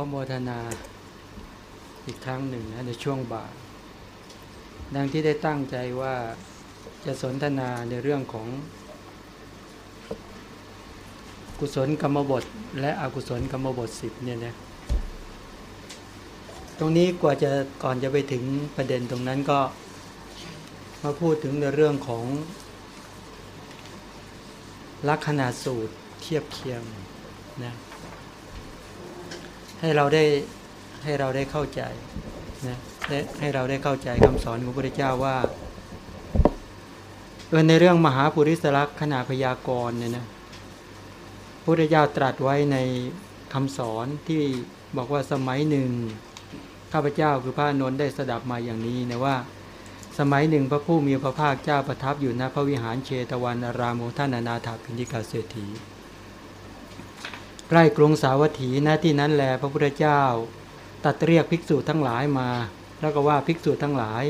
อโมทนาอีกครั้งหนึ่งนะในช่วงบ่ายดังที่ได้ตั้งใจว่าจะสนทนาในเรื่องของ กุศลกรรมบท และอกุศลกรรมบทสิบเนี่ยนะตรงนี้กว่าจะก่อนจะไปถึงประเด็นตรงนั้นก็มาพูดถึงในเรื่องของลักษณะสูตรเทียบเคียงนะ ให้เราได้ให้เราได้เข้าใจนะให้เราได้เข้าใจคำสอนของพระพุทธเจ้าว่าเออในเรื่องมหาปุริสลักษณะพยากรณ์เนี่ยนะพระพุทธเจ้าตรัสไว้ในคำสอนที่บอกว่าสมัยหนึ่งข้าพเจ้าคือพระนนท์ได้สดับมาอย่างนี้นะว่า สมัยหนึ่งพระผู้มีพระภาคเจ้าประทับอยู่ณพระวิหารเชตวันอารามของท่านอนาถาพินิกาเศรษฐี ใกล้กรุงสาวัตถีณที่นั้นแลพระพุทธเจ้า ตัดเรียกภิกษุทั้งหลายมา แล้วก็ว่าภิกษุทั้งหลาย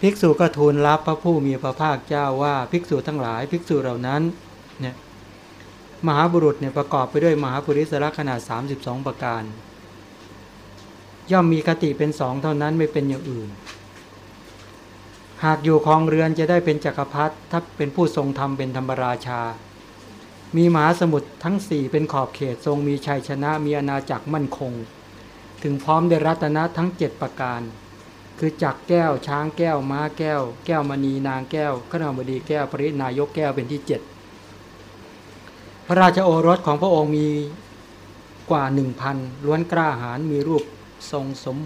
ภิกษุก็ทูลรับพระผู้มีพระภาคเจ้าว่าภิกษุทั้งหลาย ภิกษุเหล่านั้นเนี่ยมหาบุรุษเนี่ยประกอบไปด้วยมหาปุริสละขนาด 32 ประการ ย่อมมีคติเป็นสองเท่านั้นไม่เป็นอย่างอื่น หากอยู่คลองเรือนจะได้เป็นจักรพรรดิถ้าเป็นผู้ทรงธรรมเป็นธรรมราชา มีมหาสมุทรทั้งสี่เป็นขอบเขตทรงมีชัยชนะมีอาณาจักรมั่นคง ถึงพร้อมด้วยรัตนะทั้งเจ็ดประการ คือจักแก้วช้างแก้วม้าแก้ว แก้วมณีนางแก้วขนมบดีแก้วปรินายกแก้วเป็นที่เจ็ดพระราชโอรสของพระองค์มีกว่าหนึ่งพันล้วนกล้าหาญมีรูปทรงสม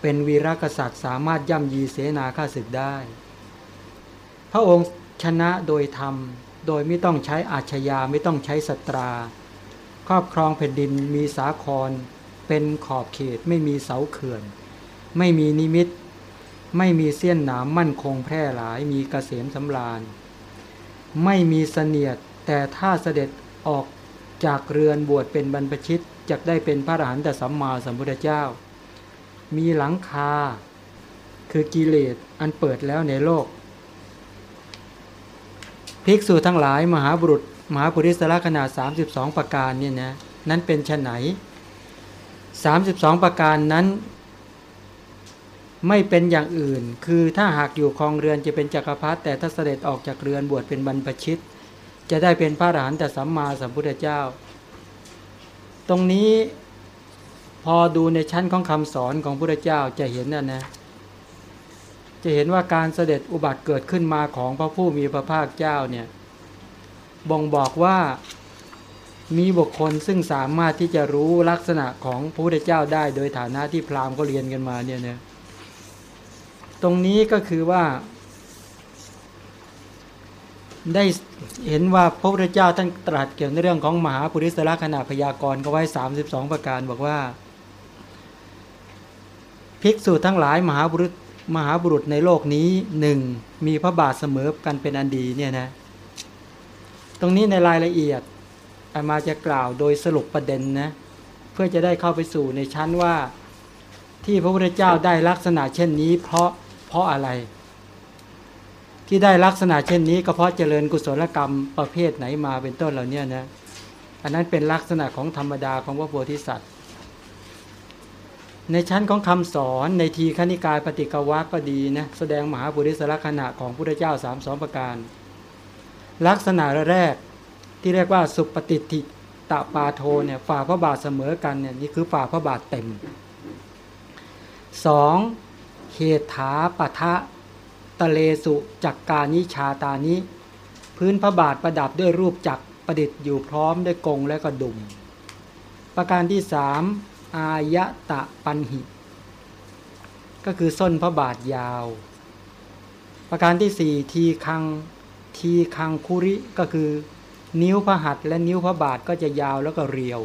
เป็นวีรกษัตริย์สามารถย่ำยีเสนาข้าศึกได้ พระองค์ชนะโดยธรรม โดยไม่ต้องใช้อาชญาไม่ต้องใช้สตรา ครอบครองแผ่นดินมีสาคร เป็นขอบเขตไม่มีเสาเขื่อน ไม่มีนิมิต ไม่มีเสี้ยนหนามมั่นคงแพร่หลายมีกเกษมสำราญ ไม่มีเสนียดแต่ถ้าเสด็จออกจากเรือนบวชเป็นบรรพชิตจะได้เป็นพระอรหันตสัมมาสัมพุทธเจ้า มีหลังคา คือกิเลสอันเปิดแล้วในโลก ภิกษุทั้งหลายมหาบุรุษ มหาปุริสละขนาด 32 ประการเนี่ยนะนั้นเป็นชนไหน 32 ประการนั้น ไม่เป็นอย่างอื่น คือถ้าหากอยู่คลองเรือนจะเป็นจักรพรรดิแต่ถ้าเสด็จออกจากเรือนบวชเป็นบรรพชิต จะได้เป็นพระอรหันต์แต่สัมมาสัมพุทธเจ้า ตรงนี้พอดูในชั้นของคำสอนของพระเจ้าจะเห็นนะนะ จะเห็นว่าการเสด็จอุบัติเกิดขึ้นมาของพระผู้มีพระภาคเจ้าเนี่ยบ่งบอกว่ามีบุคคลซึ่งสามารถที่จะรู้ลักษณะของพระพุทธเจ้าได้ โดยฐานะที่พราหมณ์ก็เรียนกันมาเนี่ยนะตรงนี้ก็คือว่า ได้เห็นว่าพระพุทธเจ้าท่านตรัสเกี่ยวในเรื่องของมหาปุริสละขณะพยากรณ์ก็ไว้สามสิบสองประการบอกว่า ภิกษุทั้งหลายมหาบุรุษ มหาบุรุษในโลกนี้หนึ่งมีพระบาทเสมอกันเป็นอันดีเนี่ยนะ ตรงนี้ในรายละเอียดอามาจะกล่าวโดยสรุปประเด็นนะ เพื่อจะได้เข้าไปสู่ในชั้นว่า ที่พระพุทธเจ้าได้ลักษณะเช่นนี้ เพราะเพราะอะไร ที่ได้ลักษณะเช่นนี้ก็เพราะเจริญกุศลกรรมประเภทไหนมาเป็นต้นเหล่านี้นะ อันนั้นเป็นลักษณะของธรรมดาของพระโพธิสัตว์ ในชั้นของคำสอนในทีขณิกายปฏิกวัคก็ดีนะแสดงมหาบุริสลักษณะของพุทธเจ้าสามสองประการ ลักษณะแรกที่เรียกว่าสุปฏิทิตะปาโทเนี่ยฝ่าพระบาทเสมอกันเนี่ยนี่คือฝ่าพระบาทเต็มสองเหตถาปะทะตะเลสุจักการนิชาตานิพื้นพระบาทประดับด้วยรูปจักประดิษฐ์อยู่พร้อมด้วยกงและกระดุมประการที่สาม อายะตะปันหิ ก็คือส้นพระบาทยาว ประการที่สี่ทีคังทีคังคุริก็คือ นิ้วพระหัตและนิ้วพระบาทก็จะยาวแล้วก็เรียว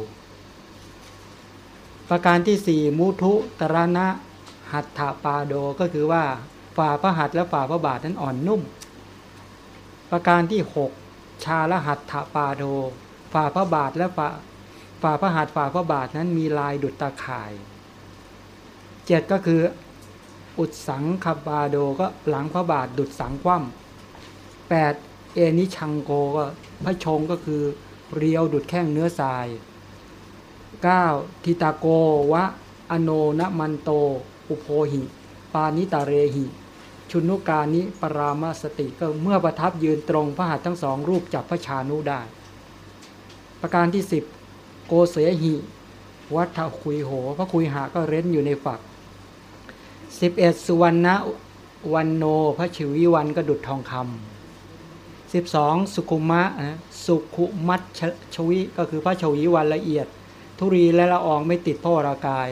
ประการที่สี่มุทุตรณะหัตถปาโดก็คือว่าฝ่าพระหัตและฝ่าพระบาทนั้นอ่อนนุ่ม ประการที่หกชาละหัตถปาโดฝ่าพระบาทและฝ่า ฝ่าพระหัตถ์ฝ่าพระบาทนั้นมีลายดุจตาข่ายเจ็ดก็คือ อุดสังคบาโดก็หลังพระบาทดุจสังคว่ำแปดเอนิชังโกก็พระชงก็คือเรียวดุดแข้งเนื้อทราย 9. ทิตาโกวะ อโนนมันโต อุโพหิ ปานิตาเรหิ ชุนุกานิปรามาสติก็เมื่อประทับยืนตรงพระหัตถ์ทั้งสองรูปจับพระชานุได้ ประการที่ 10 โกเสหิ วัฏคุยโห พระคุยหาก็เร้นอยู่ในฝัก 11 สุวรรณวันโนพระชิวิวันก็ดุดทองคำ12สุขุมะสุขุมัจฉวีก็คือพระฉวีวรรณละเอียด ธุลีและละอองไม่ติดพระวรากาย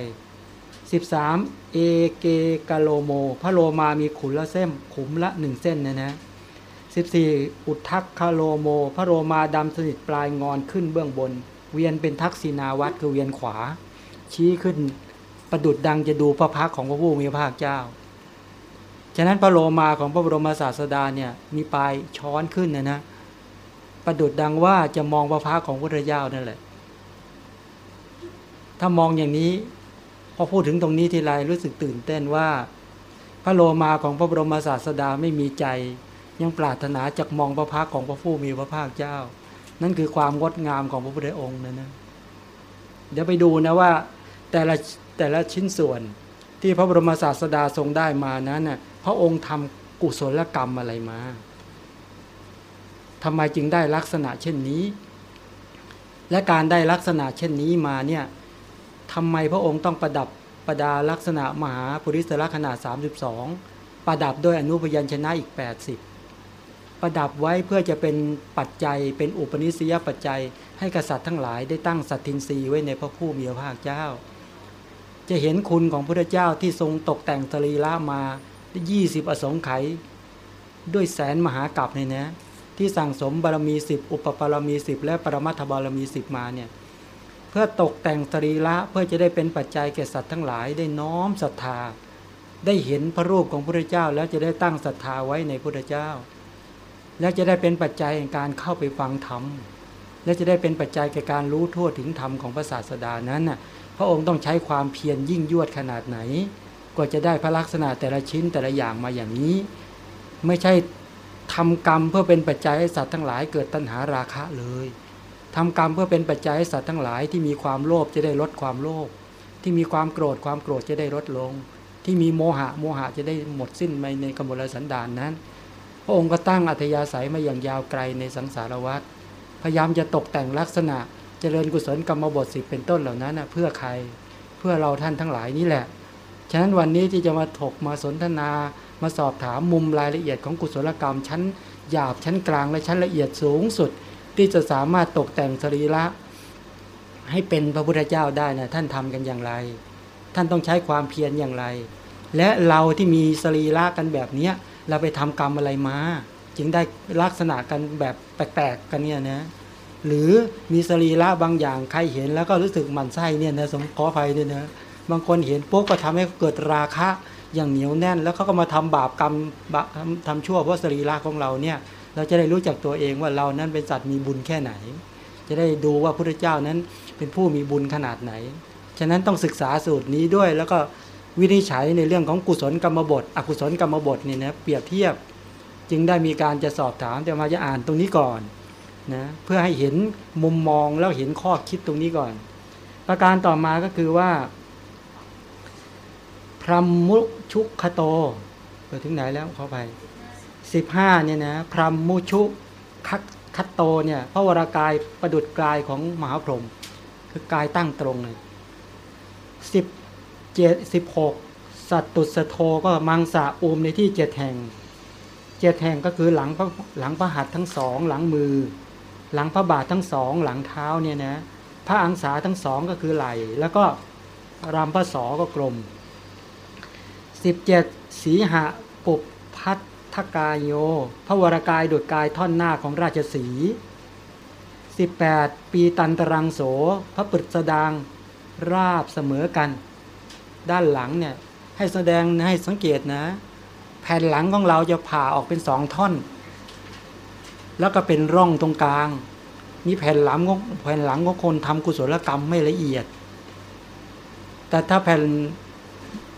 13 เอเกกโลโม พระโลมามีขุมละเส้นขุมละหนึ่งเส้นนะนะ14 อุทธัคคโลโม พระโลมาดำสนิทปลายงอนขึ้นเบื้องบน เวียนเป็นทักษิณาวรรตคือเวียนขวา ชี้ขึ้นประดุจดังจะดูพระพักตร์ของพระผู้มีพระภาคเจ้า ฉะนั้นพระโลมาของพระบรมศาสดาเนี่ยมีปลายช้อนขึ้นนะนะประดุดดังว่าจะมองพระพักของพระเจ้านั่นแหละ ถ้ามองอย่างนี้พอพูดถึงตรงนี้ทีไรรู้สึกตื่นเต้นว่า พระโลมาของพระบรมศาสดาไม่มีใจ ยังปรารถนาจะมองพระพักของพระผู้มีพระภาคเจ้า นั่นคือความงดงามของพระพุทธองค์นะนะเดี๋ยวไปดูนะว่าแต่ละแต่ละชิ้นส่วนที่พระบรมศาสดาทรงได้มานั้นน่ะพระองค์ทำกุศลกรรมอะไรมาทำไมจึงได้ลักษณะเช่นนี้ และการได้ลักษณะเช่นนี้มาเนี่ยทำไมพระองค์ต้องประดับประดาลักษณะมหาปุริสละขนาด 32 ประดับด้วยอนุพยัญชนะอีก 80 ประดับไว้เพื่อจะเป็นปัจจัย เป็นอุปนิสัยปัจจัย ให้กษัตริย์ทั้งหลายได้ตั้งสัตทินรีไว้ในพระผู้มีพระภาคเจ้า จะเห็นคุณของพระเจ้าที่ทรงตกแต่งสรีระมายี่สิบอสงไขยด้วยแสนมหากรัปเนี่ยนะที่สั่งสมบารมีสิบอุปปารมีสิบและปรมัตถบารมีสิบมาเนี่ยเพื่อตกแต่งสรีระเพื่อจะได้เป็นปัจจัยแก่สัตว์ทั้งหลายได้น้อมศรัทธา ได้เห็นพระรูปของพระเจ้าแล้วจะได้ตั้งศรัทธาไว้ในพระเจ้า และจะได้เป็นปัจจัยในการเข้าไปฟังธรรม และจะได้เป็นปัจจัยแก่การรู้ทั่วถึงธรรมของพระศาสดานั้นน่ะพระองค์ต้องใช้ความเพียรยิ่งยวดขนาดไหน กว่าจะได้พระลักษณะแต่ละชิ้นแต่ละอย่างมาอย่างนี้ ไม่ใช่ทำกรรมเพื่อเป็นปัจจัยให้สัตว์ทั้งหลายเกิดตัณหาราคะเลยทำกรรมเพื่อเป็นปัจจัยให้สัตว์ทั้งหลายที่มีความโลภจะได้ลดความโลภที่มีความโกรธความโกรธจะได้ลดลง ที่มีโมหะโมหะจะได้หมดสิ้นไปในกมลสันดานนั้น พระองค์ก็ตั้งอัธยาศัยมาอย่างยาวไกลในสังสารวัฏพยายามจะตกแต่งลักษณะเจริญกุศลกรรมบทสิเป็นต้นเหล่านั้นเพื่อใครเพื่อเราท่านทั้งหลายนี่แหละ ฉะนั้นวันนี้ที่จะมาถกมาสนทนามาสอบถามมุมรายละเอียดของกุศลกรรม ชั้นหยาบชั้นกลางและชั้นละเอียดสูงสุด ที่จะสามารถตกแต่งสรีระให้เป็นพระพุทธเจ้าได้นะท่านทำกันอย่างไร ท่านต้องใช้ความเพียรอย่างไร และเราที่มีสรีระกันแบบเนี้ เราไปทำกรรมอะไรมา จึงได้ลักษณะกันแบบแปลกๆกันเนี่ยนะหรือมีสรีระบางอย่างใครเห็นแล้วก็รู้สึกหมันไส้เนี่ยนะสมขออภัยเนี่ยนะบางคนเห็นปุ๊บก็ทำให้เกิดราคะอย่างเหนียวแน่น แล้วเขาก็มาทำบาปกรรมทำชั่วเพราะสรีระของเราเนี่ยเราจะได้รู้จักตัวเองว่าเรานั้นเป็นสัตว์มีบุญแค่ไหน จะได้ดูว่าพระเจ้านั้นเป็นผู้มีบุญขนาดไหน ฉะนั้นต้องศึกษาสูตรนี้ด้วยแล้วก็ วินิจฉัยในเรื่องของกุศลกรรมบท อกุศลกรรมบทเนี่ยนะเปรียบเทียบ จึงได้มีการจะสอบถามแต่มาจะอ่านตรงนี้ก่อนนะเพื่อให้เห็นมุมมองแล้วเห็นข้อคิดตรงนี้ก่อน ประการต่อมาก็คือว่า พรหมุชุคโตไปถึงไหนแล้วเข้าไปสิบห้าเนี่ยนะพรหมุชุคัคัตโตเนี่ยพระวรากายประดุดกายของมหาพรหมคือกายตั้งตรงเลยสิบ เจ็ดสิบหกสัตตุสโทก็มังสะอุมในที่เจ็ดแห่งเจ็ดแห่งก็คือหลังพระหลังพระหัตถ์ทั้งสองหลังมือ หลังพระบาททั้งสองหลังเท้าเนี่ยนะพระอังสาทั้งสองก็คือไหลแล้วก็รามพระสอก็กลมสิบเจ็ดสีหะปุบพัททกายโยพระวรากายดุดกายท่อนหน้าของราชสีสิบแปดปีตันตรังโส พระปรึกสดาง ราบเสมอกัน ด้านหลังเนี่ยให้แสดงให้สังเกตนะ แผ่นหลังของเราจะผ่าออกเป็นสองท่อน แล้วก็เป็นร่องตรงกลาง นี่แผ่นหลังของแผ่นหลังของคนทำกุศลกรรมไม่ละเอียด แต่ถ้าแผ่น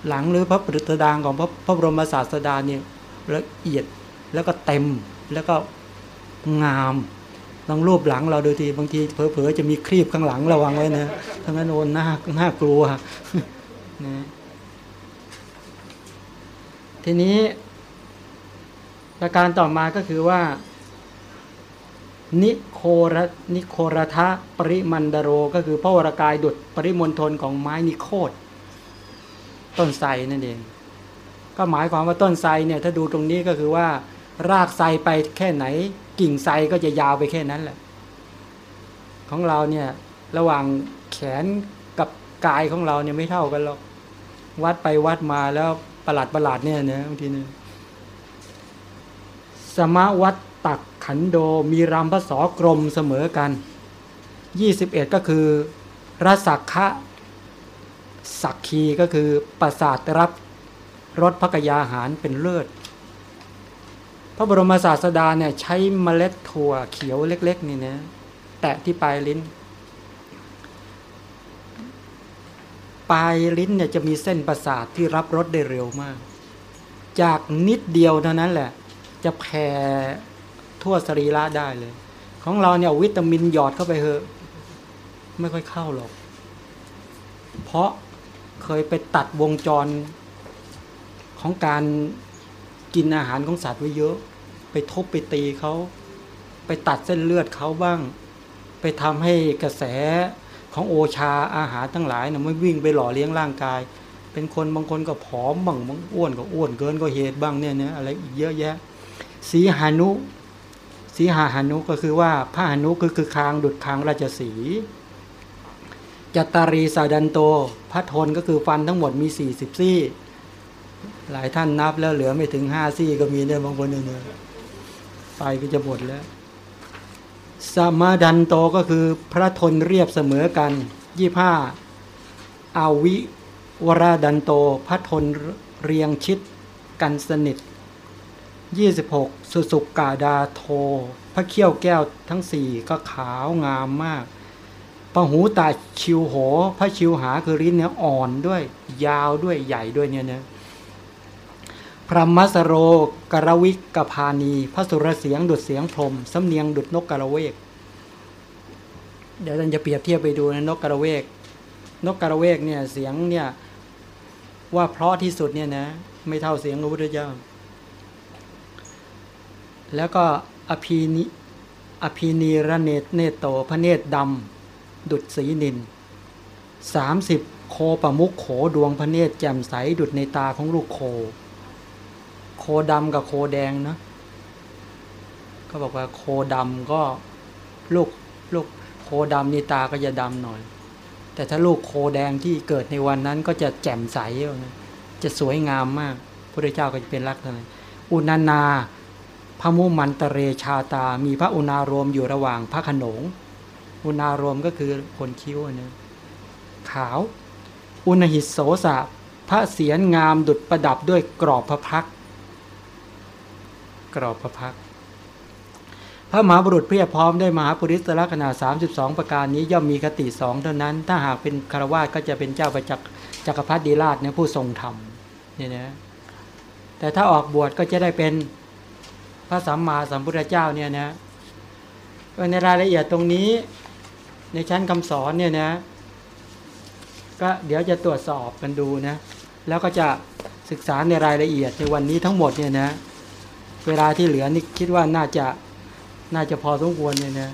หลังหรือพระปรึกสดางของพระพระบรมศาสดาเนี่ยละเอียดแล้วก็เต็มแล้วก็งามลองรูปหลังเราดูทีบางทีเผลอๆจะมีครีบข้างหลังระวังไว้นะทั้งนั้นโอนน่าน่ากลัว นะทีนี้ประการต่อมาก็คือว่า นิโครนิโครทะปริมันดโร ก็คือพระวรากายดุดปริมณฑลของไม้นิโคดต้นไทรนั่นเอง ก็หมายความว่าต้นไทรเนี่ยถ้าดูตรงนี้ก็คือว่า รากไทรไปแค่ไหน กิ่งไทรก็จะยาวไปแค่นั้นแหละ ของเราเนี่ยระหว่างแขนกับกายของเราเนี่ยไม่เท่ากันหรอก วัดไปวัดมาแล้วประหลาดประหลาดเนี่ยนะบางทีนึงสมาวัตตักขันโดมีรำพระสอกรมเสมอกันยี่สิบเอ็ดก็คือรสักคะสักคีก็คือประสาทรับรสพระกยาหารเป็นเลือดพระบรมศาสดาเนี่ยใช้เมล็ดถั่วเขียวเล็ก ๆ นี่นะแตะที่ปลายลิ้น ปลายลิ้นเนี่ยจะมีเส้นประสาทที่รับรสได้เร็วมาก จากนิดเดียวเท่านั้นแหละ จะแผ่ทั่วสรีระได้เลย ของเราเนี่ยวิตามินหยอดเข้าไปเหอะ ไม่ค่อยเข้าหรอก เพราะเคยไปตัดวงจรของการกินอาหารของสัตว์ไว้เยอะ ไปทบไปตีเขา ไปตัดเส้นเลือดเขาบ้าง ไปทำให้กระแส ของโอชาอาหารทั้งหลายนะไม่วิ่งไปหล่อเลี้ยงร่างกาย เป็นคนบางคนก็ผอมบ้างบางอ้วนก็อ้วนเกินก็เหตุบ้างเนี่ยเนี่ยอะไรอีกเยอะแยะ สีหานุสีหาหานุก็คือว่าผ้าหานุก็คือคางดุดคางราชสีจัตตารีสาดันโตพระทนก็คือฟันทั้งหมดมีสี่สิบซี่หลายท่านนับแล้วเหลือไม่ถึงห้าซี่ก็มีเนี่ยบางคนเนี่ยไปก็จะหมดแล้ว สมาดันโตก็คือพระทนเรียบเสมอกันยี่ห้าอาวิวราดันโตพระทนเรียงชิดกันสนิท 26 สุสุกกาดาโท พระเขี้ยวแก้วทั้งสี่ก็ขาวงามมากพหูตาชิวโห พระชิวหาคือลิ้นเนี่ยอ่อนด้วย ยาวด้วยใหญ่ด้วยเนี่ยนะ พระมัสโรกรวิกกพานี พระสุรเสียงดุดเสียงพรมสำเนียงดุดนกกระเวก เดี๋ยวท่านจะเปรียบเทียบไปดูนะนกกระเวก นกกระเวกเนี่ยเสียงเนี่ยว่าเพราะที่สุดเนี่ยนะไม่เท่าเสียงพระพุทธเจ้า แล้วก็อภีนิอภีนีระเนตเนโตพระเนตรดำดุดสีนินสามสิบโคปมุกโขดวงพระเนตรแจ่มใสดุดในตาของลูกโค ดำกับโคแดงนะก็บอกว่าโคดำก็ลูกลูกโคดำนี่ตาก็จะดำหน่อย แต่ถ้าลูกโคแดงที่เกิดในวันนั้นก็จะแจ่มใสจะสวยงามมากพระเจ้าก็จะเป็นลักษณะอุณานาพระมุมันตเรชาตา มีพระอุณารมอยู่ระหว่างพระขนง อุณารมก็คือคนคิ้วนะขาว อุณหิตโสสะพระเสียรงามดุดประดับด้วยกรอบพระพัก กรอบพระพักพระมหาบุรุษเพียรพร้อมด้วยมหาปุริสลักษณะ32 ประการนี้ย่อมมีคติสองเท่านั้น ถ้าหากเป็นคารวาสก็จะเป็นเจ้าประจักษ์จักรพรรดิราชเนี่ยผู้ทรงธรรมเนี่ยนะแต่ถ้าออกบวชก็จะได้เป็นพระสัมมาสัมพุทธเจ้าเนี่ยนะในรายละเอียดตรงนี้ในชั้นคำสอนเนี่ยนะก็เดี๋ยวจะตรวจสอบกันดูนะแล้วก็จะศึกษาในรายละเอียดในวันนี้ทั้งหมดเนี่ยนะ เวลาที่เหลือนี่คิดว่าน่าจะน่าจะพอสมควรเนี่ยนะ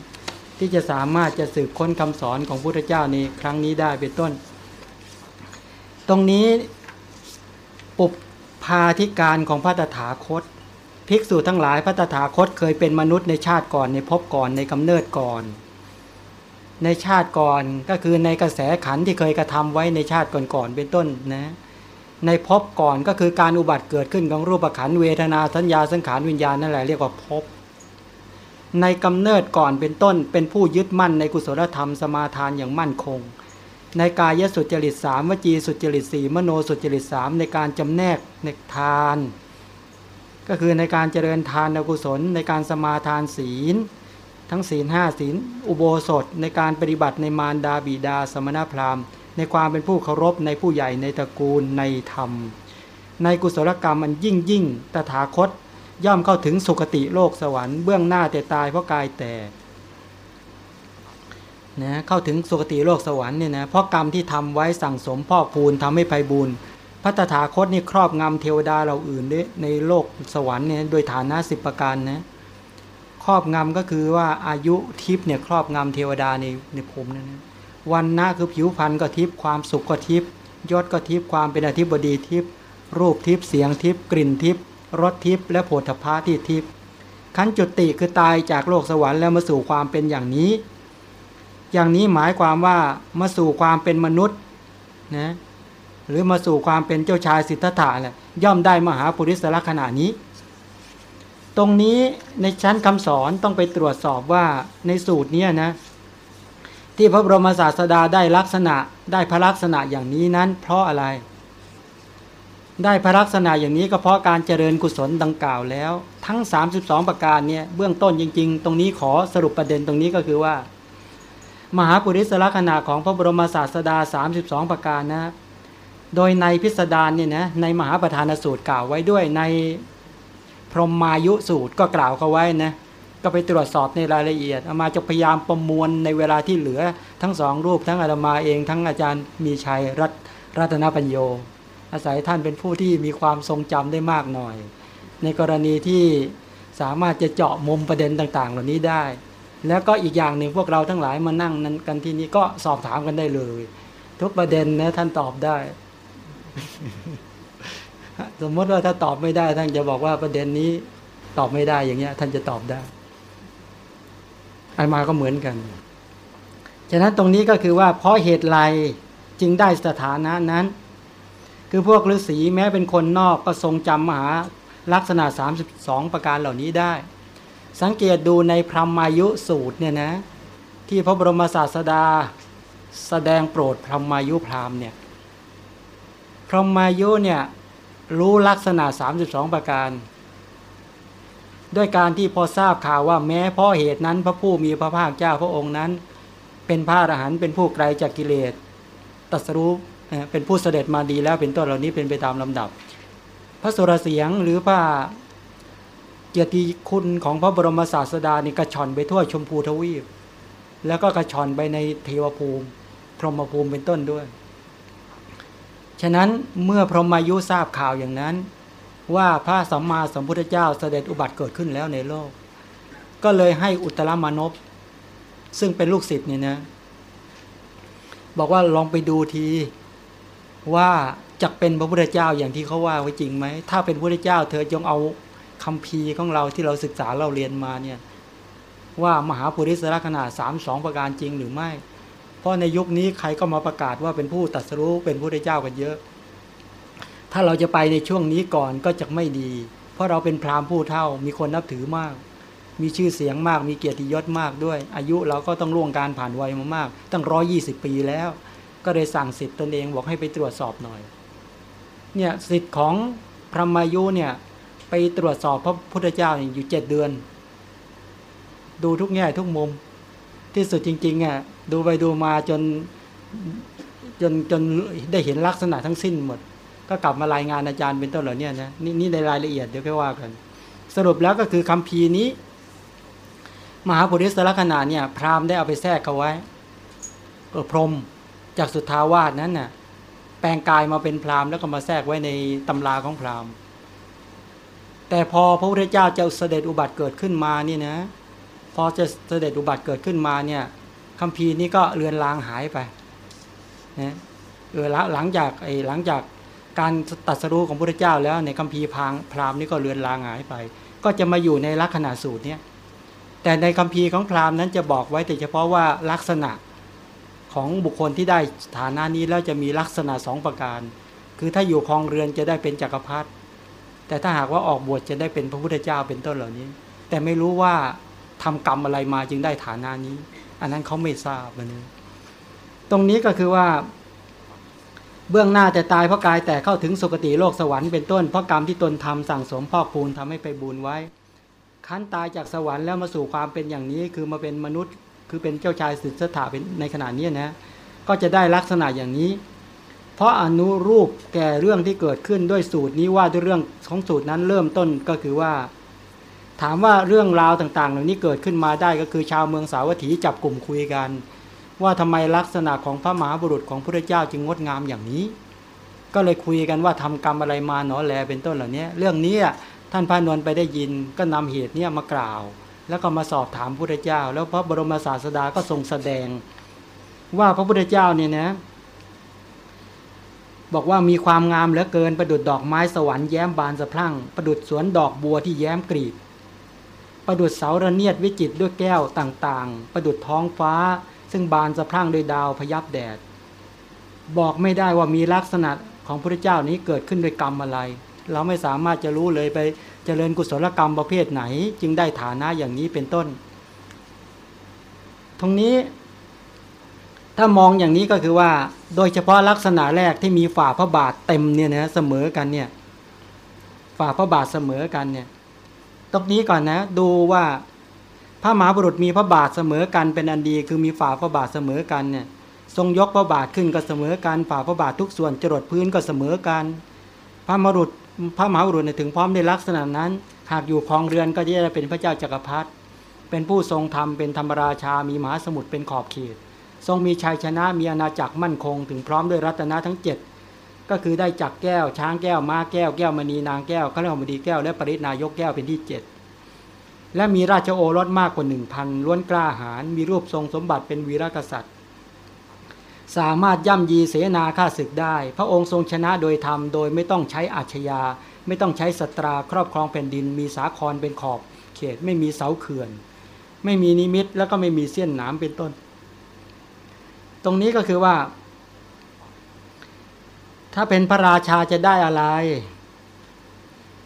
ที่จะสามารถจะสืบค้นคำสอนของพุทธเจ้าในครั้งนี้ได้เป็นต้น ตรงนี้ปุบพาธิการของพระตถาคต ภิกษุทั้งหลายพระตถาคตเคยเป็นมนุษย์ในชาติก่อนในภพก่อนในกำเนิดก่อน ในชาติก่อนก็คือในกระแสขันที่เคยกระทำไว้ในชาติก่อนๆเป็นต้นนะ ในภพก่อนก็คือการอุบัติเกิดขึ้นของรูปขันเวทนาสัญญาสังขารวิญญาณนั่นแหละเรียกว่าภพในกำเนิดก่อนเป็นต้นเป็นผู้ยึดมั่นในกุศลธรรมสมาทานอย่างมั่นคง ในกายสุจริตสามวจีสุจริตสี่มโนสุจริตสามในการจำแนกในทาน ก็คือในการเจริญทานกุศล ในการสมาทานศีล ทั้งศีลห้าศีล อุโบสถ ในการปฏิบัติในมารดาบิดาสมณพราหมณ์ ในความเป็นผู้เคารพในผู้ใหญ่ในตระกูลในธรรม ในกุศลกรรมอันยิ่งยิ่งตถาคต ย่อมเข้าถึงสุคติโลกสวรรค์เบื้องหน้าแต่ตายเพราะกายแตกนะเข้าถึงสุคติโลกสวรรค์เนี่ยนะเพราะกรรมที่ทำไว้สั่งสมพอกพูนทำให้ไพบูรณ์พระตถาคตนี่ครอบงำเทวดาเราอื่นด้วยในโลกสวรรค์เนี่ยโดยฐานะสิบประการนะครอบงำก็คือว่าอายุทิพย์เนี่ยครอบงำเทวดาในในภูมินั้นนะ วันน้าคือผิวพรรณก็ทิพย์ความสุขก็ทิพย์ยศก็ทิพย์ความเป็นอธิบดีทิพย์รูปทิพย์เสียงทิพย์กลิ่นทิพย์รสทิพย์และโผฏฐาที่ทิพย์ขั้นจุติคือตายจากโลกสวรรค์แล้วมาสู่ความเป็นอย่างนี้ อย่างนี้หมายความว่ามาสู่ความเป็นมนุษย์นะหรือมาสู่ความเป็นเจ้าชายสิทธัตถะแหละย่อมได้มหาปุริสลักษณะนี้ ตรงนี้ในชั้นคำสอนต้องไปตรวจสอบว่าในสูตรนี้นะ ที่พระบรมศาสดาได้ลักษณะได้พระลักษณะอย่างนี้นั้น เพราะอะไร ได้พระลักษณะอย่างนี้ก็เพราะการเจริญกุศลดังกล่าวแล้ว ทั้ง 32 ประการเนี่ยเบื้องต้นจริง ๆ ตรงนี้ขอสรุปประเด็นตรงนี้ก็คือว่า มหาปุริสลักษณะของพระบรมศาสดา 32 ประการนะโดยในพิสดารเนี่ยนะในมหาประธานสูตรกล่าวไว้ด้วยในพรหมายุสูตรก็กล่าวเขาไว้นะ ก็ไปตรวจสอบในรายละเอียดอามาจะพยายามประมวลในเวลาที่เหลือทั้งสองรูปทั้งอาตมาเองทั้งอาจารย์มีชัยรัตรัตนปัญโย อาศัยท่านเป็นผู้ที่มีความทรงจำได้มากหน่อย ในกรณีที่สามารถจะเจาะมุมประเด็นต่าง ๆ เหล่านี้ได้ แล้วก็อีกอย่างหนึ่งพวกเราทั้งหลายมานั่งนั้นกันที่นี้ก็สอบถามกันได้เลย ทุกประเด็นนะท่านตอบได้ สมมติว่าถ้าตอบไม่ได้ท่านจะบอกว่าประเด็นนี้ตอบไม่ได้อย่างเงี้ย ท่านจะตอบได้ ไอ้มาก็เหมือนกัน ฉะนั้นตรงนี้ก็คือว่าเพราะเหตุไรจึงได้สถานะนั้น คือพวกฤาษีแม้เป็นคนนอกก็ทรงจำมหาลักษณะ 32 ประการเหล่านี้ได้ สังเกตดูในพรหมายุสูตรเนี่ยนะที่พระบรมศาสดาแสดงโปรดพรหมายุพราหมณ์เนี่ยพรหมายุเนี่ยรู้ลักษณะ 32 ประการ ด้วยการที่พอทราบข่าวว่าแม้เพราะเหตุนั้นพระผู้มีพระภาคเจ้าพระองค์นั้น เป็นพระอรหันต์เป็นผู้ไกลจากกิเลสตัสรู้เป็นผู้เสด็จมาดีแล้วเป็นต้นเหล่านี้เป็นไปตามลำดับ พระสุรเสียงหรือพระเกียรติคุณของพระบรมศาสดานี่กระชอนไปทั่วชมพูทวีป แล้วก็กระชอนไปในเทวภูมิ พรหมภูมิเป็นต้นด้วย ฉะนั้นเมื่อพรหมายุทราบข่าวอย่างนั้น ว่าพระสัมมาสัมพุทธเจ้าเสด็จอุบัติเกิดขึ้นแล้วในโลก ก็เลยให้อุตรมานพซึ่งเป็นลูกศิษย์เนี่ยนะบอกว่าลองไปดูทีว่าจะเป็นพระพุทธเจ้าอย่างที่เขาว่าไว้จริงไหมถ้าเป็นพระพุทธเจ้า เธอจงเอาคำพีของเราที่เราศึกษาเราเรียนมาเนี่ยว่ามหาปุริสลักษณะสามสองประการจริงหรือไม่ เพราะในยุคนี้ใครก็มาประกาศว่าเป็นผู้ตรัสรู้เป็นพระพุทธเจ้ากันเยอะ ถ้าเราจะไปในช่วงนี้ก่อนก็จะไม่ดี เพราะเราเป็นพราหมณ์ผู้เท่า มีคนนับถือมาก มีชื่อเสียงมาก มีเกียรติยศมากด้วย อายุเราก็ต้องล่วงการผ่านวัยมามาก ตั้งร้อยี่สิบปีแล้ว ก็เลยสั่งสิทธิ์ตนเองบอกให้ไปตรวจสอบหน่อย เนี่ยสิทธิ์ของพระมายุเนี่ยไปตรวจสอบพระพุทธเจ้าอยู่เจ็ดเดือน ดูทุกแง่ทุกมุม ที่สุดจริงๆอะดูไปดูมาจนจนจนได้เห็นลักษณะทั้งสิ้นหมด ก็กลับมารายงานอาจารย์เป็นต้นเหล่านี้นะนี่นี่ในรายละเอียดเดี๋ยวค่อยว่ากัน สรุปแล้วก็คือคำพีร์นี้ มหาปุริสลักษณะเนี่ย พราหมณ์ได้เอาไปแทรกเขาไว้เออพรมจากสุทธาวาสนั้นน่ะแปลงกายมาเป็นพราหมณ์แล้วก็มาแทรกไว้ในตำราของพราหมณ์ แต่พอพระพุทธเจ้าจะเสด็จอุบัติเกิดขึ้นมานี่นะ พอจะเสด็จอุบัติเกิดขึ้นมาเนี่ยคำพีร์นี้ก็เลือนลางหายไปนะเออหลังจากไอ้หลังจาก การตัดสรู้ของพระเจ้าแล้วในคัมภีร์พางพราหมณ์นี่ก็เลือนลางหายไป ก็จะมาอยู่ในลักษณะสูตรเนี่ยแต่ในคัมภีร์ของพราหมณ์นั้นจะบอกไว้แต่เฉพาะว่าลักษณะของบุคคลที่ได้ฐานะนี้แล้วจะมีลักษณะสองประการ คือถ้าอยู่ครองเรือนจะได้เป็นจักรพรรดิแต่ถ้าหากว่าออกบวชจะได้เป็นพระพุทธเจ้าเป็นต้นเหล่านี้ แต่ไม่รู้ว่าทำกรรมอะไรมาจึงได้ฐานะนี้ อันนั้นเขาไม่ทราบนนี้ตรงนี้ก็คือว่า เบื้องหน้าแต่ตายเพราะกายแต่เข้าถึงสุคติโลกสวรรค์เป็นต้นเพราะกรรมที่ตนทำสั่งสมพอกพูนทำให้ไปบุญไว้ ขั้นตายจากสวรรค์แล้วมาสู่ความเป็นอย่างนี้คือมาเป็นมนุษย์ คือเป็นเจ้าชายสิทธัตถะเป็นในขณะนี้นะก็จะได้ลักษณะอย่างนี้ เพราะอนุรูปแก่เรื่องที่เกิดขึ้นด้วยสูตรนี้ว่าด้วยเรื่องของสูตรนั้นเริ่มต้นก็คือว่า ถามว่าเรื่องราวต่างๆ เหล่านี้เกิดขึ้นมาได้ก็คือชาวเมืองสาวัตถีจับกลุ่มคุยกัน ว่าทำไมลักษณะของพระมหาบุรุษของพระเจ้าจึงงดงามอย่างนี้ ก็เลยคุยกันว่าทำกรรมอะไรมาหนอแลเป็นต้นเหล่านี้เรื่องนี้ท่านพานนท์ไปได้ยินก็นำเหตุเนี้มากล่าว แล้วก็มาสอบถามพระพุทธเจ้า แล้วพระบรมศาสดาก็ทรงแสดง ว่าพระพุทธเจ้าเนี่ยนะบอกว่ามีความงามเหลือเกินประดุดดอกไม้สวรรค์แย้มบานสะพรั่งประดุดสวนดอกบัวที่แย้มกรีบประดุดเสาระเนียดวิจิตด้วยแก้วต่างๆ ประดุดท้องฟ้า ซึ่งบานสะพรั่งด้วยดาวพยับแดด บอกไม่ได้ว่ามีลักษณะของพระเจ้านี้เกิดขึ้นด้วยกรรมอะไร เราไม่สามารถจะรู้เลยไปเจริญกุศลกรรมประเภทไหน จึงได้ฐานะอย่างนี้เป็นต้น ตรงนี้ ถ้ามองอย่างนี้ก็คือว่า โดยเฉพาะลักษณะแรกที่มีฝ่าพระบาทเต็มเนี่ยนะเสมอกันเนี่ยฝ่าพระบาทเสมอกันเนี่ยตรงนี้ก่อนนะ ดูว่า พระมหาบุรุษมีพระบาทเสมอกันเป็นอันดีคือมีฝ่าพระบาทเสมอกันเนี่ยทรงยกพระบาทขึ้นก็เสมอกันฝ่าพระบาททุกส่วนจรดพื้นก็เสมอกัน พระมหาบรุษพระมหาบุรุษถึงพร้อมในลักษณะนั้น หากอยู่คลองเรือนก็จะได้เป็นพระเจ้าจักรพรรดิเป็นผู้ทรงธรรมเป็นธรรมราชามีมหาสมุทรเป็นขอบเขต ทรงมีชัยชนะมีอาณาจักรมั่นคง ถึงพร้อมด้วยรัตนะทั้ง 7 ก็คือได้จักแก้ว ช้างแก้วม้าแก้วแก้วมณีนางแก้วข้าราชบดีแก้วและปรินายกแก้วเป็นที่ 7 และมีราชโอรสมากกว่าหนึ่งพันล้วนกล้าหาญมีรูปทรงสมบัติเป็นวีรกษัตริย์ สามารถย่ำยีเสนาฆ่าศึกได้ พระองค์ทรงชนะโดยธรรมโดยไม่ต้องใช้อาชญา ไม่ต้องใช้สตราครอบครองแผ่นดิน มีสาครเป็นขอบ เขตไม่มีเสาเขื่อน ไม่มีนิมิตแล้วก็ไม่มีเสี้ยนหนามเป็นต้น ตรงนี้ก็คือว่า ถ้าเป็นพระราชาจะได้อะไร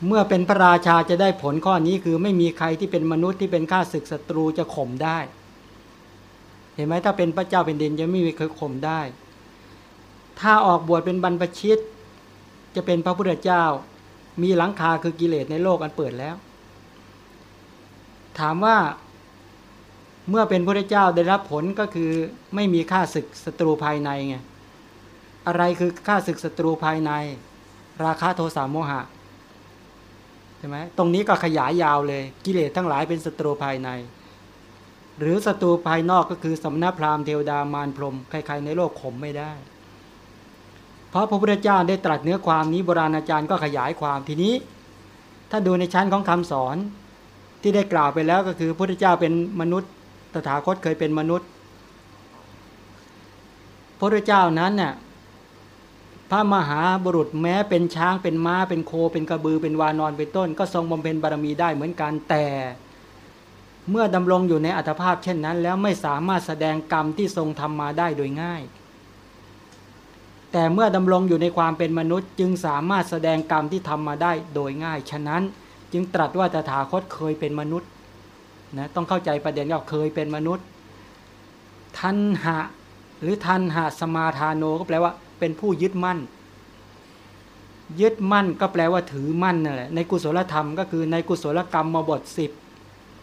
เมื่อเป็นพระราชาจะได้ผลข้อนี้คือไม่มีใครที่เป็นมนุษย์ที่เป็นข้าศึกศัตรูจะข่มได้ เห็นไหมถ้าเป็นพระเจ้าเป็นดินจะไม่มีใครข่มได้ ถ้าออกบวชเป็นบรรพชิต จะเป็นพระพุทธเจ้า มีหลังคาคือกิเลสในโลกอันเปิดแล้ว ถามว่าเมื่อเป็นพระเจ้าได้รับผลก็คือไม่มีค่าศึกศัตรูภายในไงอะไรคือค่าศึกศัตรูภายใน ราคาโทสะโมหะ ช่ไหมตรงนี้ก็ขยายยาวเลย กิเลสทั้งหลายเป็นศัตรูภายใน หรือศัตรูภายนอกก็คือสำนักพราหมณ์เทวดามารพรมใครๆในโลกข่มไม่ได้ เพราะพระพุทธเจ้าได้ตรัสเนื้อความนี้โบราณอาจารย์ก็ขยายความทีนี้ ถ้าดูในชั้นของคำสอนที่ได้กล่าวไปแล้วก็คือพระพุทธเจ้าเป็นมนุษย์ตถาคตเคยเป็นมนุษย์พระพุทธเจ้านั้นเนี่ย พระมหาบุรุษแม้เป็นช้างเป็นม้าเป็นโคเป็นกระบือเป็นวานอนเป็นต้น ก็ทรงบำเพ็ญบารมีได้เหมือนกันแต่ เมื่อดำรงอยู่ในอัตภาพเช่นนั้น แล้วไม่สามารถแสดงกรรมที่ทรงทำมาได้โดยง่าย แต่เมื่อดำรงอยู่ในความเป็นมนุษย์ จึงสามารถแสดงกรรมที่ทำมาได้โดยง่าย ฉะนั้นจึงตรัสว่าตถาคตเคยเป็นมนุษย์นะต้องเข้าใจประเด็นว่าเคยเป็นมนุษย์ทันหะหรือทันหะสมาทานโนก็แปลว่า เป็นผู้ยึดมั่น ยึดมั่นก็แปลว่าถือมั่นนั่นแหละในกุศลธรรมก็คือในกุศลกรรมมาบทสิบ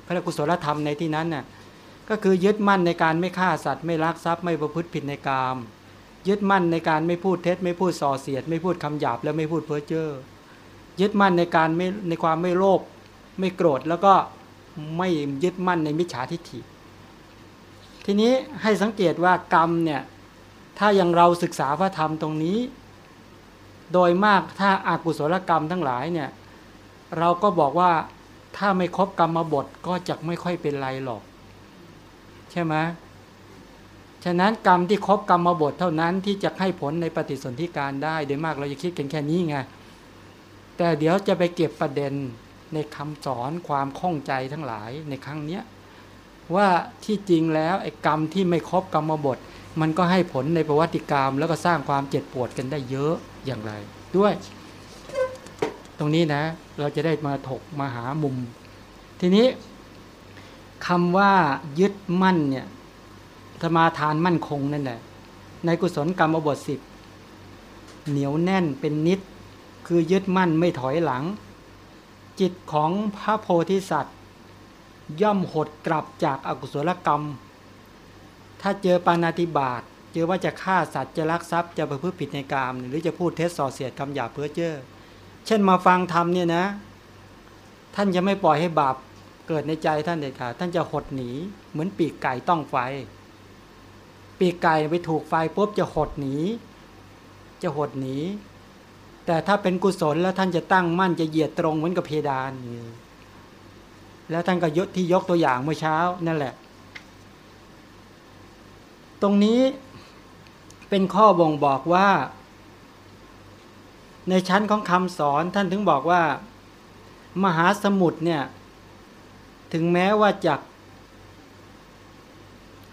พระกุศลธรรมในที่นั้นน่ะก็คือยึดมั่นในการไม่ฆ่าสัตว์ไม่ลักทรัพย์ไม่ประพฤติผิดในกาม ยึดมั่นในการไม่พูดเท็จ ไม่พูดส่อเสียด ไม่พูดคำหยาบแล้วไม่พูดเพ้อเจ้อยึดมั่นในการไม่ในความไม่โลภไม่โกรธแล้วก็ไม่ยึดมั่นในมิจฉาทิฏฐิ ทีนี้ให้สังเกตว่ากรรมเนี่ย ถ้าอย่างเราศึกษาพระธรรมตรงนี้ โดยมากถ้าอากุศลกรรมทั้งหลายเนี่ย เราก็บอกว่าถ้าไม่ครบกรรมบทก็จะไม่ค่อยเป็นไรหรอก ใช่ไหมฉะนั้นกรรมที่ครบกรรมบทเท่านั้นที่จะให้ผลในปฏิสนธิการได้โดยมากเราจะคิดกันแค่นี้ไงแต่เดี๋ยวจะไปเก็บประเด็นในคำสอนความข้องใจทั้งหลายในครั้งเนี้ยว่าที่จริงแล้วไอ้กรรมที่ไม่ครบกรรมบท มันก็ให้ผลในประวัติกรรม แล้วก็สร้างความเจ็บปวดกันได้เยอะอย่างไร ด้วย ตรงนี้นะ เราจะได้มาถกมาหามุม ทีนี้คำว่ายึดมั่นเนี่ยธรรมาทานมั่นคงนั่นแหละในกุศลกรรมอบทสิบเหนียวแน่นเป็นนิด คือยึดมั่นไม่ถอยหลัง จิตของพระโพธิสัตว์ ย่อมหดกลับจากอากุศลกรรม ถ้าเจอปานาติบาตเจอว่าจะฆ่าสัตว์จะลักทรัพย์จะประพฤติผิดในกามหรือจะพูดเท็จส่อเสียดคำหยาเพื่อเจ้อเช่นมาฟังธรรมเนี่ยนะ ท่านจะไม่ปล่อยให้บาปเกิดในใจท่านเด็ดขาดท่านจะหดหนีเหมือนปีกไก่ต้องไฟปีปีกไก่ไปถูกไฟปุ๊บจะหดหนี จะหดหนี แต่ถ้าเป็นกุศลแล้วท่านจะตั้งมั่นจะเหยียดตรงเหมือนกับเพดาน แล้วท่านก็ยกที่ยกตัวอย่างเมื่อเช้านั่นแหละ ตรงนี้เป็นข้อบ่งบอกว่า ในชั้นของคำสอนท่านถึงบอกว่า มหาสมุทรเนี่ย ถึงแม้ว่าจาก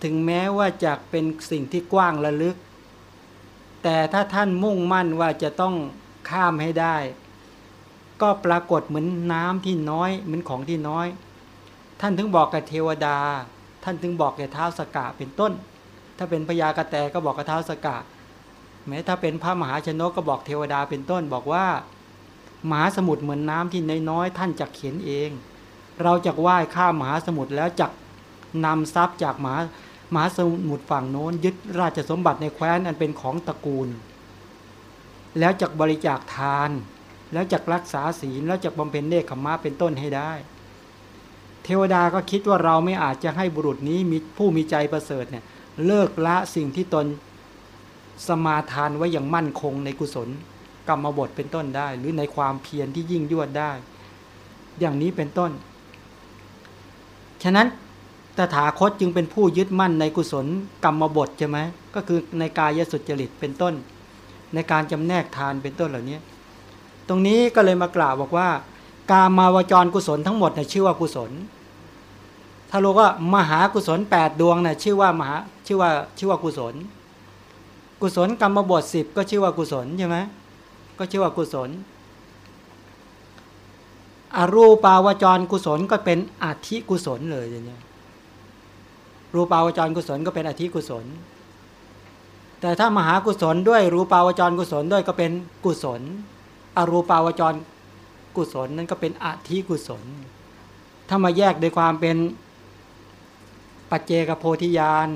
ถึงแม้ว่าจะเป็นสิ่งที่กว้างระลึก แต่ถ้าท่านมุ่งมั่นว่าจะต้องข้ามให้ได้ ก็ปรากฏเหมือนน้ำที่น้อย เหมือนของที่น้อย ท่านถึงบอกกับเทวดา ท่านถึงบอกแก่เท้าสกะเป็นต้น ถ้าเป็นพญากระแตก็บอกกับเท้าสกะแม้ถ้าเป็นพระมหาชนกก็บอกเทวดาเป็นต้น บอกว่ามหาสมุทรเหมือนน้ำที่น้อยๆท่านจะเขียนเอง เราจะว่ายข้ามมหาสมุทรแล้วจักนำทรัพย์จากมหามหาสมุทรฝั่งโน้น ยึดราชสมบัติในแคว้นอันเป็นของตระกูล แล้วจักบริจาคทาน แล้วจักรักษาศีลแล้วจักบำเพ็ญเนคขมะเป็นต้นให้ได้ เทวดาก็คิดว่าเราไม่อาจจะให้บุรุษนี้มีผู้มีใจประเสริฐเนี่ย เลิกละสิ่งที่ตนสมาทานไว้อย่างมั่นคงในกุศล กรรมบทเป็นต้นได้ หรือในความเพียรที่ยิ่งยวดได้ อย่างนี้เป็นต้น ฉะนั้นตถาคตจึงเป็นผู้ยึดมั่นในกุศลกรรมบทใช่ไหมก็คือในกายสุจริตเป็นต้น ในการจำแนกทานเป็นต้นเหล่านี้ ตรงนี้ก็เลยมากล่าวบอกว่า การมาวจรกุศลทั้งหมดเนี่ยชื่อว่ากุศล ถ้ารู้ว่ามหากุศล8ดวงเนี่ยชื่อว่ามหาชื่อว่าชื่อว่ากุศล กุศลกรรมบทสิบก็ชื่อว่ากุศลใช่ไหมก็ชื่อว่ากุศล อรูปาวจรกุศลก็เป็นอธิกุศลเลยอย่างนี้รูปาวจรกุศลก็เป็นอธิกุศล แต่ถ้ามหากุศลด้วยรูปาวจรกุศลด้วยก็เป็นกุศล อรูปาวจรกุศลนั้นก็เป็นอธิกุศล ถ้ามาแยกโดยความเป็น ปัจเจกโพธิญาณ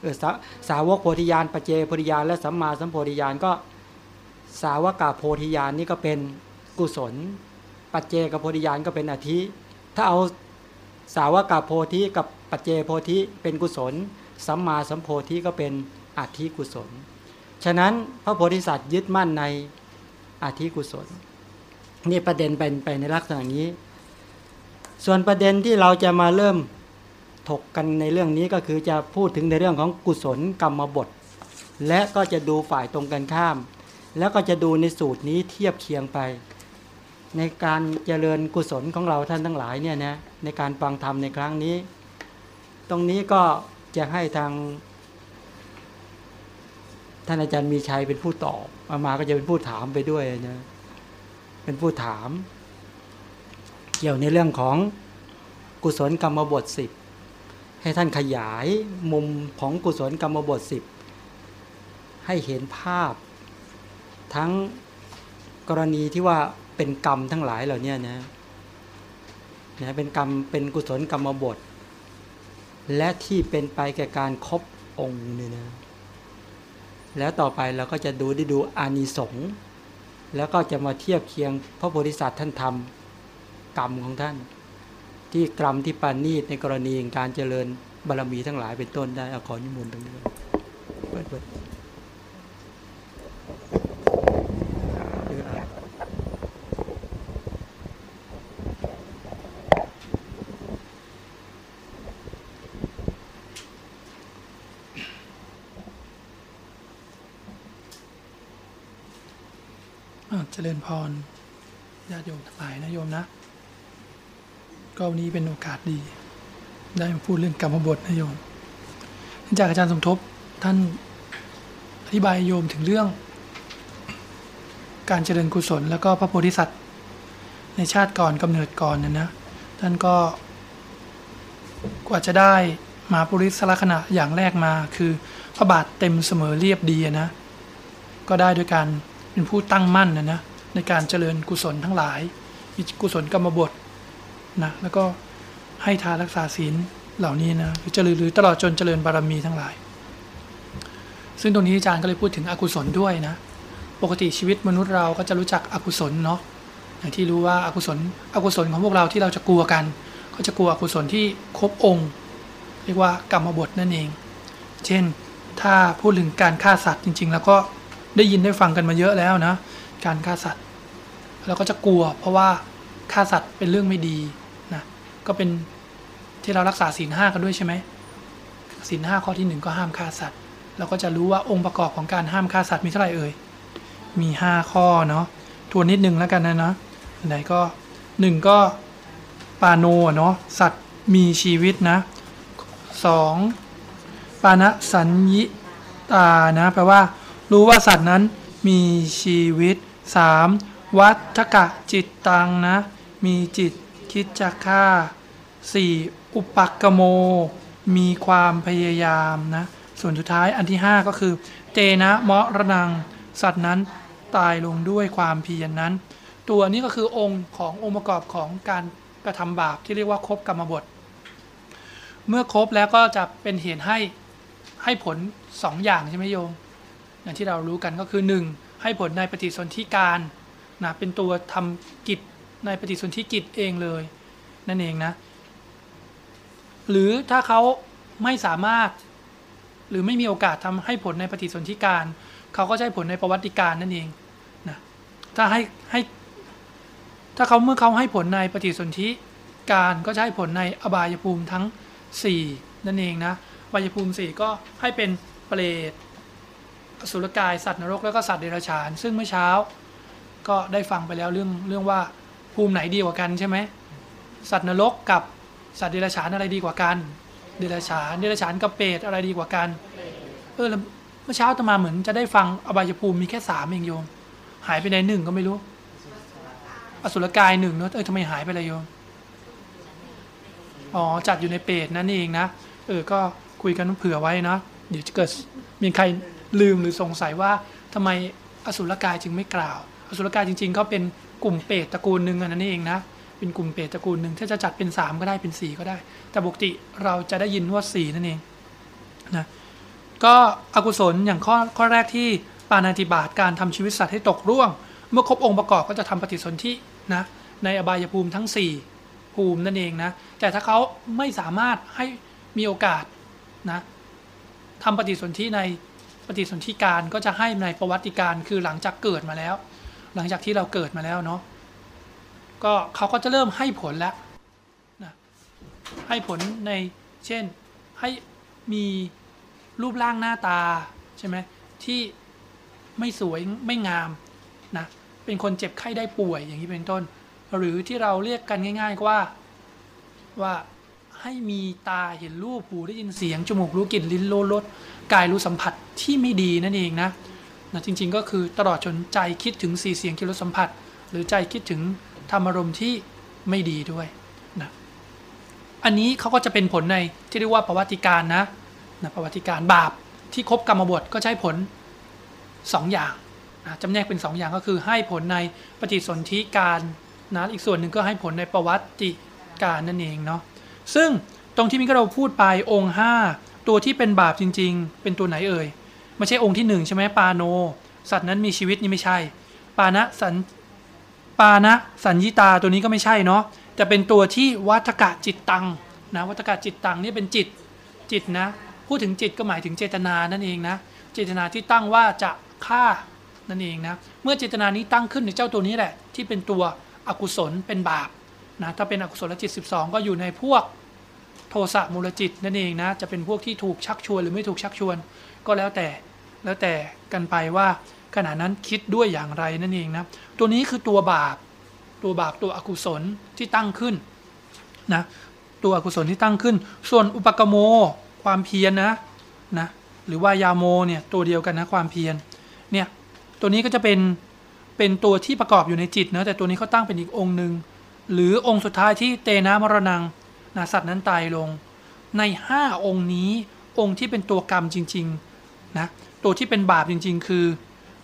เออสาสาวกโพธิญาณปัจเจโพธิญาณและสัมมาสัมโพธิญาณก็สาวกาโพธิญาณนี่ก็เป็นกุศล ปัจเจกโพธิญาณก็เป็นอธิ ถ้าเอาสาวกาโพธิกับปัจเจโพธิเป็นกุศล สัมมาสัมโพธิก็เป็นอธิกุศล ฉะนั้นพระโพธิสัตว์ยึดมั่นในอธิกุศล นี่ประเด็นเป็นไปในลักษณะนี้ ส่วนประเด็นที่เราจะมาเริ่ม ถกกันในเรื่องนี้ก็คือจะพูดถึงในเรื่องของกุศลกรรมบท และก็จะดูฝ่ายตรงกันข้าม แล้วก็จะดูในสูตรนี้เทียบเคียงไป ในการเจริญกุศลของเราท่านทั้งหลายเนี่ยนะในการฟังธรรมในครั้งนี้ ตรงนี้ก็จะให้ทางท่านอาจารย์มีชัยเป็นผู้ตอบอามาก็จะเป็นผู้ถามไปด้วยนะเป็นผู้ถาม เกี่ยวในเรื่องของกุศลกรรมบทสิบ ให้ท่านขยายมุมของกุศลกรรมบทสิบให้เห็นภาพ ทั้งกรณีที่ว่าเป็นกรรมทั้งหลายเหล่านี้นะนะเป็นกรรมเป็นกุศลกรรมบท และที่เป็นไปแก่การครบองค์นี่นะแล้วต่อไปเราก็จะดูได้ดูอานิสงส์แล้วก็จะมาเทียบเคียงพระโพธิสัตว์ท่านทำกรรมของท่าน ที่กรรมที่ปานีตในกรณีการเจริญบารรมีทั้งหลายเป็นต้นได้อขอนิมนต์ตรงนี้เปิดเปิดอะเจริญพรญาติโยมทั้งหลายนะโยมนะ ก็วันนี้เป็นโอกาสดี ได้มาพูดเรื่องกรรมบทนะโยมเนื่องจากอาจารย์สมทบท่านอธิบายโยมถึงเรื่อง การเจริญกุศลแล้วก็พระโพธิสัตว์ ในชาติก่อนกำเนิดก่อนนะนะท่านก็กว่าจะได้มาปุริสลักษณะอย่างแรกมาคือพระบาทเต็มเสมอเรียบดีนะ ก็ได้ด้วยการเป็นผู้ตั้งมั่นนะนะในการเจริญกุศลทั้งหลายมีกุศลกรรมบท นะแล้วก็ให้ทานรักษาศีลเหล่านี้นะหรือเจริญหรือตลอดจนเจริญบารมีทั้งหลาย ซึ่งตรงนี้อาจารย์ก็เลยพูดถึงอกุศลด้วยนะ ปกติชีวิตมนุษย์เราก็จะรู้จักอกุศลเนาะอย่างที่รู้ว่าอากุศลอกุศลของพวกเราที่เราจะกลัวกัน ก็จะกลัวอกุศลที่ครบอกค์ เรียกว่ากรรมบทนั่นเอง เช่นถ้าพูดถึงการฆ่าสัตว์จริง ๆ แล้วก็ได้ยินได้ฟังกันมาเยอะแล้วนะ การฆ่าสัตว์เราก็จะกลัว เพราะว่าฆ่าสัตว์เป็นเรื่องไม่ดี ก็เป็นที่เรารักษาศีลห้ากันด้วยใช่ไหมศีลห้าข้อที่หนึ่งก็ห้ามฆ่าสัตว์ เราก็จะรู้ว่าองค์ประกอบของการห้ามฆ่าสัตว์มีเท่าไหร่เอ่ย มีห้าข้อเนาะ ทวนนิดนึงแล้วกันนะเนาะไหนก็หนึ่งก็ปาโนะเนาะ สัตว์มีชีวิตนะสองปานะสัญญิตานะ แปลว่า รู้ว่าสัตว์นั้นมีชีวิต 3. วัฏกะจิตตังนะ มีจิต คิดจะฆ่า 4. อุปักกโม มีความพยายามนะ ส่วนสุดท้ายอันที่ 5 ก็คือเตนะเมาะระนัง สัตว์นั้นตายลงด้วยความเพียรนนั้น ตัวนี้ก็คือองค์ขององค์ประกอบของการกระทำบาปที่เรียกว่าครบกรรมบท เมื่อครบแล้วก็จะเป็นเหตุให้ให้ผล 2 อย่างใช่ไหมโยมอย่างที่เรารู้กันก็คือ 1. ให้ผลในปฏิสนธิการนะเป็นตัวทำกิจ ในปฏิสนธิกิจเองเลย นั่นเองนะ หรือถ้าเขาไม่สามารถ หรือไม่มีโอกาสทำให้ผลในปฏิสนธิการเขาก็ให้ผลในประวัติการนั่นเองนะถ้าให้ให้ ถ้าเขาเมื่อเขาให้ผลในปฏิสนธิการก็ให้ผลในอบายภูมิทั้ง 4 นั่นเองนะอบายภูมิ 4 ก็ให้เป็นเปรตอสุรกายสัตว์นรกแล้วก็สัตว์เดรัจฉาน ซึ่งเมื่อเช้าก็ได้ฟังไปแล้วเรื่องเรื่องว่า ภูมิไหนดีกว่ากันใช่ไหมสัตว์นรกกับสัตว์เดรัจฉานอะไรดีกว่ากัน เดรัจฉานเดรัจฉานกับเปรตอะไรดีกว่ากันเออแล้วเมื่อเช้าตมาเหมือนจะได้ฟังอบายภูมิมีแค่สามเองโยม หายไปในหนึ่งก็ไม่รู้ อสุรกายหนึ่งเนอะเออทำไมหายไปเลยโยมอ๋อจัดอยู่ในเปรตนั่นเองนะเออก็คุยกันเผื่อไว้นะเดี๋ยวจะเกิดมีใครลืมหรือสงสัยว่าทำไมอสุรกายจึงไม่กล่าว อสุรกายจริงๆก็เป็น กลุ่มเปรตตระกูลหนึ่งอันนั่นเองนะ เป็นกลุ่มเปรตตระกูลหนึ่งถ้าจะจัดเป็น 3 ก็ได้เป็น 4 ก็ได้ แต่ปกติเราจะได้ยินว่า4นั่นเองนะก็อกุศลอย่างข้อข้อแรกที่ปานาติบาตการทำชีวิตสัตว์ให้ตกร่วง เมื่อครบองค์ประกอบก็จะทำปฏิสนธินะในอบายภูมิทั้ง 4 ภูมินั่นเองนะ แต่ถ้าเขาไม่สามารถให้มีโอกาสนะทำปฏิสนธิในปฏิสนธิการก็จะให้ในประวัติการคือหลังจากเกิดมาแล้ว หลังจากที่เราเกิดมาแล้วเนาะก็เขาก็จะเริ่มให้ผลแล้วนะให้ผลในเช่นให้มีรูปร่างหน้าตาใช่ไหมที่ไม่สวยไม่งามนะเป็นคนเจ็บไข้ได้ป่วยอย่างนี้เป็นต้น หรือที่เราเรียกกันง่าย ๆ ว่าว่าให้มีตาเห็นรูปหูได้ยินเสียงจมูกรู้กลิ่นลิ้นรู้รสกายรู้สัมผัสที่ไม่ดีนั่นเองนะ นะจริงๆ ก็คือตลอดจนใจคิดถึงสีเสียงกิรสสัมผัส หรือใจคิดถึงธรรมอารมณ์ที่ไม่ดีด้วยนะอันนี้เขาก็จะเป็นผลในที่เรียกว่าประวัติการนะนะประวัติการบาปที่ครบกรรมบทก็ใช้ผล 2 อย่างนะจำแนกเป็น 2 อย่างก็คือให้ผลในปฏิสนธิการนะอีกส่วนหนึ่งก็ให้ผลในประวัติการนั่นเองเนาะซึ่งตรงที่มิกเราพูดไปองค์ 5 ตัวที่เป็นบาปจริง ๆ เป็นตัวไหนเอ่ย ไม่ใช่องค์ที่1ใช่ไหมปาโน สัตว์นั้นมีชีวิตนี่ไม่ใช่ ปานะสันปานะสัญญิตาตัวนี้ก็ไม่ใช่เนาะแต่เป็นตัวที่วัฏกะจิตตังนะวัฏกะจิตตังนี่เป็นจิตจิตนะพูดถึงจิตก็หมายถึงเจตนานั่นเองนะเจตนาที่ตั้งว่าจะฆ่านั่นเองนะเมื่อเจตนานี้ตั้งขึ้นในเจ้าตัวนี้แหละ ที่เป็นตัวอกุศลเป็นบาปนะถ้าเป็นอกุศลจิต 12 ก็อยู่ในพวกโทสะมูลจิตนั่นเองนะจะเป็นพวกที่ถูกชักชวนหรือไม่ถูกชักชวน ก็แล้วแต่ แล้วแต่กันไปว่าขณะนั้นคิดด้วยอย่างไรนั่นเองนะ ตัวนี้คือตัวบาป ตัวบาปตัวอกุศลที่ตั้งขึ้นนะตัวอกุศลที่ตั้งขึ้น ส่วนอุปกโมความเพียรนนะนะหรือว่ายาโมเนี่ยตัวเดียวกันนะความเพียรเนี่ยตัวนี้ก็จะเป็นเป็นตัวที่ประกอบอยู่ในจิตนะแต่ตัวนี้เขาตั้งเป็นอีกองค์หนึ่งหรือองค์สุดท้ายที่เตนะมรณังนะสัตว์นั้นตายลง ใน 5 องค์นี้องค์ที่เป็นตัวกรรมจริงๆนะ ตัวที่เป็นบาปจริง ๆ คือ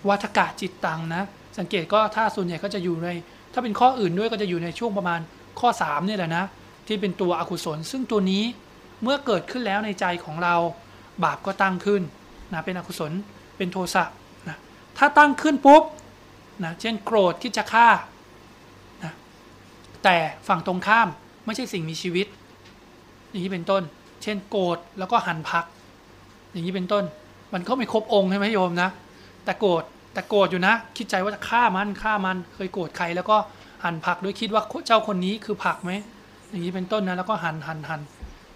วัฏกะจิตตังนะ สังเกตก็ถ้าส่วนใหญ่ก็จะอยู่ใน ถ้าเป็นข้ออื่นด้วยก็จะอยู่ในช่วงประมาณข้อ3เนี่ยแหละนะ ที่เป็นตัวอกุศล ซึ่งตัวนี้เมื่อเกิดขึ้นแล้วในใจของเราบาปก็ตั้งขึ้นนะเป็นอกุศลเป็นโทสะนะถ้าตั้งขึ้นปุ๊บนะเช่นโกรธที่จะฆ่านะแต่ฝั่งตรงข้ามไม่ใช่สิ่งมีชีวิต อย่างนี้เป็นต้น เช่นโกรธแล้วก็หันพัก อย่างนี้เป็นต้น มันก็ไม่ครบองค์ใช่ไหมโยมนะ แต่โกรธแต่โกรธอยู่นะ คิดใจว่าจะฆ่ามันฆ่ามันเคยโกรธใคร แล้วก็หั่นผักด้วยคิดว่าเจ้าคนนี้คือผักไหมอย่างนี้เป็นต้นนะ แล้วก็หั่นหั่นหั่น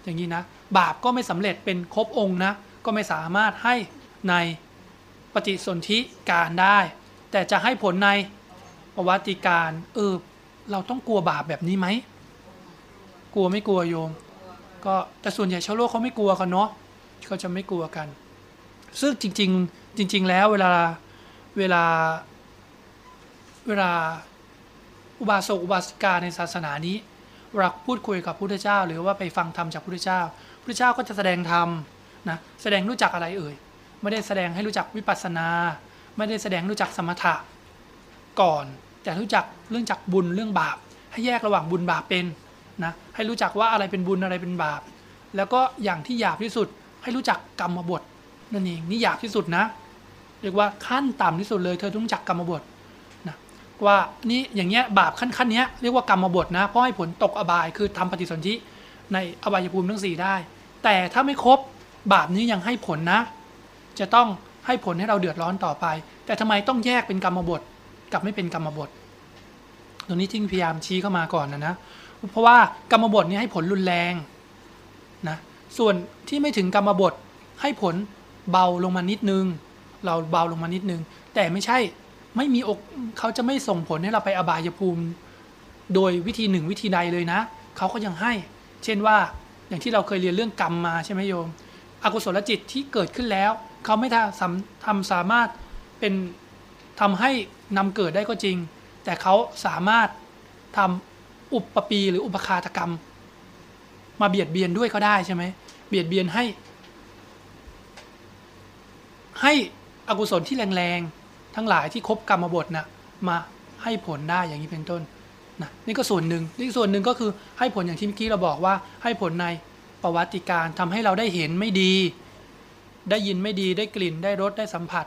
อย่างนี้นะ บาปก็ไม่สำเร็จเป็นครบองค์นะ ก็ไม่สามารถให้ในปฏิสนธิการได้ แต่จะให้ผลในประวัติการ เออ เราต้องกลัวบาปแบบนี้ไหม กลัวไม่กลัวโยม ก็แต่ส่วนใหญ่ชาวโลกเขาไม่กลัวกันเนาะเขาจะไม่กลัวกัน ซึ่งจริง ๆ จริง ๆ แล้วเวลาเวลาเวลาอุบาสกอุบาสิกาในศาสนานี้เวลาพูดคุยกับพระพุทธเจ้า หรือว่าไปฟังธรรมจากพระพุทธเจ้าพระพุทธเจ้าก็จะแสดงธรรมนะแสดงรู้จักอะไรเอ่ยไม่ได้แสดงให้รู้จักวิปัสสนา ไม่ได้แสดงรู้จักสมถะก่อน แต่รู้จักเรื่องจักบุญเรื่องบาป ให้แยกระหว่างบุญบาปเป็นนะให้รู้จักว่าอะไรเป็นบุญอะไรเป็นบาป แล้วก็อย่างที่หยาบที่สุดให้รู้จักกรรมบท นั่นเองนี่หยาบที่สุดนะ เรียกว่าขั้นต่ำที่สุดเลยเธอต้องจักกรรมบทนะว่านี่อย่างเงี้ยบาปขั้นขั้นเนี้ยเรียกว่ากรรมบทนะเพราะให้ผลตกอบายคือทำปฏิสนธิในอบายภูมิทั้งสี่ได้ แต่ถ้าไม่ครบบาปนี้ยังให้ผลนะ จะต้องให้ผลให้เราเดือดร้อนต่อไป แต่ทำไมต้องแยกเป็นกรรมบทกับไม่เป็นกรรมบทตรงนี้ที่พยายามชี้เข้ามาก่อนนะนะเพราะว่ากรรมบทนี้ให้ผลรุนแรงนะส่วนที่ไม่ถึงกรรมบทให้ผล เบาลงมานิดนึง เราเบาลงมานิดนึง แต่ไม่ใช่ไม่มีอกเขาจะไม่ส่งผลให้เราไปอบายภูมิ โดยวิธีหนึ่งวิธีใดเลยนะ เขาก็ยังให้ เช่นว่าอย่างที่เราเคยเรียนเรื่องกรรมมาใช่ไหมโยม อกุศลจิตที่เกิดขึ้นแล้ว เขาไม่ทำทำสามารถเป็นทำให้นำเกิดได้ก็จริง แต่เขาสามารถทำอุปปีหรืออุปคาตกรรม มาเบียดเบียนด้วยก็ได้ใช่ไหมเบียดเบียนให้ ให้อกุศลที่แรงๆ ทั้งหลายที่ครบกรรมบทนะ่ะมาให้ผลได้อย่างนี้เป็นต้นนะนี่ก็ส่วนหนึ่งนี่ส่วนหนึ่งก็คือให้ผลอย่างที่เมื่อกี้เราบอกว่าให้ผลในประวัติการทำให้เราได้เห็นไม่ดี ได้ยินไม่ดีได้กลิ่นได้รสได้สัมผัส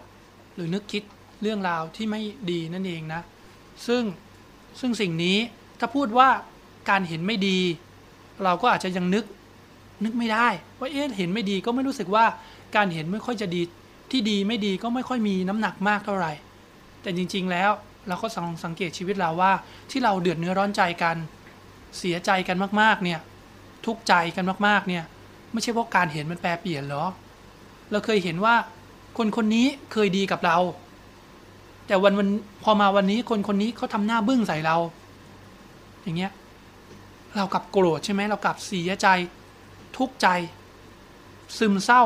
หรือนึกคิดเรื่องราวที่ไม่ดีนั่นเองนะ ซึ่งซึ่งสิ่งนี้ถ้าพูดว่าการเห็นไม่ดี เราก็อาจจะยังนึกนึกไม่ได้ ว่าเอ๊ะเห็นไม่ดีก็ไม่รู้สึกว่าการเห็นไม่ค่อยจะดี ที่ดีไม่ดีก็ไม่ค่อยมีน้ำหนักมากเท่าไหร่ แต่จริง ๆ แล้วเราก็สังสังเกตชีวิตเราว่า ที่เราเดือดเนื้อร้อนใจกัน เสียใจกันมากๆเนี่ยทุกข์ใจกันมากๆเนี่ยไม่ใช่เพราะการเห็นมันแปรเปลี่ยนหรอ เราเคยเห็นว่าคนคนนี้เคยดีกับเรา แต่วันวันพอมาวันนี้คนคนนี้เขาทำหน้าบึ้งใส่เรา อย่างเงี้ยเรากลับโกรธใช่ไหมเรากลับเสียใจ ทุกข์ใจ ซึมเศร้า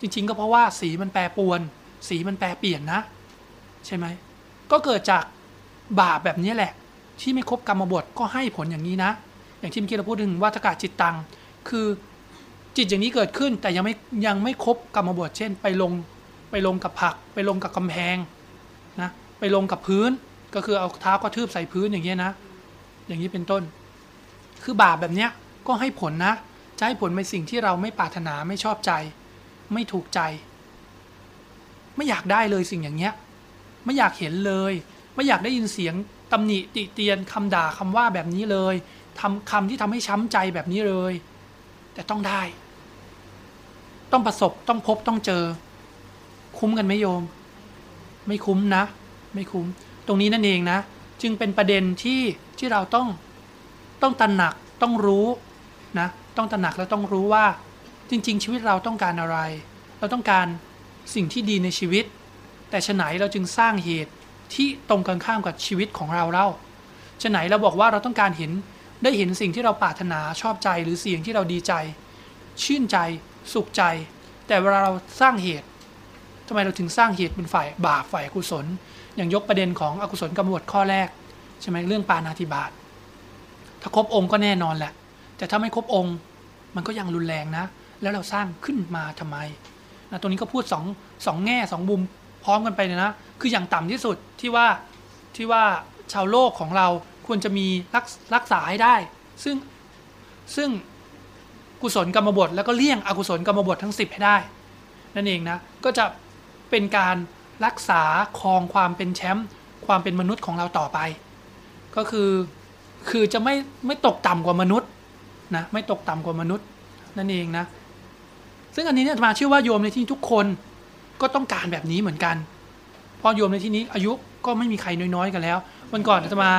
จริง ๆ ก็เพราะว่าสีมันแปรปรวน สีมันแปรเปลี่ยนนะ ใช่ไหม ก็เกิดจากบาปแบบนี้แหละ ที่ไม่ครบกรรมบทก็ให้ผลอย่างนี้นะ อย่างที่เมื่อกี้เราพูดถึงวัฏกาจิตตัง คือจิตอย่างนี้เกิดขึ้นแต่ยังไม่ยังไม่ครบกรรมบทเช่น ไปลงไปลงกับผัก ไปลงกับกำแพงนะไปลงกับพื้นก็คือเอาเท้ากระทืบใส่พื้นอย่างเงี้ยนะ อย่างนี้เป็นต้น คือบาปแบบเนี้ยก็ให้ผลนะ จะให้ผลในสิ่งที่เราไม่ปรารถนาไม่ชอบใจ ไม่ถูกใจ ไม่อยากได้เลยสิ่งอย่างเงี้ย ไม่อยากเห็นเลย ไม่อยากได้ยินเสียงตำหนิติเตียนคำด่าคำว่าแบบนี้เลยทำคำที่ทำให้ช้ำใจแบบนี้เลย แต่ต้องได้ ต้องประสบต้องพบต้องเจอ คุ้มกันไหมโยม ไม่คุ้มนะ ไม่คุ้ม ตรงนี้นั่นเองนะ จึงเป็นประเด็นที่ที่เราต้องต้องตระหนักต้องรู้นะ ต้องตระหนักแล้วต้องรู้ว่า จริง ๆ ชีวิตเราต้องการอะไร เราต้องการสิ่งที่ดีในชีวิต แต่ฉไหนเราจึงสร้างเหตุที่ตรงกันข้ามกับชีวิตของเราเล่าฉไหนเราบอกว่าเราต้องการเห็นได้เห็นสิ่งที่เราปรารถนาชอบใจหรือเสียงที่เราดีใจ ชื่นใจ สุขใจ แต่เวลาเราสร้างเหตุทำไมเราถึงสร้างเหตุเป็นฝ่ายบาปฝ่ายอกุศล อย่างยกประเด็นของอกุศลกรรมบทข้อแรกใช่ไหมเรื่องปานาธิบาตถ้าครบองค์ก็แน่นอนแหละ แต่ถ้าไม่ครบองค์ มันก็ยังรุนแรงนะ แล้วเราสร้างขึ้นมาทำไมนะตรงนี้ก็พูดสองสองแง่สองมุมพร้อมกันไปเลยนะ คืออย่างต่ำที่สุดที่ว่าที่ว่าชาวโลกของเราควรจะมีรักรักษาให้ได้ ซึ่งซึ่งกุศลกรรมบท แล้วก็เลี่ยงอกุศลกรรมบททั้ง 10 ให้ได้ นั่นเองนะ ก็จะเป็นการรักษาครองความเป็นแชมป์ความเป็นมนุษย์ของเราต่อไป ก็คือคือจะไม่ไม่ตกต่ำกว่ามนุษย์นะไม่ตกต่ำกว่ามนุษย์ นั่นเองนะ ซึ่งอันนี้เนี่ยมาเชื่อว่าโยมในที่ทุกคนก็ต้องการแบบนี้เหมือนกันเพราะโยมในที่นี้อายุก็ไม่มีใครน้อยๆกันแล้ววันก่อนอาตมา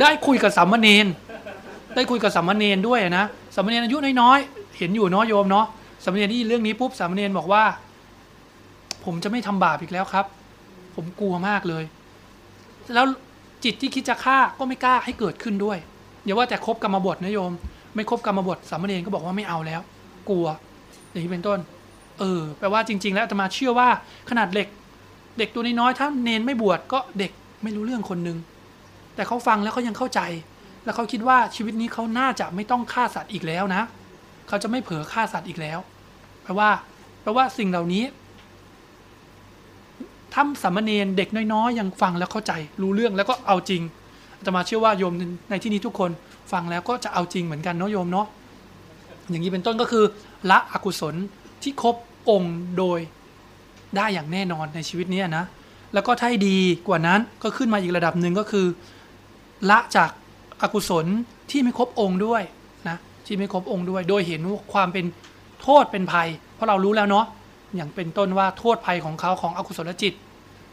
ได้คุยกับสามเณรได้คุยกับสามเณรด้วยนะสามเณรอายุน้อยๆเห็นอยู่เนาะโยมเนาะสามเณรที่เรื่องนี้ปุ๊บสามเณรบอกว่า ผมจะไม่ทำบาปอีกแล้วครับ ผมกลัวมากเลย แล้วจิตที่คิดจะฆ่าก็ไม่กล้าให้เกิดขึ้นด้วยอย่าว่าแต่คบกรรมบทนะโยม ไม่คบกรรมบทสามเณรก็บอกว่าไม่เอาแล้ว กลัว อย่างนี้เป็นต้น เออ แปลว่าจริง ๆ แล้วอาตมาเชื่อว่าขนาดเด็ก เด็กตัวน้อยๆถ้าเนนไม่บวชก็เด็กไม่รู้เรื่องคนหนึ่งแต่เขาฟังแล้วเขายังเข้าใจ แล้วเขาคิดว่าชีวิตนี้เขาน่าจะไม่ต้องฆ่าสัตว์อีกแล้วนะ เขาจะไม่เผลอฆ่าสัตว์อีกแล้ว แปลว่า แปลว่าสิ่งเหล่านี้ถ้าสามเณรเด็กน้อยๆ ยังฟังแล้วเข้าใจ รู้เรื่องแล้วก็เอาจริงอาตมาเชื่อว่าโยมในที่นี้ทุกคนฟังแล้วก็จะเอาจริงเหมือนกันเนาะโยมเนาะ อย่างนี้เป็นต้นก็คือละอกุศลที่ครบองค์โดยได้อย่างแน่นอนในชีวิตนี้นะ แล้วก็ถ้าดีกว่านั้นก็ขึ้นมาอีกระดับหนึ่งก็คือ ละจากอากุศลที่ไม่ครบองค์ด้วยนะที่ไม่ครบองค์ด้วย โดยเห็นความเป็นโทษเป็นภัย เพราะเรารู้แล้วเนาะอย่างเป็นต้นว่าโทษภัยของเขาของอกุศลจิต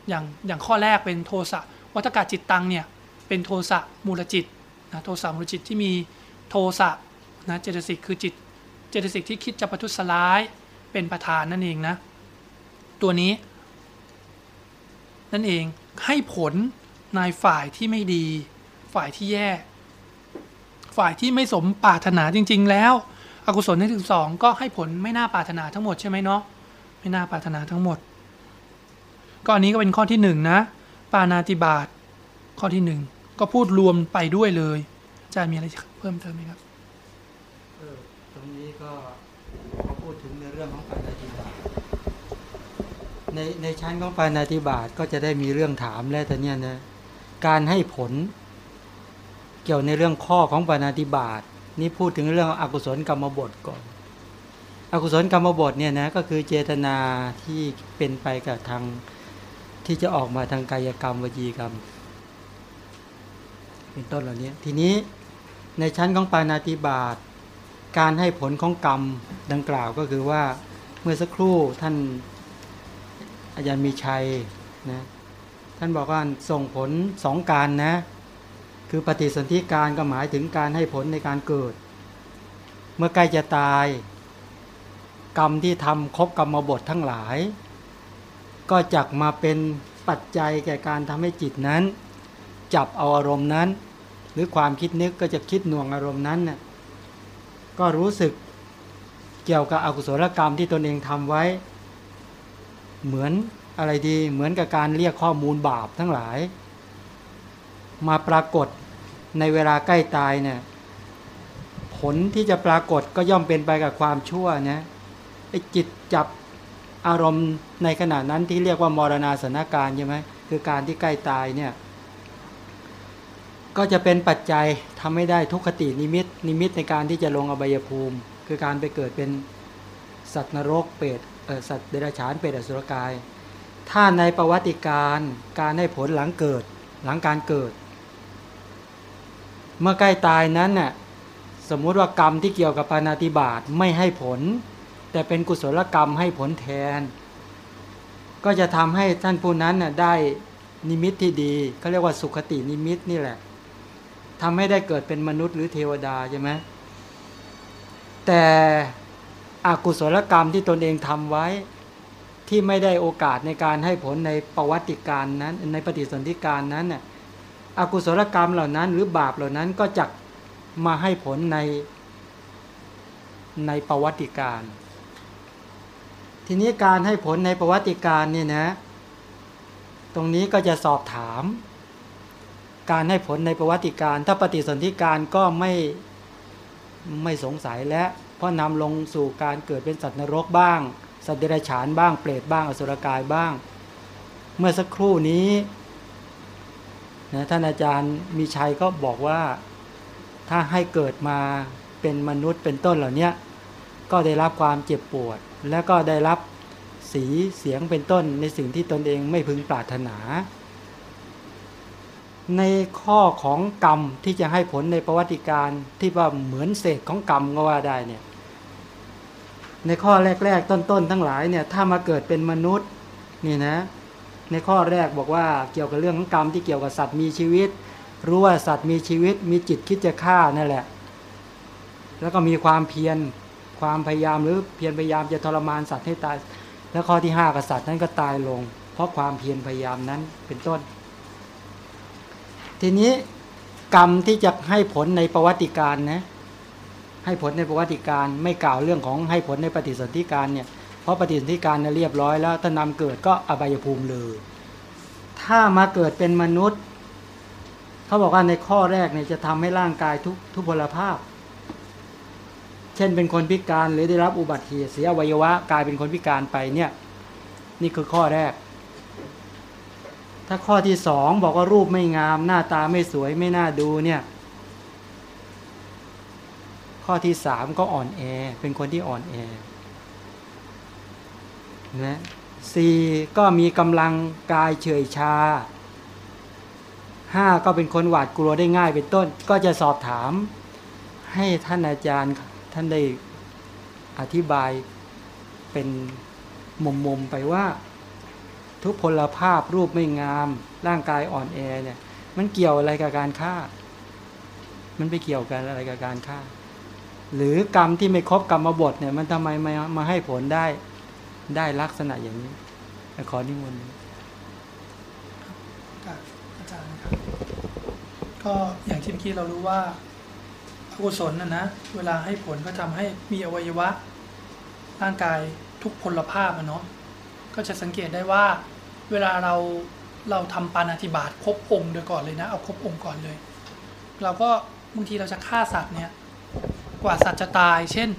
อย่างอย่างข้อแรกเป็นโทสะวัฏกาจิตตังเนี่ยเป็นโทสะมูลจิตนะโทสะมูลจิตที่มีโทสะ นะเจตสิกคือจิตเจตสิกที่คิดจะประทุษร้ายเป็นประธานนั่นเองนะ ตัวนี้ นั่นเองให้ผลในฝ่ายที่ไม่ดี ฝ่ายที่แย่ ฝ่ายที่ไม่สมปรารถนาจริง ๆ แล้ว อกุศลในถึงสองก็ให้ผลไม่น่าปรารถนาทั้งหมดใช่ไหมเนาะไม่น่าปรารถนาทั้งหมดก็อันนี้ก็เป็นข้อที่หนึ่งนะปานาติบาตข้อที่หนึ่งก็พูดรวมไปด้วยเลยจามีอะไรเพิ่มเติมไหมครับ เออตรงนี้ก็เขาพูดถึงในเรื่องของปานาติบาต ในในชั้นของปานาติบาตก็จะได้มีเรื่องถามแล้วแต่เนี่ยนะการให้ผล เกี่ยวในเรื่องข้อของปานาติบาตนี่พูดถึงเรื่องอกุศลกรรมบทก่อน อกุศลกรรมบทเนี่ยนะก็คือเจตนาที่เป็นไปกับทางที่จะออกมาทางกายกรรมวจีกรรม เป็นต้นเหล่านี้ทีนี้ในชั้นของปานาติบาตการให้ผลของกรรมดังกล่าวก็คือว่าเมื่อสักครู่ท่าน อาจารย์มีชัยนะท่านบอกว่าส่งผลสองการนะคือปฏิสนธิการก็หมายถึงการให้ผลในการเกิด เมื่อใกล้จะตาย กรรมที่ทำครบกรรมบททั้งหลาย ก็จักมาเป็นปัจจัยแก่การทำให้จิตนั้น จับเอาอารมณ์นั้น หรือความคิดนึกก็จะคิดหน่วงอารมณ์นั้นน่ก็รู้สึกเกี่ยวกับอกุศลกรรมที่ตนเองทำไว้ เหมือนอะไรดีเหมือนกับการเรียกข้อมูลบาปทั้งหลาย มาปรากฏในเวลาใกล้ตายเนี่ยผลที่จะปรากฏก็ย่อมเป็นไปกับความชั่วนะไอ้จิตจับอารมณ์ในขณะนั้นที่เรียกว่ามรณาสนาการใช่ไหมคือการที่ใกล้ตายเนี่ยก็จะเป็นปัจจัยทำให้ได้ทุกขตินิมิตนิมิตในการที่จะลงอบายภูมิ คือการไปเกิดเป็น สัตว์นรกเปรตสัตว์เดรัจฉานเปรตอสุรกาย ถ้าในประวัติการการให้ผลหลังเกิดหลังการเกิด เมื่อใกล้ตายนั้นน่ะสมมุติว่ากรรมที่เกี่ยวกับปานาติบาตไม่ให้ผล แต่เป็นกุศลกรรมให้ผลแทน ก็จะทำให้ท่านผู้นั้นน่ะได้นิมิตที่ดีเขาเรียกว่าสุขตินิมิตนี่แหละทำให้ได้เกิดเป็นมนุษย์หรือเทวดาใช่ไหมแต่ อากุศลกรรมที่ตนเองทำไว้ที่ไม่ได้โอกาสในการให้ผลในประวัติการนั้น ในปฏิสนธิการนั้นน่ะอกุศลกรรมเหล่านั้น หรือบาปเหล่านั้นก็จะมาให้ผลในในประวัติการ ทีนี้การให้ผลในประวัติการเนี่ยนะ ตรงนี้ก็จะสอบถาม การให้ผลในประวัติการ ถ้าปฏิสนธิการก็ไม่ไม่สงสัยแล้ว เพราะนำลงสู่การเกิดเป็นสัตว์นรกบ้าง สัตว์เดรัจฉานบ้างเปรตบ้างอสุรกายบ้าง เมื่อสักครู่นี้นะท่านอาจารย์มีชัยก็บอกว่าถ้าให้เกิดมาเป็นมนุษย์เป็นต้นเหล่านี้ก็ได้รับความเจ็บปวด และก็ได้รับสีเสียงเป็นต้นในสิ่งที่ตนเองไม่พึงปรารถนา ในข้อของกรรมที่จะให้ผลในประวัติการที่ว่าเหมือนเศษของกรรมก็ว่าได้เนี่ย ในข้อแรก ๆ ต้นๆทั้งหลายเนี่ยถ้ามาเกิดเป็นมนุษย์นี่นะในข้อแรกบอกว่าเกี่ยวกับเรื่องของกรรมที่เกี่ยวกับสัตว์มีชีวิต รู้ว่าสัตว์มีชีวิต มีจิตคิดจะฆ่านั่นแหละ แล้วก็มีความเพียรความพยายามหรือเพียรพยายามจะทรมานสัตว์ให้ตาย แล้วข้อที่ห้ากษัตริย์นั้นก็ตายลง เพราะความเพียรพยายามนั้นเป็นต้น ทีนี้กรรมที่จะให้ผลในประวัติการนะ ให้ผลในประวัติการไม่กล่าวเรื่องของให้ผลในปฏิสนธิการเนี่ยเพราะปฏิสนธิการเนี่ยเรียบร้อยแล้วถ้านำเกิดก็อบายภูมิเลย ถ้ามาเกิดเป็นมนุษย์เขาบอกว่าในข้อแรกเนี่ยจะทำให้ร่างกายทุกทุพพลภาพ เช่นเป็นคนพิการหรือได้รับอุบัติเหตุเสียอวัยวะกลายเป็นคนพิการไปเนี่ยนี่คือข้อแรก ถ้าข้อที่สองบอกว่ารูปไม่งาม หน้าตาไม่สวยไม่น่าดูเนี่ย ข้อที่สามก็อ่อนแอ เป็นคนที่อ่อนแอนะสี่ก็มีกำลังกายเฉยชาห้าก็เป็นคนหวาดกลัวได้ง่ายเป็นต้น ก็จะสอบถาม ให้ท่านอาจารย์ท่านได้อธิบายเป็นมุมๆไปว่า ทุกพลภาพรูปไม่งาม ร่างกายอ่อนแอเนี่ย มันเกี่ยวอะไรกับการฆ่า มันไปเกี่ยวกันอะไรกับการฆ่า หรือกรรมที่ไม่ครบกรรมบทเนี่ยมันทำไมมามาให้ผลได้ได้ลักษณะอย่างนี้ขอนิมนต์กับอาจารย์ครับก็อย่างที่เมื่อกี้เรารู้ว่าอกุศลนะนะเวลาให้ผลก็ทำให้มีอวัยวะ ร่างกายทุกพลภาพอะเนาะก็จะสังเกตได้ว่าเวลาเราเราทำปานาธิบาตครบองค์โดยก่อนเลยนะเอาครบองค์ก่อนเลย เราก็บางทีเราจะฆ่าสัตว์เนี่ย กว่าสัตว์จะตาย เช่น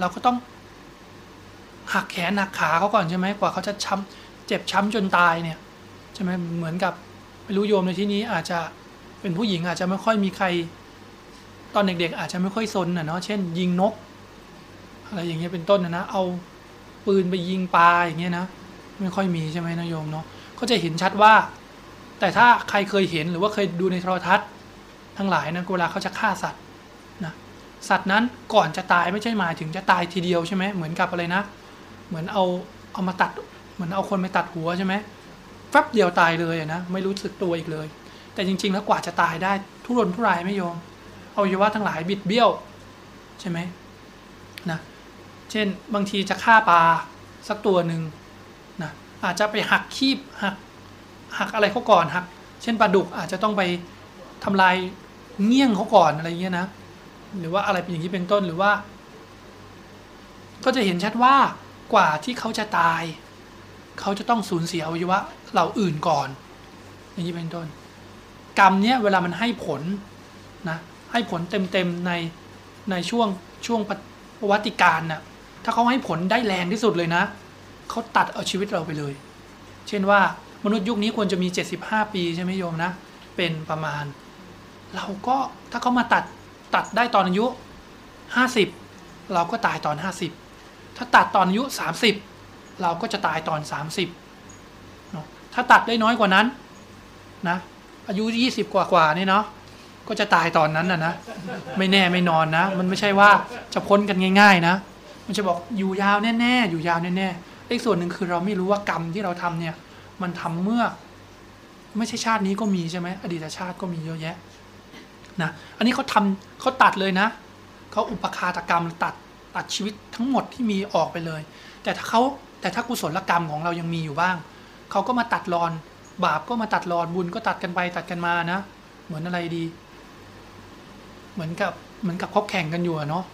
เราก็ต้องหักแขนหักขาเขาก่อนใช่ไหมกว่าเขาจะช้ำเจ็บช้ำจนตายเนี่ยใช่ไหมเหมือนกับไม่รู้โยมในที่นี้อาจจะเป็นผู้หญิงอาจจะไม่ค่อยมีใคร ตอนเด็กๆ อาจจะไม่ค่อยสนนะเนาะเช่น ยิงนก อะไรอย่างเงี้ยเป็นต้นนะนะเอาปืนไปยิงปลาอย่างเงี้ยนะไม่ค่อยมีใช่ไหมนะโยมเนาะก็จะเห็นชัดว่า แต่ถ้าใครเคยเห็นหรือว่าเคยดูในโทรทัศน์ ทั้งหลายนะเวลาเขาจะฆ่าสัตว์ สัตว์นั้นก่อนจะตายไม่ใช่หมายถึงจะตายทีเดียวใช่ไหมเหมือนกับอะไรนะ เหมือนเอาเอามาตัดเหมือนเอาคนไปตัดหัวใช่ไหมแฟบเดียวตายเลยนะไม่รู้สึกตัวอีกเลย แต่จริง ๆ แล้วกว่าจะตายได้ทุรนทุรายไม่โยมเอาอวัยวะทั้งหลายบิดเบี้ยวใช่ไหมนะเช่นบางทีจะฆ่าปลาสักตัวหนึ่งนะอาจจะไปหักคีบหักหักอะไรเขาก่อนหัก เช่นปลาดุกอาจจะต้องไปทำลายเงี้ยงเขาก่อนอะไรเงี้ยนะ หรือว่าอะไรเป็นอย่างนี้เป็นต้นหรือว่า ก็จะเห็นชัดว่ากว่าที่เขาจะตาย เขาจะต้องสูญเสียอวัยวะเหล่าอื่นก่อน อย่างนี้เป็นต้น กรรมเนี้ยเวลามันให้ผลนะให้ผลเต็มๆในในช่วงช่วงประวัติการน่ะถ้าเขาให้ผลได้แรงที่สุดเลยนะ เขาตัดเอาชีวิตเราไปเลย เช่นว่ามนุษย์ยุคนี้ควรจะมี 75 ปีใช่ไหมโยมนะ เป็นประมาณ เราก็ถ้าเขามาตัด ตัดได้ตอนอายุ 50 เราก็ตายตอน 50 ถ้าตัดตอนอายุ 30 เราก็จะตายตอน 30เนาะถ้าตัดได้น้อยกว่านั้นนะอายุ 20 กว่ากว่านี่เนาะก็จะตายตอนนั้นนะนะไม่แน่ไม่นอนนะ มันไม่ใช่ว่าจะพ้นกันง่าย ๆนะ มันจะบอกอยู่ยาวแน่ๆอยู่ยาวแน่ๆอีกส่วนหนึ่งคือเราไม่รู้ว่ากรรมที่เราทำเนี่ย มันทำเมื่อ ไม่ใช่ชาตินี้ก็มีใช่ไหมอดีตชาติก็มีเยอะแยะ นะอันนี้เขาทำเขาตัดเลยนะเขาอุปคาตกรรมตัดตัดชีวิตทั้งหมดที่มีออกไปเลย แต่ถ้าเขาแต่ถ้ากุศลกรรมของเรายังมีอยู่บ้างเขาก็มาตัดรอน บาปก็มาตัดรอนบุญก็ตัดกันไปตัดกันมานะ เหมือนอะไรดี เหมือนกับเหมือนกับเขาแข่งกันอยู่เนาะ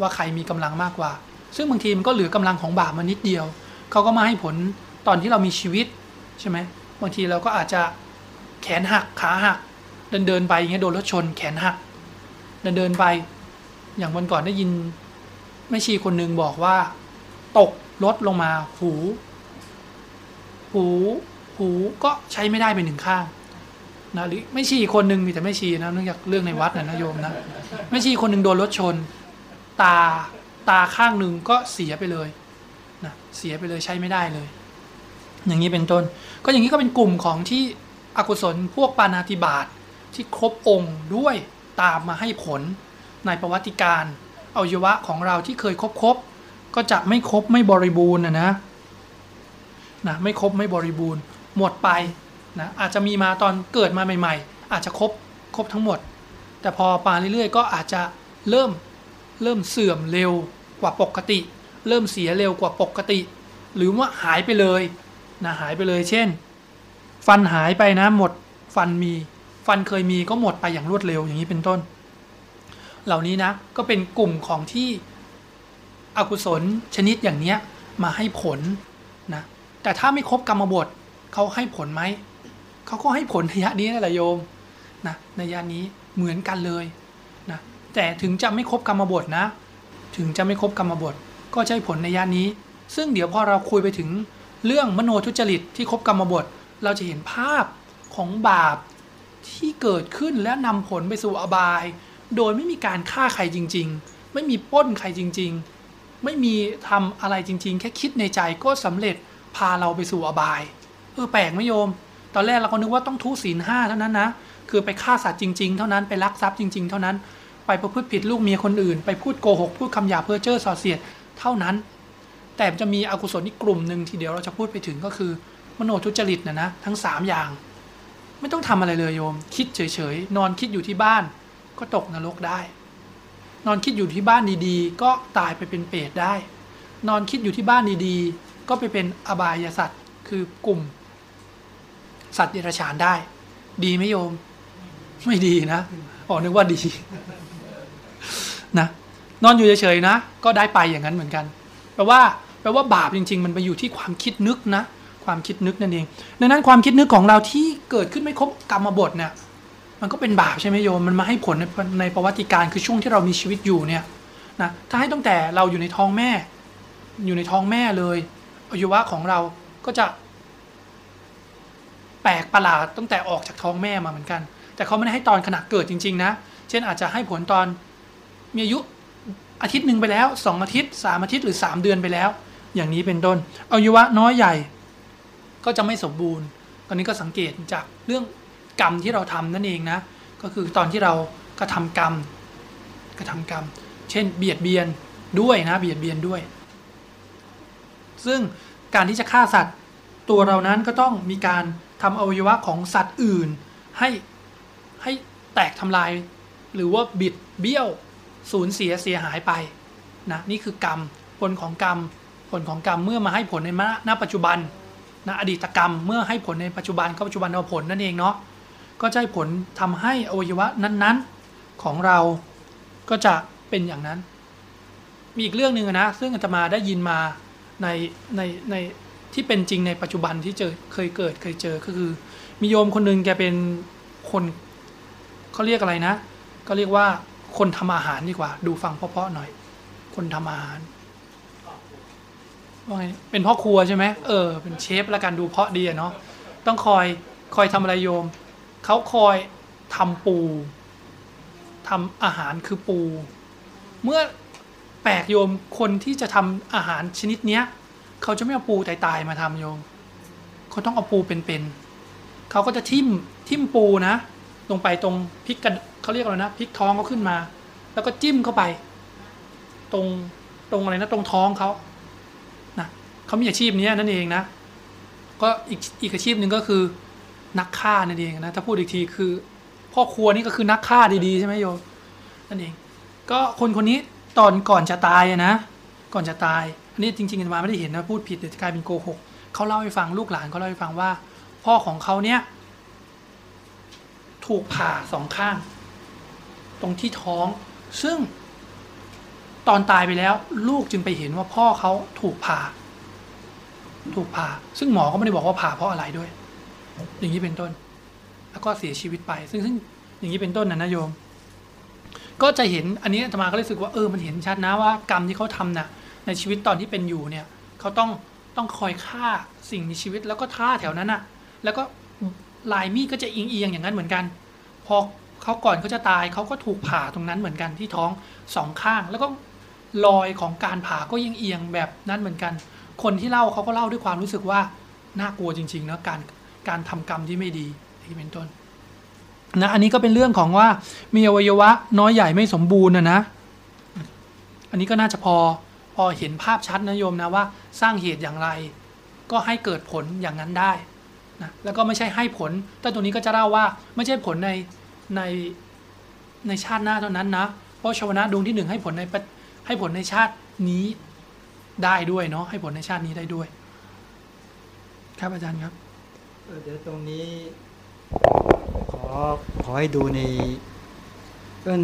ว่าใครมีกำลังมากกว่า ซึ่งบางทีมันก็เหลือกำลังของบาปมานิดเดียวเขาก็มาให้ผลตอนที่เรามีชีวิตใช่ไหมบางทีเราก็อาจจะแขนหักขาหัก เดินเดินไปอย่างเงี้ยโดนรถชนแขนหักเดินเดินไป อย่างวันก่อนได้ยินแม่ชีคนหนึ่งบอกว่า ตกรถลงมา หู หูหูก็ใช้ไม่ได้เป็นหนึ่งข้างนะหรือไม่ชีคนหนึ่งมีแต่ไม่ชีนะเนื่องจากเรื่องในวัดนะนะโยมนะไม่ชีคนหนึ่งโดนรถชน ตาตาข้างหนึ่งก็เสียไปเลยนะเสียไปเลยใช้ไม่ได้เลย อย่างนี้เป็นต้น ก็อย่างนี้ก็เป็นกลุ่มของที่อกุศลพวกปานาติบาต ที่ครบองค์ด้วยตามมาให้ผล ในประวัติการอวัยวะของเราที่เคยครบครบก็จะไม่ครบไม่บริบูรณ์นะนะนะไม่ครบไม่บริบูรณ์ หมดไปนะอาจจะมีมาตอนเกิดมาใหม่ ๆ อาจจะครบครบทั้งหมด แต่พอปาเรื่อยๆ ก็อาจจะเริ่มเริ่มเสื่อมเร็วกว่าปกติ เริ่มเสียเร็วกว่าปกติ หรือว่าหายไปเลยนะหายไปเลย เช่น ฟันหายไปนะหมดฟันมี ฟันเคยมีก็หมดไปอย่างรวดเร็วอย่างนี้เป็นต้น เหล่านี้นะก็เป็นกลุ่มของที่อกุศลชนิดอย่างเนี้ยมาให้ผลนะแต่ถ้าไม่ครบกรรมบทเขาให้ผลไหมเขาก็ให้ผลในยะนี้นั่นแหละโยมนะในยะนี้เหมือนกันเลยนะแต่ถึงจะไม่ครบกรรมบทนะ ถึงจะไม่ครบกรรมบท ก็ใช้ผลในยะนี้ ซึ่งเดี๋ยวพอเราคุยไปถึงเรื่องมโนทุจริตที่ครบกรรมบท เราจะเห็นภาพของบาป ที่เกิดขึ้นและนำผลไปสู่อบาย โดยไม่มีการฆ่าใครจริง ๆ ไม่มีป้นใครจริง ๆ ไม่มีทำอะไรจริง ๆ แค่คิดในใจก็สำเร็จพาเราไปสู่อบาย เออแปลกไหมโยม ตอนแรกเราก็นึกว่าต้องทุศีลห้าเท่านั้นนะ คือไปฆ่าสัตว์จริง ๆ เท่านั้น ไปลักทรัพย์จริง ๆ เท่านั้น ไปประพฤติผิดลูกเมียคนอื่น ไปพูดโกหก พูดคำหยาเพ้อเจ้อส่อเสียด เท่านั้น แต่จะมีอกุศลอีกกลุ่มหนึ่งที่เดี๋ยวเราจะพูดไปถึงก็คือ มโนทุจริตนะนะ ทั้ง 3 อย่าง ไม่ต้องทำอะไรเลยโยม คิดเฉยๆ นอนคิดอยู่ที่บ้าน ก็ตกนรกได้ นอนคิดอยู่ที่บ้านดีๆ ก็ตายไปเป็นเปรตได้ นอนคิดอยู่ที่บ้านดีๆ ก็ไปเป็นอบายสัตว์คือกลุ่ม สัตว์เดรัจฉานได้ ดีไหมโยม ไม่ดีนะอ๋อนึกว่าดีนะนอนอยู่เฉยๆนะ ก็ได้ไปอย่างนั้นเหมือนกันแปลว่าแปลว่าบาปจริง ๆ มันไปอยู่ที่ความคิดนึกนะ ความคิดนึกนั่นเอง ดังนั้นความคิดนึกของเราที่เกิดขึ้นไม่ครบกรรมบทเนี่ยมันก็เป็นบาปใช่ไหมโยม มันมาให้ผลในในประวัติการคือช่วงที่เรามีชีวิตอยู่เนี่ยนะถ้าให้ตั้งแต่เราอยู่ในท้องแม่ อยู่ในท้องแม่เลยอายุวะของเราก็จะ แปลกประหลาดตั้งแต่ออกจากท้องแม่มาเหมือนกัน แต่เขาไม่ได้ให้ตอนขณะเกิดจริง ๆ นะ เช่นอาจจะให้ผลตอนมีอายุอาทิตย์หนึ่งไปแล้วสองอาทิตย์สามอาทิตย์หรือสามเดือนไปแล้ว อย่างนี้เป็นต้นอายุวะน้อยใหญ่ ก็จะไม่สมบูรณ์ตอนนี้ก็สังเกตจากเรื่องกรรมที่เราทำนั่นเองนะ ก็คือตอนที่เรากระทำกรรมกระทำกรรม เช่น เบียดเบียนด้วยนะ เบียดเบียนด้วย ซึ่งการที่จะฆ่าสัตว์ ตัวเรานั้นก็ต้องมีการทำอวัยวะของสัตว์อื่น ให้ให้แตกทำลาย หรือว่าบิดเบี้ยวสูญเสียเสียหายไปนะนี่คือกรรมผลของกรรมผลของกรรมเมื่อมาให้ผลในณปัจจุบัน นะอดีตกรรมเมื่อให้ผลในปัจจุบันก็ปัจจุบันเอาผลนั่นเองเนาะก็จะให้ผลทำให้อวัยวะนั้นๆของเราก็จะเป็นอย่างนั้น มีอีกเรื่องหนึ่งนะซึ่งอาตมาได้ยินมาในในในที่เป็นจริงในปัจจุบันที่เจอเคยเกิดเคยเจอก็คือ มีโยมคนหนึ่งแกเป็นคนเขาเรียกอะไรนะ ก็เรียกว่าคนทำอาหารดีกว่า ดูฟังเพราะๆหน่อย คนทำอาหาร ว่าไงเป็นพ่อครัวใช่ไหมเออเป็นเชฟล้วกันดูเพาะดีอะเนาะต้องคอยคอยทำอะไรโยมเขาคอยทำปูทำอาหารคือปู เมื่อแปลกโยมคนที่จะทำอาหารชนิดเนี้ยเขาจะไม่เอาปูตายๆมาทำโยมเขาต้องเอาปูเป็นๆเขาก็จะทิ่มทิ่มปูนะ ลงไปตรงพริกกันเขาเรียกอะไรนะพริกท้องเขาขึ้นมา แล้วก็จิ้มเข้าไป ตรงตรงอะไรนะตรงท้องเขา เขามีอาชีพนี้นั่นเองนะ ก็อีกอีกอาชีพหนึ่งก็คือนักฆ่านั่นเองนะ ถ้าพูดอีกทีคือ พ่อครัวนี่ก็คือนักฆ่าดีๆใช่ไหมโยมนั่นเอง ก็คนคนนี้ตอนก่อนจะตายนะ ก่อนจะตายอันนี้จริงๆอามาไม่ได้เห็นนะพูดผิดเดี๋ยวจะกลายเป็นโกหกเขาเล่าให้ฟังลูกหลานเขาเล่าให้ฟังว่า พ่อของเขาเนี่ย ถูกผ่าสองข้าง ตรงที่ท้อง ซึ่ง ตอนตายไปแล้ว ลูกจึงไปเห็นว่าพ่อเขาถูกผ่า ถูกผ่า ซึ่งหมอก็ไม่ได้บอกว่าผ่าเพราะอะไรด้วย อย่างนี้เป็นต้น แล้วก็เสียชีวิตไป ซึ่งซึ่งอย่างนี้เป็นต้นนะนะโยม ก็จะเห็นอันนี้อาตมาก็รู้สึกว่าเออมันเห็นชัดนะว่ากรรมที่เขาทำน่ะในชีวิตตอนที่เป็นอยู่เนี่ยเขาต้องต้องคอยฆ่าสิ่งมีชีวิตแล้วก็ฆ่าแถวนั้นน่ะ แล้วก็ลายมีดก็จะเอียงเอียงๆอย่างนั้นเหมือนกัน พอเขาก่อนเขาจะตายเขาก็ถูกผ่าตรงนั้นเหมือนกันที่ท้องสองข้าง แล้วก็รอยของการผ่าก็ยังเอียงแบบนั้นเหมือนกัน คนที่เล่าเขาก็เล่าด้วยความรู้สึกว่าน่ากลัวจริงๆนะการการทำกรรมที่ไม่ดีอย่เป็นต้นนะอันนี้ก็เป็นเรื่องของว่ามีอวัยวะน้อยใหญ่ไม่สมบูรณ์นะนะ อันนี้ก็น่าจะพอพอเห็นภาพชัดนะโยมนะว่าสร้างเหตุอย่างไร ก็ให้เกิดผลอย่างนั้นได้นะแล้วก็ไม่ใช่ให้ผล แต่ตัวนี้ก็จะเล่าว่าไม่ใช่ผลในในในชาติหน้าเท่านั้นนะ เพราะชาวนะดวงที่หนึ่งให้ผลในปะให้ผลในชาตินี้ ได้ด้วยเนาะให้ผลในชาตินี้ได้ด้วย ครับอาจารย์ครับเดี๋ยวตรงนี้ ขอขอให้ดูใน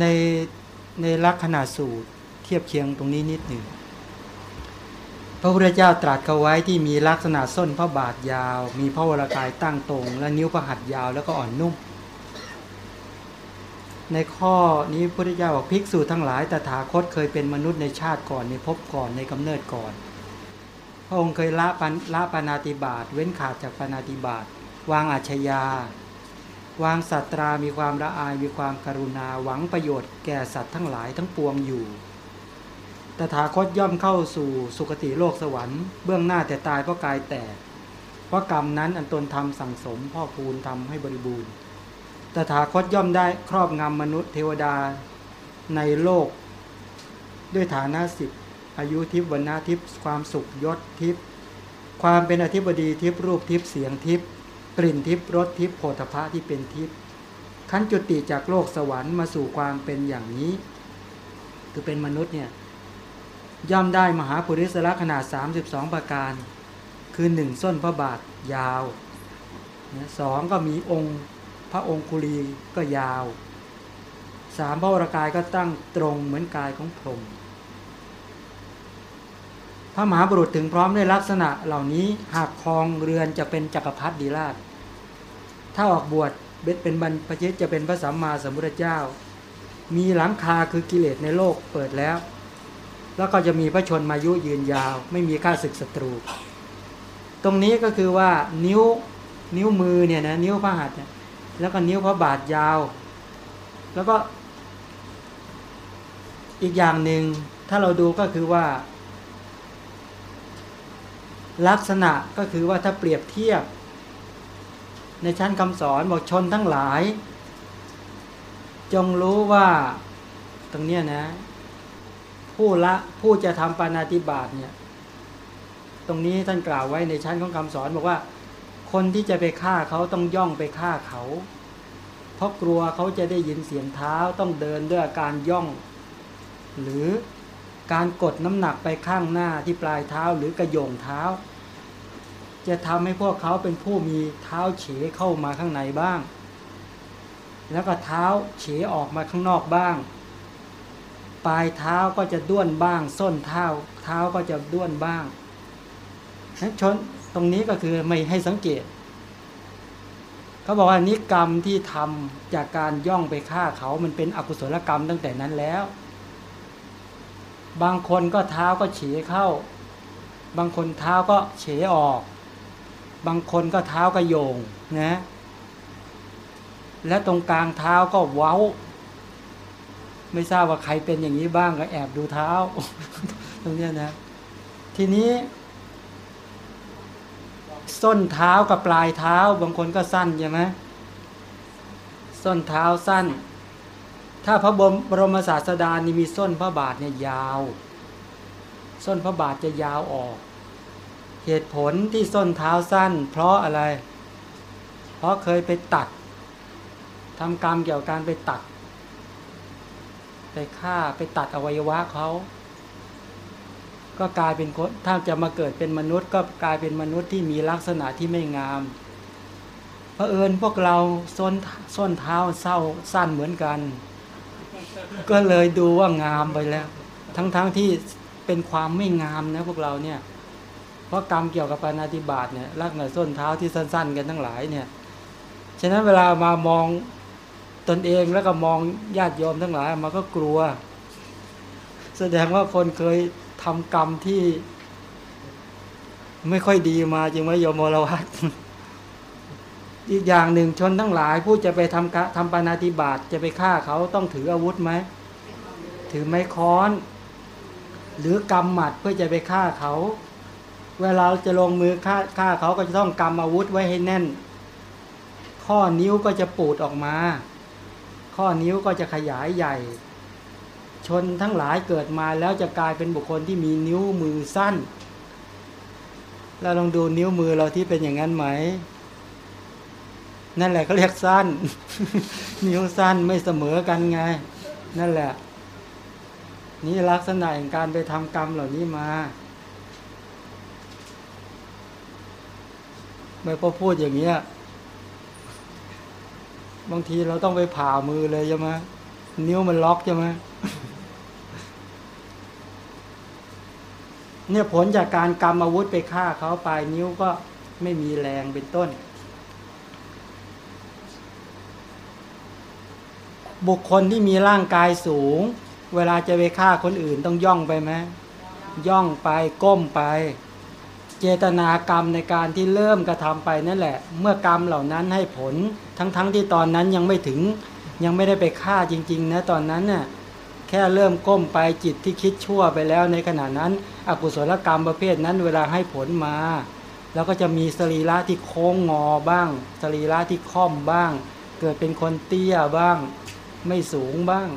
ในในลักษณะสูตรเทียบเคียงตรงนี้นิดหนึ่งพระพุทธเจ้าตรัสเขาไว้ที่มีลักษณะส้นพระบาทยาว มีพระวรากายตั้งตรง และนิ้วพระหัตถ์ยาวแล้วก็อ่อนนุ่ม ในข้อนี้พระพุทธเจ้าบอกภิกษุทั้งหลายตถาคตเคยเป็นมนุษย์ในชาติก่อนในภพก่อนในกำเนิดก่อน พระองค์เคยละปันละปานาติบาตเว้นขาดจากปานาติบาตวางอาชญาวางสัตรามีความละอายมีความกรุณาหวังประโยชน์แก่สัตว์ทั้งหลายทั้งปวงอยู่ ตถาคตย่อมเข้าสู่สุคติโลกสวรรค์เบื้องหน้าแต่ตายเพราะกายแตกเพราะกรรมนั้นอันตนทำสั่งสมพ่อพูนทำให้บริบูรณ์ ตถาคตย่อมได้ครอบงำมนุษย์เทวดาในโลก ด้วยฐานะสิบอายุทิพย์วันนาทิพย์ความสุขยศทิพย์ความเป็นอธิบดีทิพย์รูปทิพย์เสียงทิพย์กลิ่นทิพย์รสทิพย์โผฏฐะที่เป็นทิพย์ขั้นจุติจากโลกสวรรค์มาสู่ความเป็นอย่างนี้ คือเป็นมนุษย์เนี่ยย่อมได้มหาปุริสละขนาด 32 ประการ คือหนึ่งส้นพระบาทยาวสองก็มีองค์ พระองคุลีก็ยาวสามพระวรากายก็ตั้งตรงเหมือนกายของพรหมพระมหาบุรุษถึงพร้อมด้วยลักษณะเหล่านี้หากครองเรือนจะเป็นจักรพรรดิราช ถ้าออกบวชเบ็ดเป็นบรรพชิตจะเป็นพระสัมมาสัมพุทธเจ้า มีหลังคาคือกิเลสในโลกเปิดแล้ว แล้วก็จะมีพระชนมายุยืนยาว ไม่มีค่าศึกศัตรู ตรงนี้ก็คือว่านิ้วนิ้วมือเนี่ยนะนิ้วพระหัตถ์เนี่ย แล้วก็นิ้วพระบาทยาว แล้วก็อีกอย่างหนึ่งถ้าเราดูก็คือว่า ลักษณะก็คือว่าถ้าเปรียบเทียบ ในชั้นคำสอนบอกชนทั้งหลาย จงรู้ว่าตรงเนี้ยนะ ผู้ละผู้จะทำปานาติบาตเนี่ย ตรงนี้ท่านกล่าวไว้ในชั้นของคำสอนบอกว่า คนที่จะไปฆ่าเขาต้องย่องไปฆ่าเขา เพราะกลัวเขาจะได้ยินเสียงเท้าต้องเดินด้วยอาการย่อง หรือการกดน้ำหนักไปข้างหน้าที่ปลายเท้าหรือกระโยงเท้า จะทำให้พวกเขาเป็นผู้มีเท้าเฉเข้ามาข้างในบ้าง แล้วก็เท้าเฉออกมาข้างนอกบ้าง ปลายเท้าก็จะด้วนบ้าง ส้นเท้า เท้าก็จะด้วนบ้างฉันชน ตรงนี้ก็คือไม่ให้สังเกตเขาบอกว่านิกรรมที่ทำจากการย่องไปฆ่าเขามันเป็นอกุศลกรรมตั้งแต่นั้นแล้ว บางคนก็เท้าก็เฉเข้า บางคนเท้าก็เฉออก บางคนก็เท้าก็โยงนะและตรงกลางเท้าก็เว้า ไม่ทราบว่าใครเป็นอย่างนี้บ้างก็แอบดูเท้า ตรงนี้นะ ทีนี้ ส้นเท้ากับปลายเท้า บางคนก็สั้นใช่ไหมส้นเท้าสั้น ถ้าพระบรมศาสดานี่มีส้นพระบาทเนี่ยยาว ส้นพระบาทจะยาวออก เหตุผลที่ส้นเท้าสั้น เพราะอะไร เพราะเคยไปตัดทำกรรมเกี่ยวกับการไปตัด ไปฆ่าไปตัดอวัยวะเขา ก็กลายเป็นคนถ้าจะมาเกิดเป็นมนุษย์ ก็กลายเป็นมนุษย์ที่มีลักษณะที่ไม่งามเผอิญพวกเราส้นส้นเท้าเศร้าสั้นเหมือนกัน ก็เลยดูว่างามไปแล้ว ทั้งๆทที่เป็นความไม่งามนะพวกเราเนี่ย เพราะกรรมเกี่ยวกับปานาติบาตเนี่ยลักษณะส้นเท้าที่สั้น ๆ กันทั้งหลายเนี่ยฉะนั้นเวลามามองตนเองแล้วก็มองญาติโยมทั้งหลายมาก็กลัว แสดงว่าคนเคย ทำกรรมที่ ไม่ค่อยดีมาจริงไหมโยมมรวัตอีกอย่างหนึ่งชนทั้งหลาย ผู้จะไปทำกะทำปานาติบาตจะไปฆ่าเขาต้องถืออาวุธไหมถือไม้ค้อน หรือกำหมัดเพื่อจะไปฆ่าเขา เวลาจะลงมือฆ่าฆ่าเขาก็จะต้องกำอาวุธไว้ให้แน่น ข้อนิ้วก็จะปูดออกมา ข้อนิ้วก็จะขยายใหญ่ ชนทั้งหลายเกิดมาแล้วจะกลายเป็นบุคคลที่มีนิ้วมือสั้นแล้วลองดูนิ้วมือเราที่เป็นอย่างนั้นไหม นั่นแหละเขาเรียกสั้น นิ้วสั้นไม่เสมอกันไง นั่นแหละ นี่ลักษณะแห่งการไปทำกรรมเหล่านี้มาไม่พอพูดอย่างเงี้ยบางทีเราต้องไปผ่ามือเลยใช่ไหมนิ้วมันล็อกใช่ไหม เนี่ยผลจากการกำอาวุธไปฆ่าเขาปลายนิ้วก็ไม่มีแรงเป็นต้น บุคคลที่มีร่างกายสูง เวลาจะไปฆ่าคนอื่นต้องย่องไปไหมย่องไปก้มไป เจตนากรรมในการที่เริ่มกระทำไปนั่นแหละ เมื่อกรรมเหล่านั้นให้ผลทั้งๆทที่ตอนนั้นยังไม่ถึงยังไม่ได้ไปฆ่าจริง ๆ นะตอนนั้นน่ะ แค่เริ่มก้มไปจิตที่คิดชั่วไปแล้วในขณะนั้น อกุศลกรรมประเภทนั้นเวลาให้ผลมา แล้วก็จะมีสรีระที่โค้งงอบ้าง สรีระที่ค่อมบ้าง เกิดเป็นคนเตี้ยบ้าง ไม่สูงบ้าง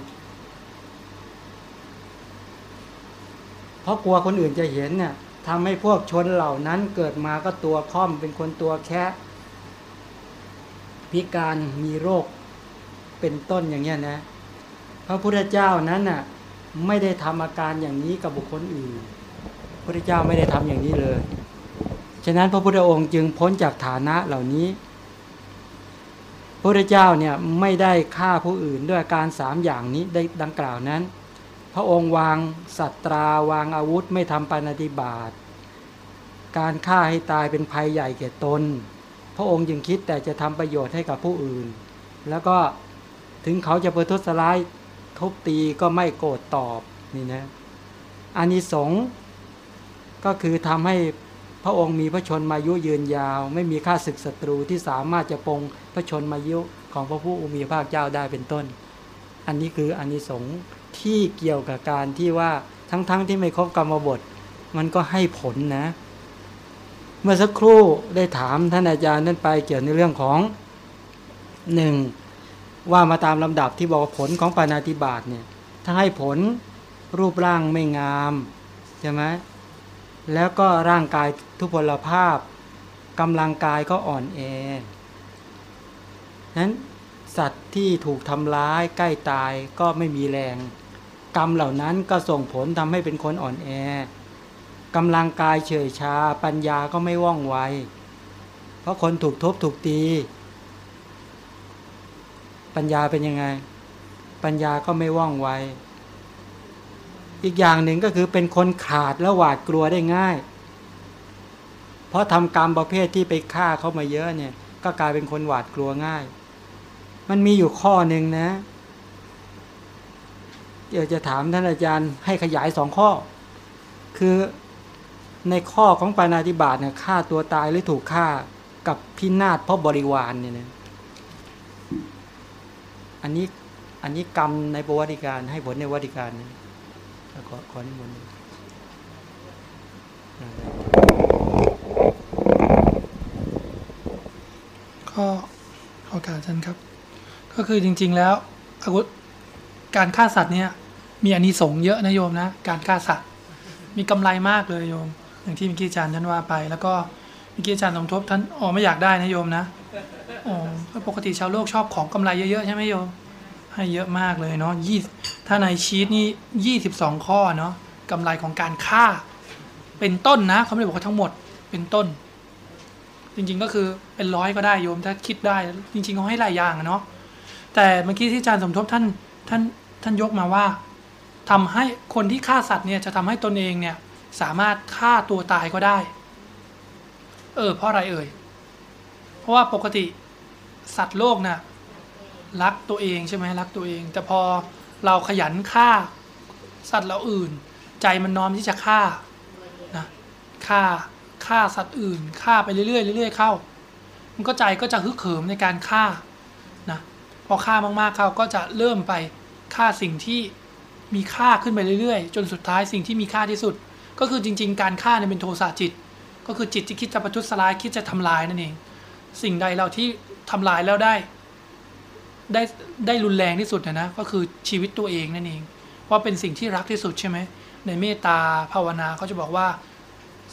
เพราะกลัวคนอื่นจะเห็นเนี่ยทำให้พวกชนเหล่านั้นเกิดมาก็ตัวค่อมเป็นคนตัวแคะพิการมีโรคเป็นต้นอย่างเงี้ยนะ พระพุทธเจ้านั้นน่ะไม่ได้ทำอาการอย่างนี้กับบุคคลอื่นพระพุทธเจ้าไม่ได้ทำอย่างนี้เลย ฉะนั้นพระพุทธองค์จึงพ้นจากฐานะเหล่านี้ พระพุทธเจ้าเนี่ยไม่ได้ฆ่าผู้อื่นด้วยการสามอย่างนี้ได้ดังกล่าวนั้น พระองค์วางสัตราวางอาวุธไม่ทำปาณิบาตการฆ่าให้ตายเป็นภัยใหญ่แก่ตน พระองค์จึงคิดแต่จะทำประโยชน์ให้กับผู้อื่น แล้วก็ถึงเขาจะประทุษร้าย ทุบตีก็ไม่โกรธตอบนี่นะอานิสงส์ก็คือทำให้พระองค์มีพระชนมายุยืนยาว ไม่มีค่าศึกศัตรูที่สามารถจะปงพระชนมายุของพระผู้มีพระภาคเจ้าได้เป็นต้น อันนี้คืออานิสงส์ที่เกี่ยวกับการที่ว่าทั้งๆทที่ไม่ครบกรรมบท มันก็ให้ผลนะ เมื่อสักครู่ได้ถามท่านอาจารย์นั่นไปเกี่ยวในเรื่องของหนึ่ง ว่ามาตามลำดับที่บอกผลของปานาติบาตเนี่ยถ้าให้ผลรูปร่างไม่งามใช่ไหมแล้วก็ร่างกายทุพพลภาพกำลังกายก็อ่อนแอนั้นสัตว์ที่ถูกทำร้ายใกล้ตายก็ไม่มีแรง กรรมเหล่านั้นก็ส่งผลทำให้เป็นคนอ่อนแอกำลังกายเฉยชา ปัญญาก็ไม่ว่องไว เพราะคนถูกทุบถูกตี ปัญญาเป็นยังไง ปัญญาก็ไม่ว่องไว อีกอย่างหนึ่งก็คือเป็นคนขาดและหวาดกลัวได้ง่าย เพราะทำกรรมประเภทที่ไปฆ่าเขามาเยอะเนี่ย ก็กลายเป็นคนหวาดกลัวง่าย มันมีอยู่ข้อหนึ่งนะเดี๋ยวจะถามท่านอาจารย์ให้ขยายสองข้อ คือในข้อของปานาติบาตเนี่ยฆ่าตัวตายหรือถูกฆ่ากับพินาศเพราะบริวารเนี่ยนะ อันนี้อันนี้กรรมในประวัติการ ให้ผลในวัติการนะขอขอนิมนต์ก็ขอการท่านครับ ก็คือจริง ๆ แล้วอาวุธการฆ่าสัตว์เนี่ย มีอานิสงส์เยอะนะโยมนะ การฆ่าสัตว์มีกำไรมากเลยโยม อย่างที่มื่อกี้อาจารย์ท่านว่าไป แล้วก็มื่อกี้อาจารย์สมทบท่านอ๋อไม่อยากได้นะโยมนะ อ๋อเพราะปกติชาวโลกชอบของกำไรเยอะๆใช่ไหมโยให้เยอะมากเลยเนาะยี่ถ้าในชีตนี่ยี่สิบสองข้อเนาะกำไรของการฆ่า เป็นต้นนะเขาไม่ได้บอกว่าทั้งหมดเป็นต้น จริงๆก็คือเป็นร้อยก็ได้โยมถ้าคิดได้จริงๆเขาให้หลายอย่างเนาะแต่เมื่อกี้ที่อาจารย์สมทบท่านท่านท่านยกมาว่าทำให้คนที่ฆ่าสัตว์เนี่ยจะทำให้ตนเองเนี่ยสามารถฆ่าตัวตายก็ได้ เออเพราะอะไรเอ่ย เพราะว่าปกติสัตว์โลกน่ะรักตัวเองใช่ไหมรักตัวเอง แต่พอเราขยันฆ่าสัตว์เราอื่น ใจมันน้อมที่จะฆ่านะฆ่าฆ่าสัตว์อื่นฆ่าไปเรื่อยๆเรื่อยๆเข้า มันก็ใจก็จะฮึกเหิมในการฆ่านะพอฆ่ามากๆเข้าก็จะเริ่มไปฆ่าสิ่งที่มีค่าขึ้นไปเรื่อยๆ จนสุดท้ายสิ่งที่มีค่าที่สุด ก็คือจริง ๆ การฆ่าเนี่ยเป็นโทสะจิต ก็คือจิตที่คิดจะประทุษร้ายคิดจะทำลายนั่นเอง สิ่งใดเราที่ทำลายแล้วได้ ได้ได้รุนแรงที่สุดนะนะก็คือชีวิตตัวเองนั่นเองเพราเป็นสิ่งที่รักที่สุดใช่ไหมในเมตตาภาวนาเขาจะบอกว่า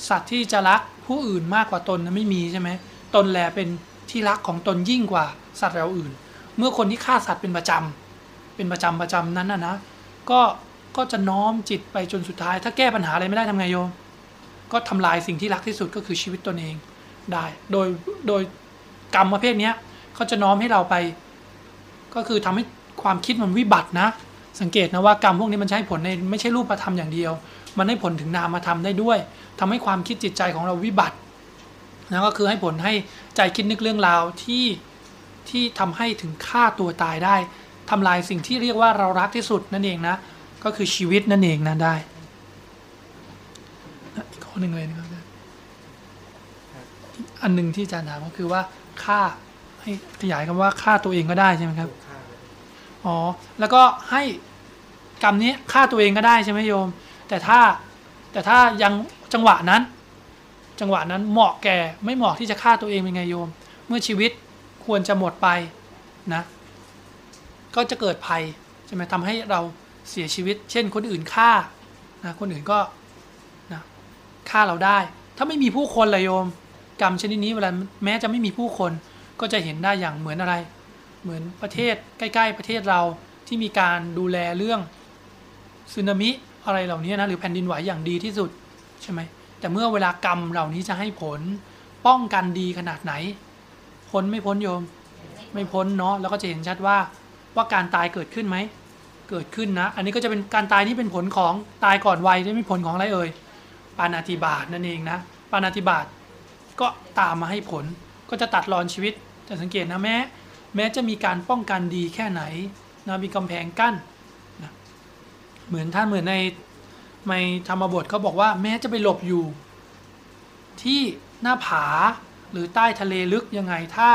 สัตว์ที่จะรักผู้อื่นมากกว่าตนนะไม่มีใช่ไหมตนแลเป็นที่รักของตนยิ่งกว่าสัตว์เราอื่น เมื่อคนที่ฆ่าสัตว์เป็นประจำเป็นประจำประจำนั้นนะนะก็ก็จะน้อมจิตไปจนสุดท้าย ถ้าแก้ปัญหาอะไรไม่ได้ทำไงโยม ก็ทำลายสิ่งที่รักที่สุดก็คือชีวิตตนเองได้ โดยโดย กรรมประเภทนี้เขาจะน้อมให้เราไป ก็คือทำให้ความคิดมันวิบัตินะ สังเกตนะว่ากรรมพวกนี้มันใช้ผลในไม่ใช่รูปธรรมอย่างเดียว มันให้ผลถึงนามธรรมได้ด้วยทำให้ความคิดจิตใจของเราวิบัตินะก็คือให้ผลให้ใจคิดนึกเรื่องราวที่ที่ทำให้ถึงฆ่าตัวตายได้ทำลายสิ่งที่เรียกว่าเรารักที่สุดนั่นเองนะ ก็คือชีวิตนั่นเองนะได้อีกข้อหนึ่งเลยนะครับอันหนึ่งที่อาจารย์ถามก็คือว่า ฆ่าให้ขยายคำว่าฆ่าตัวเองก็ได้ใช่ไหมครับอ๋อแล้วก็ให้กรรมนี้ฆ่าตัวเองก็ได้ใช่ไหมโยม แต่ถ้าแต่ถ้ายังจังหวะนั้น จังหวะนั้นเหมาะแก่ไม่เหมาะที่จะฆ่าตัวเองเป็นไงโยม เมื่อชีวิตควรจะหมดไปนะ ก็จะเกิดภัยใช่ไหมทำให้เราเสียชีวิต เช่น คนอื่นฆ่านะคนอื่นก็นะฆ่าเราได้ ถ้าไม่มีผู้คนเลยโยม กรรมชนิดนี้เวลาแม้จะไม่มีผู้คนก็จะเห็นได้อย่างเหมือนอะไร เหมือนประเทศใกล้ ๆ ประเทศเราที่มีการดูแลเรื่องสึนามิอะไรเหล่านี้นะหรือแผ่นดินไหวอย่างดีที่สุดใช่ไหมแต่เมื่อเวลากรรมเหล่านี้จะให้ผลป้องกันดีขนาดไหน พ้นไม่พ้นโยม ไม่พ้นเนาะแล้วก็จะเห็นชัดว่าว่าการตายเกิดขึ้นไหมเกิดขึ้นนะ อันนี้ก็จะเป็นการตายนี่เป็นผลของตายก่อนวัยไม่ผลของอะไรเอ่ยปานาติบาตนั่นเองนะปานาติบาต ก็ตามมาให้ผล ก็จะตัดรอนชีวิตแต่สังเกตนะแม้ แม้จะมีการป้องกันดีแค่ไหนนะมีกำแพงกั้นนะเหมือนท่านเหมือนในในธรรมบทเขาบอกว่าแม้จะไปหลบอยู่ ที่หน้าผาหรือใต้ทะเลลึกยังไงถ้า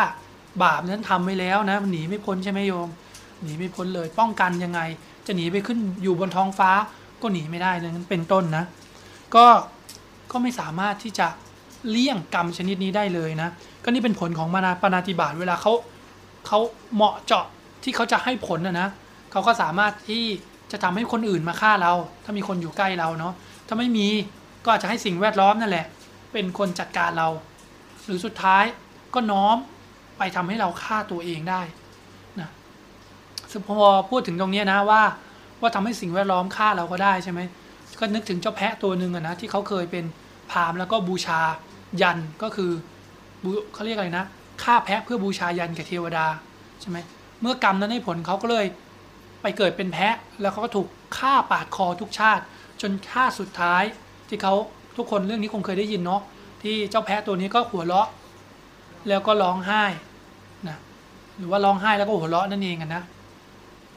บาปนั้นทำไว้แล้วนะหนีไม่พ้นใช่ไหมโยมหนีไม่พ้นเลยป้องกันยังไง จะหนีไปขึ้นอยู่บนท้องฟ้าก็หนีไม่ได้นั้นเป็นต้นนะ ก็ก็ไม่สามารถที่จะ เลี่ยงกรรมชนิดนี้ได้เลยนะ ก็นี่เป็นผลของมานาปนาติบาตเวลาเขาเขาเหมาะเจาะที่เขาจะให้ผลนะนะเขาก็สามารถที่จะทำให้คนอื่นมาฆ่าเรา ถ้ามีคนอยู่ใกล้เราเนาะถ้าไม่มีก็อาจจะให้สิ่งแวดล้อมนั่นแหละ เป็นคนจัดการเรา หรือสุดท้ายก็น้อมไปทำให้เราฆ่าตัวเองได้นะซึ่งพอพูดถึงตรงนี้นะว่าว่าทำให้สิ่งแวดล้อมฆ่าเราก็ได้ใช่ไหมก็นึกถึงเจ้าแพะตัวหนึ่งอะนะที่เขาเคยเป็นพามแล้วก็บูชา ยันก็คือเขาเรียกอะไรนะฆ่าแพะเพื่อบูชายันแก่เทวดาใช่ไหมเมื่อกรรมนั้นให้ผลเขาก็เลยไปเกิดเป็นแพะแล้วเขาก็ถูกฆ่าปาดคอทุกชาติ จนฆ่าสุดท้ายที่เขาทุกคนเรื่องนี้คงเคยได้ยินเนาะที่เจ้าแพะตัวนี้ก็หัวเราะ แล้วก็ร้องไห้นะหรือว่าร้องไห้แล้วก็หัวเราะนั่นเองอะนะ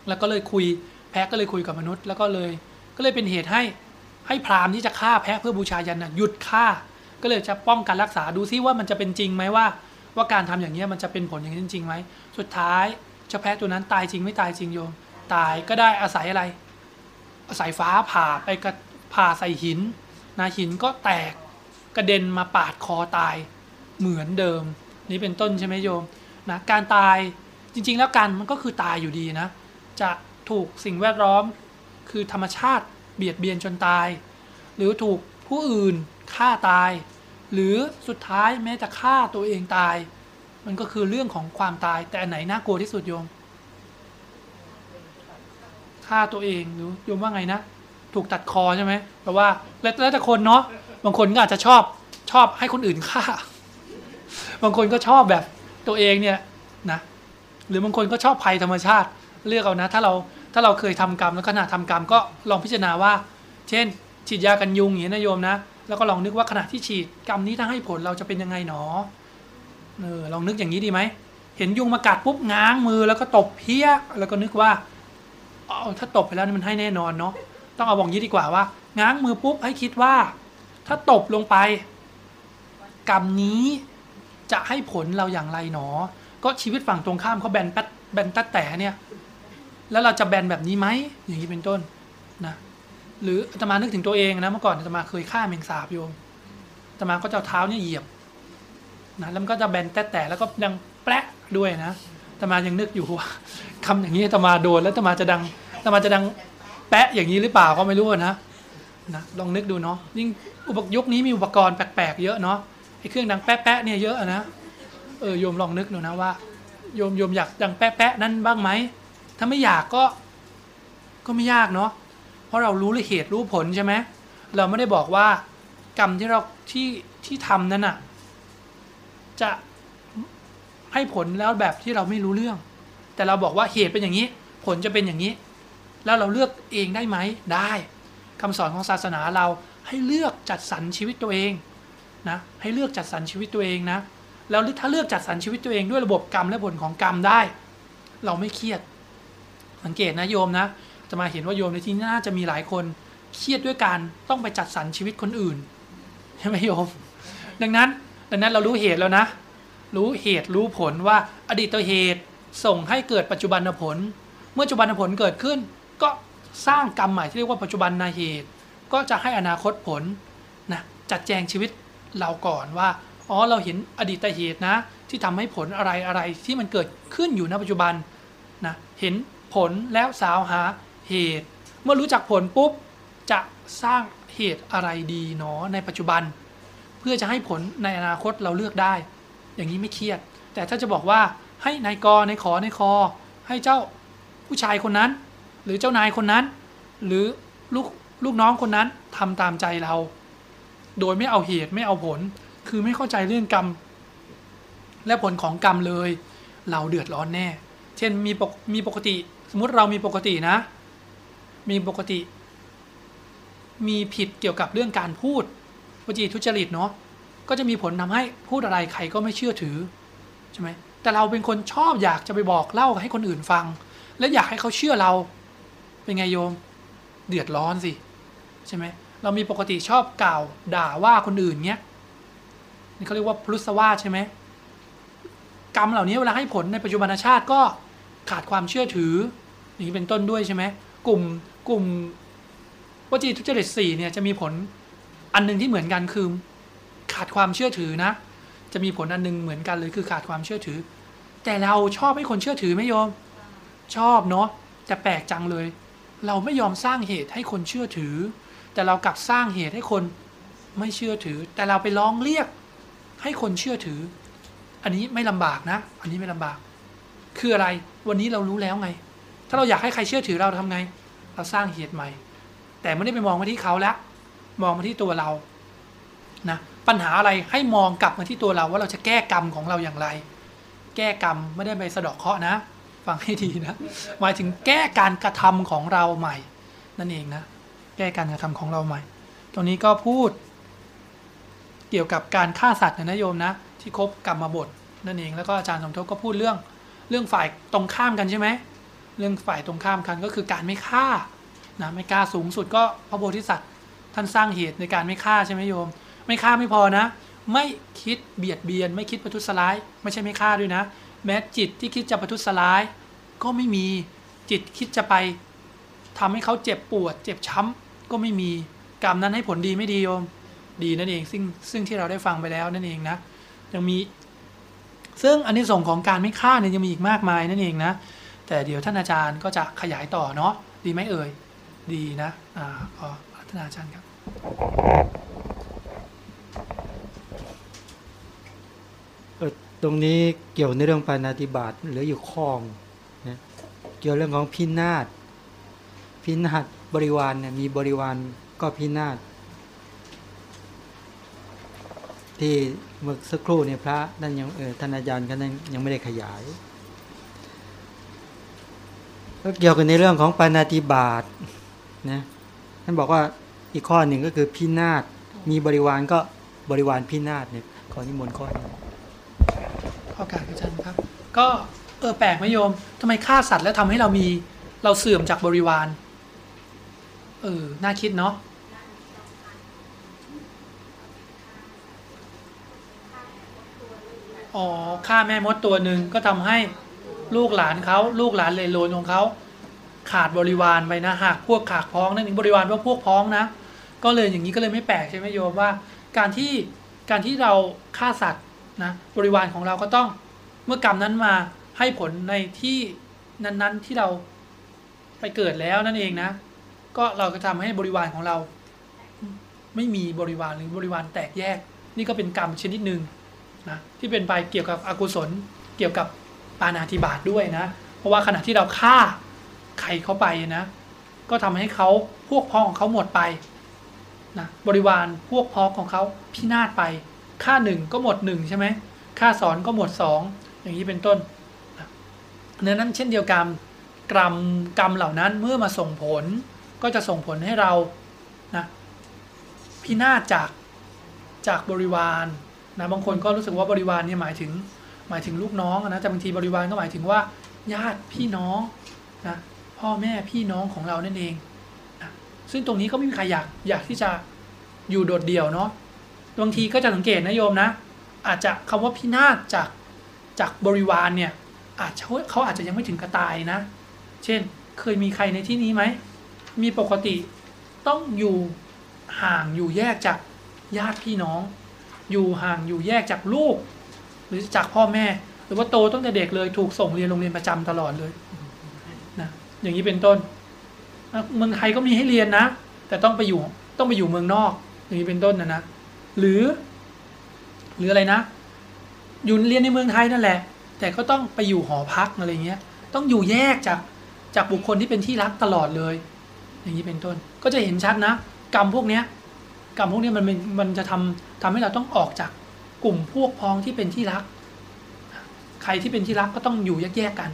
แล้วก็เลยคุยแพะก็เลยคุยกับมนุษย์ แล้วก็เลยก็เลยเป็นเหตุให้ให้พราหมณ์ที่จะฆ่าแพะเพื่อบูชายันนะหยุดฆ่า ก็เลยจะป้องกันรักษาดูซิว่ามันจะเป็นจริงไหมว่า ว่าการทำอย่างนี้มันจะเป็นผลอย่างนี้จริงไหมสุดท้ายเจ้าแพะตัวนั้นตายจริงไม่ตายจริงโยมตายก็ได้อาศัยอะไร อาศัยฟ้าผ่าไปกระผ่าใส่หินนะหินก็แตกกระเด็นมาปาดคอตายเหมือนเดิม นี่เป็นต้นใช่ไหมโยมนะการตายจริง ๆ แล้วกันมันก็คือตายอยู่ดีนะ จะถูกสิ่งแวดล้อมคือธรรมชาติเบียดเบียนจนตาย หรือถูกผู้อื่นฆ่าตาย หรือสุดท้ายแม้จะฆ่าตัวเองตาย มันก็คือเรื่องของความตายแต่อันไหนน่ากลัวที่สุดโยมฆ่าตัวเองหรือโยมว่าไงนะ ถูกตัดคอใช่ไหมแปลว่าแล้วแต่คนเนาะบางคนก็อาจจะชอบชอบให้คนอื่นฆ่า บางคนก็ชอบแบบตัวเองเนี่ยนะหรือบางคนก็ชอบภัยธรรมชาติเลือกเอานะ ถ้าเราถ้าเราเคยทำกรรมแล้วขณะทำกรรมก็ลองพิจารณาว่า เช่น ฉีดยากันยุงอย่างนี้นะโยมนะ แล้วก็ลองนึกว่าขณะที่ฉีดกรรมนี้ถ้าให้ผลเราจะเป็นยังไงหนอเออลองนึกอย่างนี้ดีไหม เห็นยุงมากัดปุ๊บง้างมือแล้วก็ตบเพี้ยแล้วก็นึกว่าเอาถ้าตบไปแล้วนี่มันให้แน่นอนเนาะต้องเอาบอกงี้ดีกว่าว่า ง้างมือปุ๊บให้คิดว่า ถ้าตบลงไป กรรมนี้จะให้ผลเราอย่างไรหนอ ก็ชีวิตฝั่งตรงข้ามเขาแบนแป๊ดแบนตัดแต่เนี่ย แล้วเราจะแบนแบบนี้ไหมอย่างนี้เป็นต้นนะ หรืออาตมานึกถึงตัวเองนะเมื่อก่อนอาตมาเคยฆ่าแมงสาบโยมอาตมาก็จะเท้าเนี่ยเหยียบนะแล้วมันก็จะแบนแต่แต่แล้วก็ดังแปะด้วยนะตมายังนึกอยู่ว่าคำอย่างนี้ตมาโดนแล้วตมาจะดังตมาจะดังแปะอย่างนี้หรือเปล่าก็ไม่รู้นะนะลองนึกดูเนาะยิ่งอุปยุคนี้มีอุปกรณ์แปลกๆเยอะเนาะไอ้เครื่องดังแป๊ะๆเนี่ยเยอะนะเออโยมลองนึกดูนะว่าโยมโยมอยากดังแป๊ะๆนั้นบ้างไหมถ้าไม่อยากก็ก็ไม่ยากเนาะ เพราะเรารู้เลยเหตุรู้ผลใช่ไหมเราไม่ได้บอกว่ากรรมที่เราที่ที่ทำนั้นอะจะให้ผลแล้วแบบที่เราไม่รู้เรื่อง แต่เราบอกว่าเหตุเป็นอย่างนี้ ผลจะเป็นอย่างนี้ แล้วเราเลือกเองได้ไหมได้คำสอนของศาสนาเราให้เลือกจัดสรรชีวิตตัวเองนะให้เลือกจัดสรรชีวิตตัวเองนะแล้วถ้าเลือกจัดสรรชีวิตตัวเองด้วยระบบกรรมและผลของกรรมได้ เราไม่เครียด สังเกตนะโยมนะ จะมาเห็นว่าโยมในที่นี้น่าจะมีหลายคนเครียดด้วยการต้องไปจัดสรรชีวิตคนอื่นใช่ไหมโยม ดังนั้น ดังนั้นเรารู้เหตุแล้วนะ รู้เหตุรู้ผลว่าอดีตเหตุส่งให้เกิดปัจจุบันผล เมื่อปัจจุบันผลเกิดขึ้น ก็สร้างกรรมใหม่ที่เรียกว่าปัจจุบันนาเหตุ ก็จะให้อนาคตผลนะจัดแจงชีวิตเราก่อนว่าอ๋อเราเห็นอดีตเหตุนะ ที่ทำให้ผลอะไรอะไรที่มันเกิดขึ้นอยู่ณปัจจุบันนะเห็นผลแล้วสาวหา เหตุ เมื่อรู้จักผลปุ๊บจะสร้างเหตุอะไรดีเนาะในปัจจุบัน เพื่อจะให้ผลในอนาคตเราเลือกได้ อย่างนี้ไม่เครียด แต่ถ้าจะบอกว่าให้นายกนายขอนายคอ ให้เจ้าผู้ชายคนนั้น หรือเจ้านายคนนั้น หรือลูกลูกน้องคนนั้นทำตามใจเรา โดยไม่เอาเหตุไม่เอาผล คือไม่เข้าใจเรื่องกรรม และผลของกรรมเลย เราเดือดร้อนแน่ เช่นมีปกมีปกติ สมมติเรามีปกตินะ มีปกติ มีผิดเกี่ยวกับเรื่องการพูดวจีทุจริตเนาะก็จะมีผลทำให้พูดอะไรใครก็ไม่เชื่อถือใช่ไหมแต่เราเป็นคนชอบอยากจะไปบอกเล่าให้คนอื่นฟัง และอยากให้เขาเชื่อเรา เป็นไงโยม เดือดร้อนสิใช่ไหมเรามีปกติชอบกล่าวด่าว่าคนอื่นเงี้ยนี่เขาเรียกว่าพลุสวาใช่ไหมกรรมเหล่านี้เวลาให้ผลในปัจจุบันชาติก็ขาดความเชื่อถืออย่างนี้เป็นต้นด้วยใช่ไหม กลุ่มกลุ่มวจีทุจริตสี่เนี่ยจะมีผลอันหนึงที่เหมือนกันคือขาดความเชื่อถือนะ จะมีผลอันหนึงเหมือนกันเลยคือขาดความเชื่อถือ แต่เราชอบให้คนเชื่อถือไหมโยม ชอบเนาะแต่แปลกจังเลย เราไม่ยอมสร้างเหตุให้คนเชื่อถือ แต่เรากลับสร้างเหตุให้คนไม่เชื่อถือ แต่เราไปร้องเรียกให้คนเชื่อถือ อันนี้ไม่ลำบากนะ อันนี้ไม่ลำบาก คืออะไร วันนี้เรารู้แล้วไง ถ้าเราอยากให้ใครเชื่อถือเราทำไง เราสร้างเหตุใหม่ แต่ไม่ได้ไปมองมาที่เขาแล้วมองมาที่ตัวเรานะปัญหาอะไรให้มองกลับมาที่ตัวเราว่าเราจะแก้กรรมของเราอย่างไร แก้กรรมไม่ได้ไปสะดาะเคราะห์นะฟังให้ดีนะหมายถึงแก้การกระทำของเราใหม่ นั่นเองนะแก้การกระทำของเราใหม่ ตรงนี้ก็พูด เกี่ยวกับการฆ่าสัตว์นะโยมนะ ที่ครบกรรมบทนั่นเองแล้วก็อาจารย์สมทบก็พูดเรื่องเรื่องฝ่ายตรงข้ามกันใช่ไหม เรื่องฝ่ายตรงข้ามกันก็คือการไม่ฆ่านะไม่กล้าสูงสุดก็พระโพธิสัตว์ท่านสร้างเหตุในการไม่ฆ่าใช่ไหมโยม ไม่ฆ่าไม่พอนะ ไม่คิดเบียดเบียน ไม่คิดประทุษร้าย ไม่ใช่ไม่ฆ่าด้วยนะ แม้จิตที่คิดจะประทุษร้าย ก็ไม่มีจิตคิดจะไปทำให้เขาเจ็บปวด เจ็บช้ำก็ไม่มีกรรมนั้นให้ผลดีไม่ดีโยมดีนั่นเองซึ่งซึ่งที่เราได้ฟังไปแล้วนั่นเองนะยังมี ซึ่งอันนี้ส่งของการไม่ฆ่าเนี่ยยังมีอีกมากมายนั่นเองนะ แต่เดี๋ยวท่านอาจารย์ก็จะขยายต่อเนาะดีไหมเอ่ย ดีนะอ่าขอพัฒนอาจารย์ครับเออตรงนี้เกี่ยวในเรื่องปานาติบาตเหลืออยู่ข้องนะเกี่ยวเรื่องของพินาศพินาศบริวารเนี่ยมีบริวารก็พินาศที่เมื่อสักครู่เนี่ยพระนั่นยังเออท่านอาจารย์ก็นั้นยังไม่ได้ขยาย ก็เกี่ยวกันในเรื่องของปานาติบาตนะท่านบอกว่าอีกข้อหนึ่งก็คือพินาศมีบริวารก็บริวารพินาศเนี่ยขอนิมนต์ข้อนี้ขอการอาจารย์ครับ ก็เออแปลกไหมโยมทำไมฆ่าสัตว์แล้วทำให้เรามีเราเสื่อมจากบริวารเออน่าคิดเนาะอ๋อฆ่าแม่มดตัวหนึ่งก็ทำให้ ลูกหลานเขาลูกหลานเลยโลนของเขาขาดบริวารไปนะหากพวกขาดพ้องนั่นเองบริวารว่าพวกพ้องนะ ก็เลยอย่างนี้ก็เลยไม่แปลกใช่ไหมโยมว่า การที่การที่เราฆ่าสัตว์นะบริวารของเราก็ต้องเมื่อกรรมนั้นมาให้ผลในที่นั้น ๆที่เราไปเกิดแล้วนั่นเองนะ ก็เราก็ทำให้บริวารของเรา ไม่มีบริวารหรือบริวารแตกแยกนนี่ก็เป็นกรรมชนิดหนึ่งนะที่เป็นไปเกี่ยวกับอกุศลเกี่ยวกับ ปานาธิบาตด้วยนะ เพราะว่าขณะที่เราฆ่าใครเข้าไปนะ ก็ทำให้เขาพวกพ้องของเขาหมดไปนะบริวารพวกพ้องของเขาพินาศไปฆ่าหนึ่งก็หมดหนึ่งใช่ไหมฆ่าสอนก็หมดสองอย่างนี้เป็นต้นเนื้อนั้นเช่นเดียวกันกรรมกรรมเหล่านั้นเมื่อมาส่งผลก็จะส่งผลให้เรานะพินาศจากจากบริวารนะบางคนก็รู้สึกว่าบริวารเนี่ยหมายถึง หมายถึงลูกน้องนะแต่บางทีบริวารก็หมายถึงว่า ญาติพี่น้องนะพ่อแม่พี่น้องของเรานั่นเองนะซึ่งตรงนี้ก็ไม่มีใครอยากอยากที่จะอยู่โดดเดี่ยวเนาะบางทีก็จะสังเกตนะโยมนะ อาจจะคำว่าพินาศจากจากบริวารเนี่ยอาจจะเขาอาจจะยังไม่ถึงกระตายนะ เช่นเคยมีใครในที่นี้ไหม มีปกติต้องอยู่ห่างอยู่แยกจากญาติพี่น้อง อยู่ห่างอยู่แยกจากลูก หรือจากพ่อแม่ หรือว่าโตตั้งแต่เด็กเลยถูกส่งเรียนโรงเรียนประจำตลอดเลยนะอย่างนี้เป็นต้นเมืองไทยก็มีให้เรียนนะ แต่ต้องไปอยู่ต้องไปอยู่เมืองนอก อย่างนี้เป็นต้นนะนะหรือ หรืออะไรนะ อยู่เรียนในเมืองไทยนั่นแหละ แต่ก็ต้องไปอยู่หอพักอะไรเงี้ย ต้องอยู่แยกจากจากบุคคลที่เป็นที่รักตลอดเลย อย่างนี้เป็นต้น ก็จะเห็นชัดนะ กรรมพวกเนี้ยกรรมพวกเนี้ยมันเป็นมันจะทำทำให้เราต้องออกจาก กลุ่มพวกพ้องที่เป็นที่รัก ใครที่เป็นที่รักก็ต้องอยู่แยกๆกัน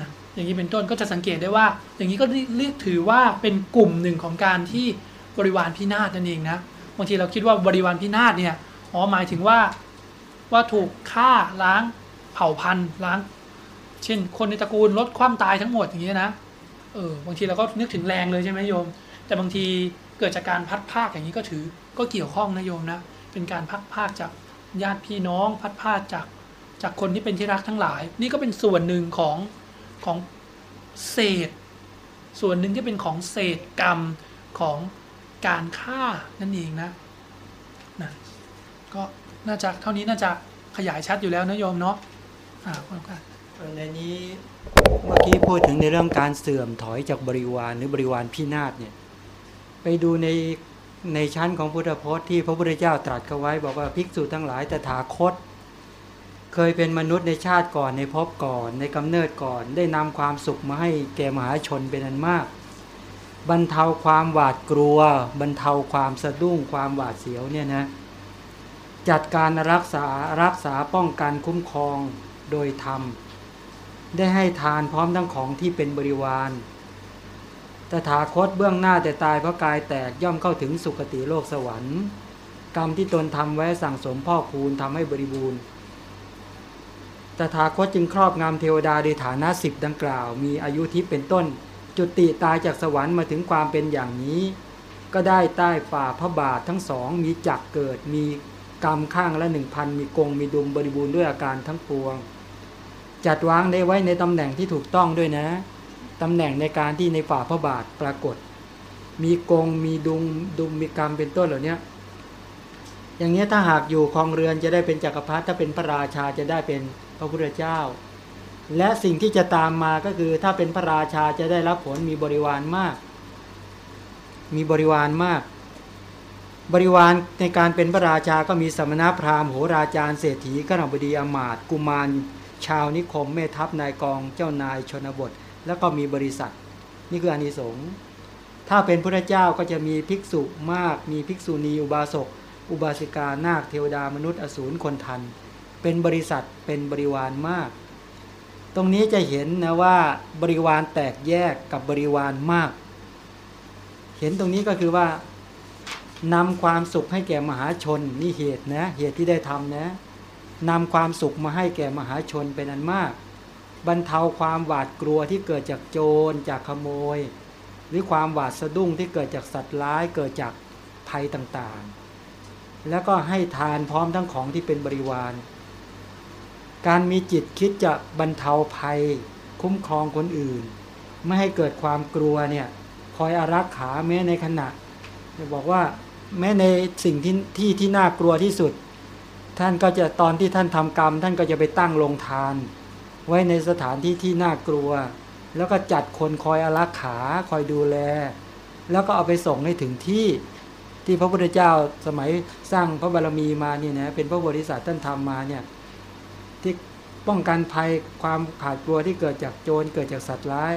นะอย่างนี้เป็นต้นก็จะสังเกตได้ว่า อย่างนี้ก็เรียกถือว่าเป็นกลุ่มหนึ่งของการที่บริวารพินาศนั่นเองนะบางทีเราคิดว่าบริวารพินาศเนี่ยอ๋อหมายถึงว่าว่าถูกฆ่าล้างเผ่าพันธุ์ล้าง เช่น คนในตระกูลลดความตายทั้งหมดอย่างนี้นะเออบางทีเราก็นึกถึงแรงเลยใช่ไหมโยม แต่บางทีเกิดจากการพัดภาคอย่างนี้ก็ถือก็เกี่ยวข้องนะโยมนะเป็นการพัดภาคจาก ญาติพี่น้องพัดภาคจากจากคนที่เป็นที่รักทั้งหลาย นี่ก็เป็นส่วนหนึ่งของของเศษ ส่วนหนึ่งที่เป็นของเศษกรรมของการฆ่านั่นเองนะนะก็น่าจะเท่านี้น่าจะขยายชัดอยู่แล้วนะโยมเนาะอ่าคุณครับในนี้เมื่อกี้พูดถึงในเรื่องการเสื่อมถอยจากบริวารหรือบริวารพินาศเนี่ยไปดูใน ในชั้นของพุทธพจน์ที่พระพุทธเจ้าตรัสเขาไว้บอกว่าภิกษุทั้งหลายตถาคต เคยเป็นมนุษย์ในชาติก่อนในภพก่อน ในกำเนิดก่อน ได้นำความสุขมาให้แก่มหาชนเป็นอันมาก บรรเทาความหวาดกลัว บรรเทาความสะดุ้งความหวาดเสียวเนี่ยนะจัดการรักษารักษาป้องกันคุ้มครองโดยธรรม ได้ให้ทานพร้อมทั้งของที่เป็นบริวาร ตถาคตเบื้องหน้าแต่ตายเพราะกายแตกย่อมเข้าถึงสุคติโลกสวรรค์ กรรมที่ตนทำไว้สั่งสมพ่อคูณทำให้บริบูรณ์ตถาคตจึงครอบงำเทวดาโดยฐานะสิบดังกล่าว มีอายุทิพย์เป็นต้น จุติตายจากสวรรค์มาถึงความเป็นอย่างนี้ ก็ได้ใต้ฝ่าพระบาททั้งสองมีจักเกิดมีกรรมข้างละหนึ่งพันมีกงมีดุมบริบูรณ์ด้วยอาการทั้งปวง จัดวางได้ไว้ในตำแหน่งที่ถูกต้องด้วยนะ ตำแหน่งในการที่ในฝ่าพระบาทปรากฏ มีกงมีดุงดุมมีกรรมเป็นต้นเหล่านี้อย่างนี้ถ้าหากอยู่ครองเรือนจะได้เป็นจักรพรรดิถ้าเป็นพระราชาจะได้เป็นพระพุทธเจ้า และสิ่งที่จะตามมาก็คือถ้าเป็นพระราชาจะได้รับผลมีบริวารมาก มีบริวารมาก บริวารในการเป็นพระราชาก็มีสมณพราหมณ์โหราจารย์เศรษฐีขนบดีอมาตย์กุมาร ชาวนิคมแม่ทัพนายกองเจ้านายชนบท แล้วก็มีบริษัท นี่คืออานิสงส์ถ้าเป็นพระเจ้าก็จะมีภิกษุมาก มีภิกษุณีอุบาสกอุบาสิกานาคเทวดามนุษย์อสูรคนทัน เป็นบริษัทเป็นบริวารมาก ตรงนี้จะเห็นนะว่าบริวารแตกแยกกับบริวารมาก เห็นตรงนี้ก็คือว่านำความสุขให้แก่มหาชนนี่เหตุนะเหตุที่ได้ทำนะนำความสุขมาให้แก่มหาชนเป็นอันมาก บรรเทาความหวาดกลัวที่เกิดจากโจรจากขโมย หรือความหวาดสะดุ้งที่เกิดจากสัตว์ร้ายเกิดจากภัยต่างๆ แล้วก็ให้ทานพร้อมทั้งของที่เป็นบริวาร การมีจิตคิดจะบรรเทาภัย คุ้มครองคนอื่น ไม่ให้เกิดความกลัวเนี่ยคอยอารักขาแม้ในขณะจะบอกว่าแม้ในสิ่งที่ที่ที่น่ากลัวที่สุด ท่านก็จะตอนที่ท่านทำกรรม ท่านก็จะไปตั้งโรงทาน ไว้ในสถานที่ที่น่ากลัว แล้วก็จัดคนคอยอารักขาคอยดูแล แล้วก็เอาไปส่งให้ถึงที่ที่พระพุทธเจ้าสมัยสร้างพระบารมีมาเนี่ยนะเป็นพระโพธิสัตว์ท่านทำมาเนี่ยที่ป้องกันภัยความขาดกลัวที่เกิดจากโจรเกิดจากสัตว์ร้าย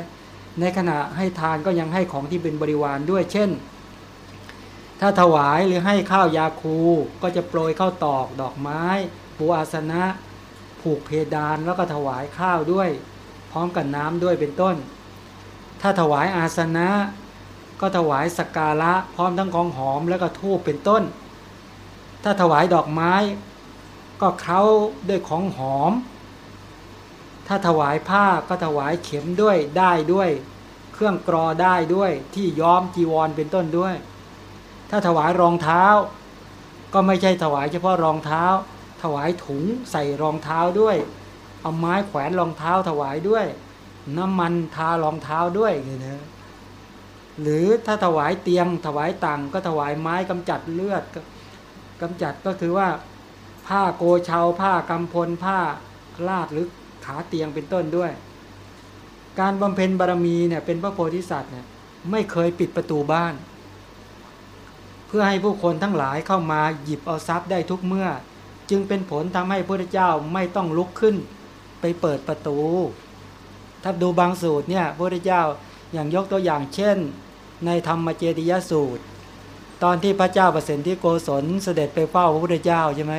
ในขณะให้ทานก็ยังให้ของที่เป็นบริวารด้วย เช่น ถ้าถวายหรือให้ข้าวยาคู ก็จะโปรยข้าวตอกดอกไม้ ปูอาสนะ ผูกเพดานแล้วก็ถวายข้าวด้วย พร้อมกับน้ำด้วยเป็นต้น ถ้าถวายอาสนะ ก็ถวายสักการะพร้อมทั้งของหอมแล้วก็ทูบเป็นต้น ถ้าถวายดอกไม้ ก็เคล้าด้วยของหอม ถ้าถวายผ้าก็ถวายเข็มด้วยได้ด้วย เครื่องกรอได้ด้วยที่ย้อมจีวรเป็นต้นด้วย ถ้าถวายรองเท้า ก็ไม่ใช่ถวายเฉพาะรองเท้า ถวายถุงใส่รองเท้าด้วย เอาไม้แขวนรองเท้าถวายด้วย น้ำมันทารองเท้าด้วยอย่างนี้นะหรือถ้าถวายเตียงถวายตังก็ถวายไม้กำจัดเลือดกำจัดก็คือว่า ผ้าโกเชาผ้ากำพลผ้าลาดหรือขาเตียงเป็นต้นด้วย การบำเพ็ญบารมีเนี่ยเป็นพระโพธิสัตว์เนี่ยไม่เคยปิดประตูบ้าน เพื่อให้ผู้คนทั้งหลายเข้ามาหยิบเอาทรัพย์ได้ทุกเมื่อ จึงเป็นผลทำให้พระพุทธเจ้าไม่ต้องลุกขึ้นไปเปิดประตู ถ้าดูบางสูตรเนี่ยพระพุทธเจ้าอย่างยกตัวอย่างเช่น ในธรรมเจติยสูตร ตอนที่พระเจ้าประสิทธิโกศลเสด็จไปเฝ้าพระพุทธเจ้าใช่ไหม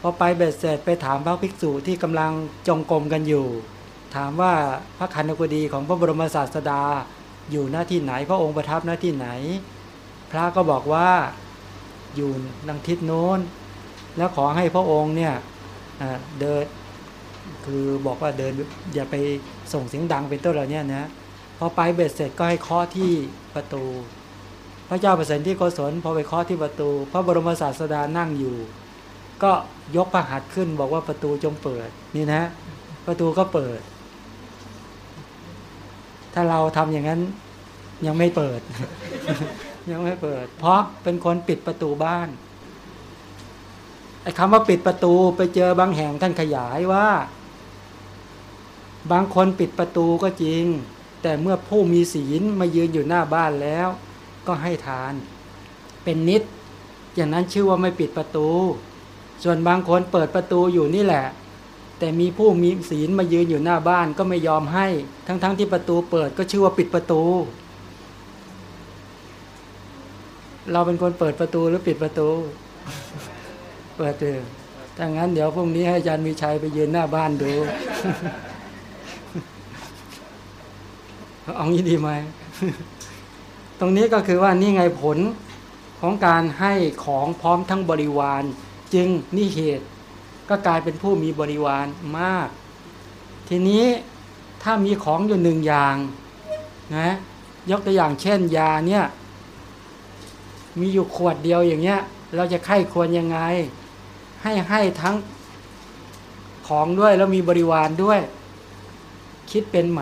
พอไปเบ็ดเสร็จไปถามพระภิกษุที่กำลังจงกรมกันอยู่ ถามว่าพระคันธกุฎีของพระบรมศาสดาอยู่หน้าที่ไหนพระองค์ประทับหน้าที่ไหน พระก็บอกว่าอยู่ดังทิศโน้น แล้วขอให้พระองค์เนี่ยเดินคือบอกว่าเดินอย่าไปส่งเสียงดังเป็นต้นเหล่านี้นะพอไปเบ็ดเสร็จก็ให้เคาะที่ประตู พระเจ้าประสิทธิโกศลพอไปเคาะที่ประตู พระบรมศาสดานั่งอยู่ ก็ยกพระหัตถ์ขึ้นบอกว่าประตูจงเปิดนี่นะ ประตูก็เปิด ถ้าเราทำอย่างนั้นยังไม่เปิด ยังไม่เปิด เพราะเป็นคนปิดประตูบ้าน ไอ้คำว่าปิดประตูไปเจอบางแห่งท่านขยายว่า บางคนปิดประตูก็จริง แต่เมื่อผู้มีศีลมายืนอยู่หน้าบ้านแล้ว ก็ให้ทาน เป็นนิด อย่างนั้นชื่อว่าไม่ปิดประตู ส่วนบางคนเปิดประตูอยู่นี่แหละ แต่มีผู้มีศีลมายืนอยู่หน้าบ้านก็ไม่ยอมให้ ทั้งๆทที่ประตูเปิดก็ชื่อว่าปิดประตู เราเป็นคนเปิดประตูหรือปิดประตู เปิดเถอะถ้างั้นเดี๋ยวพรุ่งนี้ให้อาจารย์มีชัยไปยืนหน้าบ้านดูเอางี้ดีไหม ตรงนี้ก็คือว่านี่ไงผลของการให้ของพร้อมทั้งบริวาร จึงนี่เหตุก็กลายเป็นผู้มีบริวารมาก ทีนี้ถ้ามีของอยู่หนึ่งอย่างนะยกตัวอย่างเช่นยาเนี่ย มีอยู่ขวดเดียวอย่างเงี้ย เราจะไข้ควรยังไง ให้ให้ทั้งของด้วยแล้วมีบริวารด้วย คิดเป็นไหม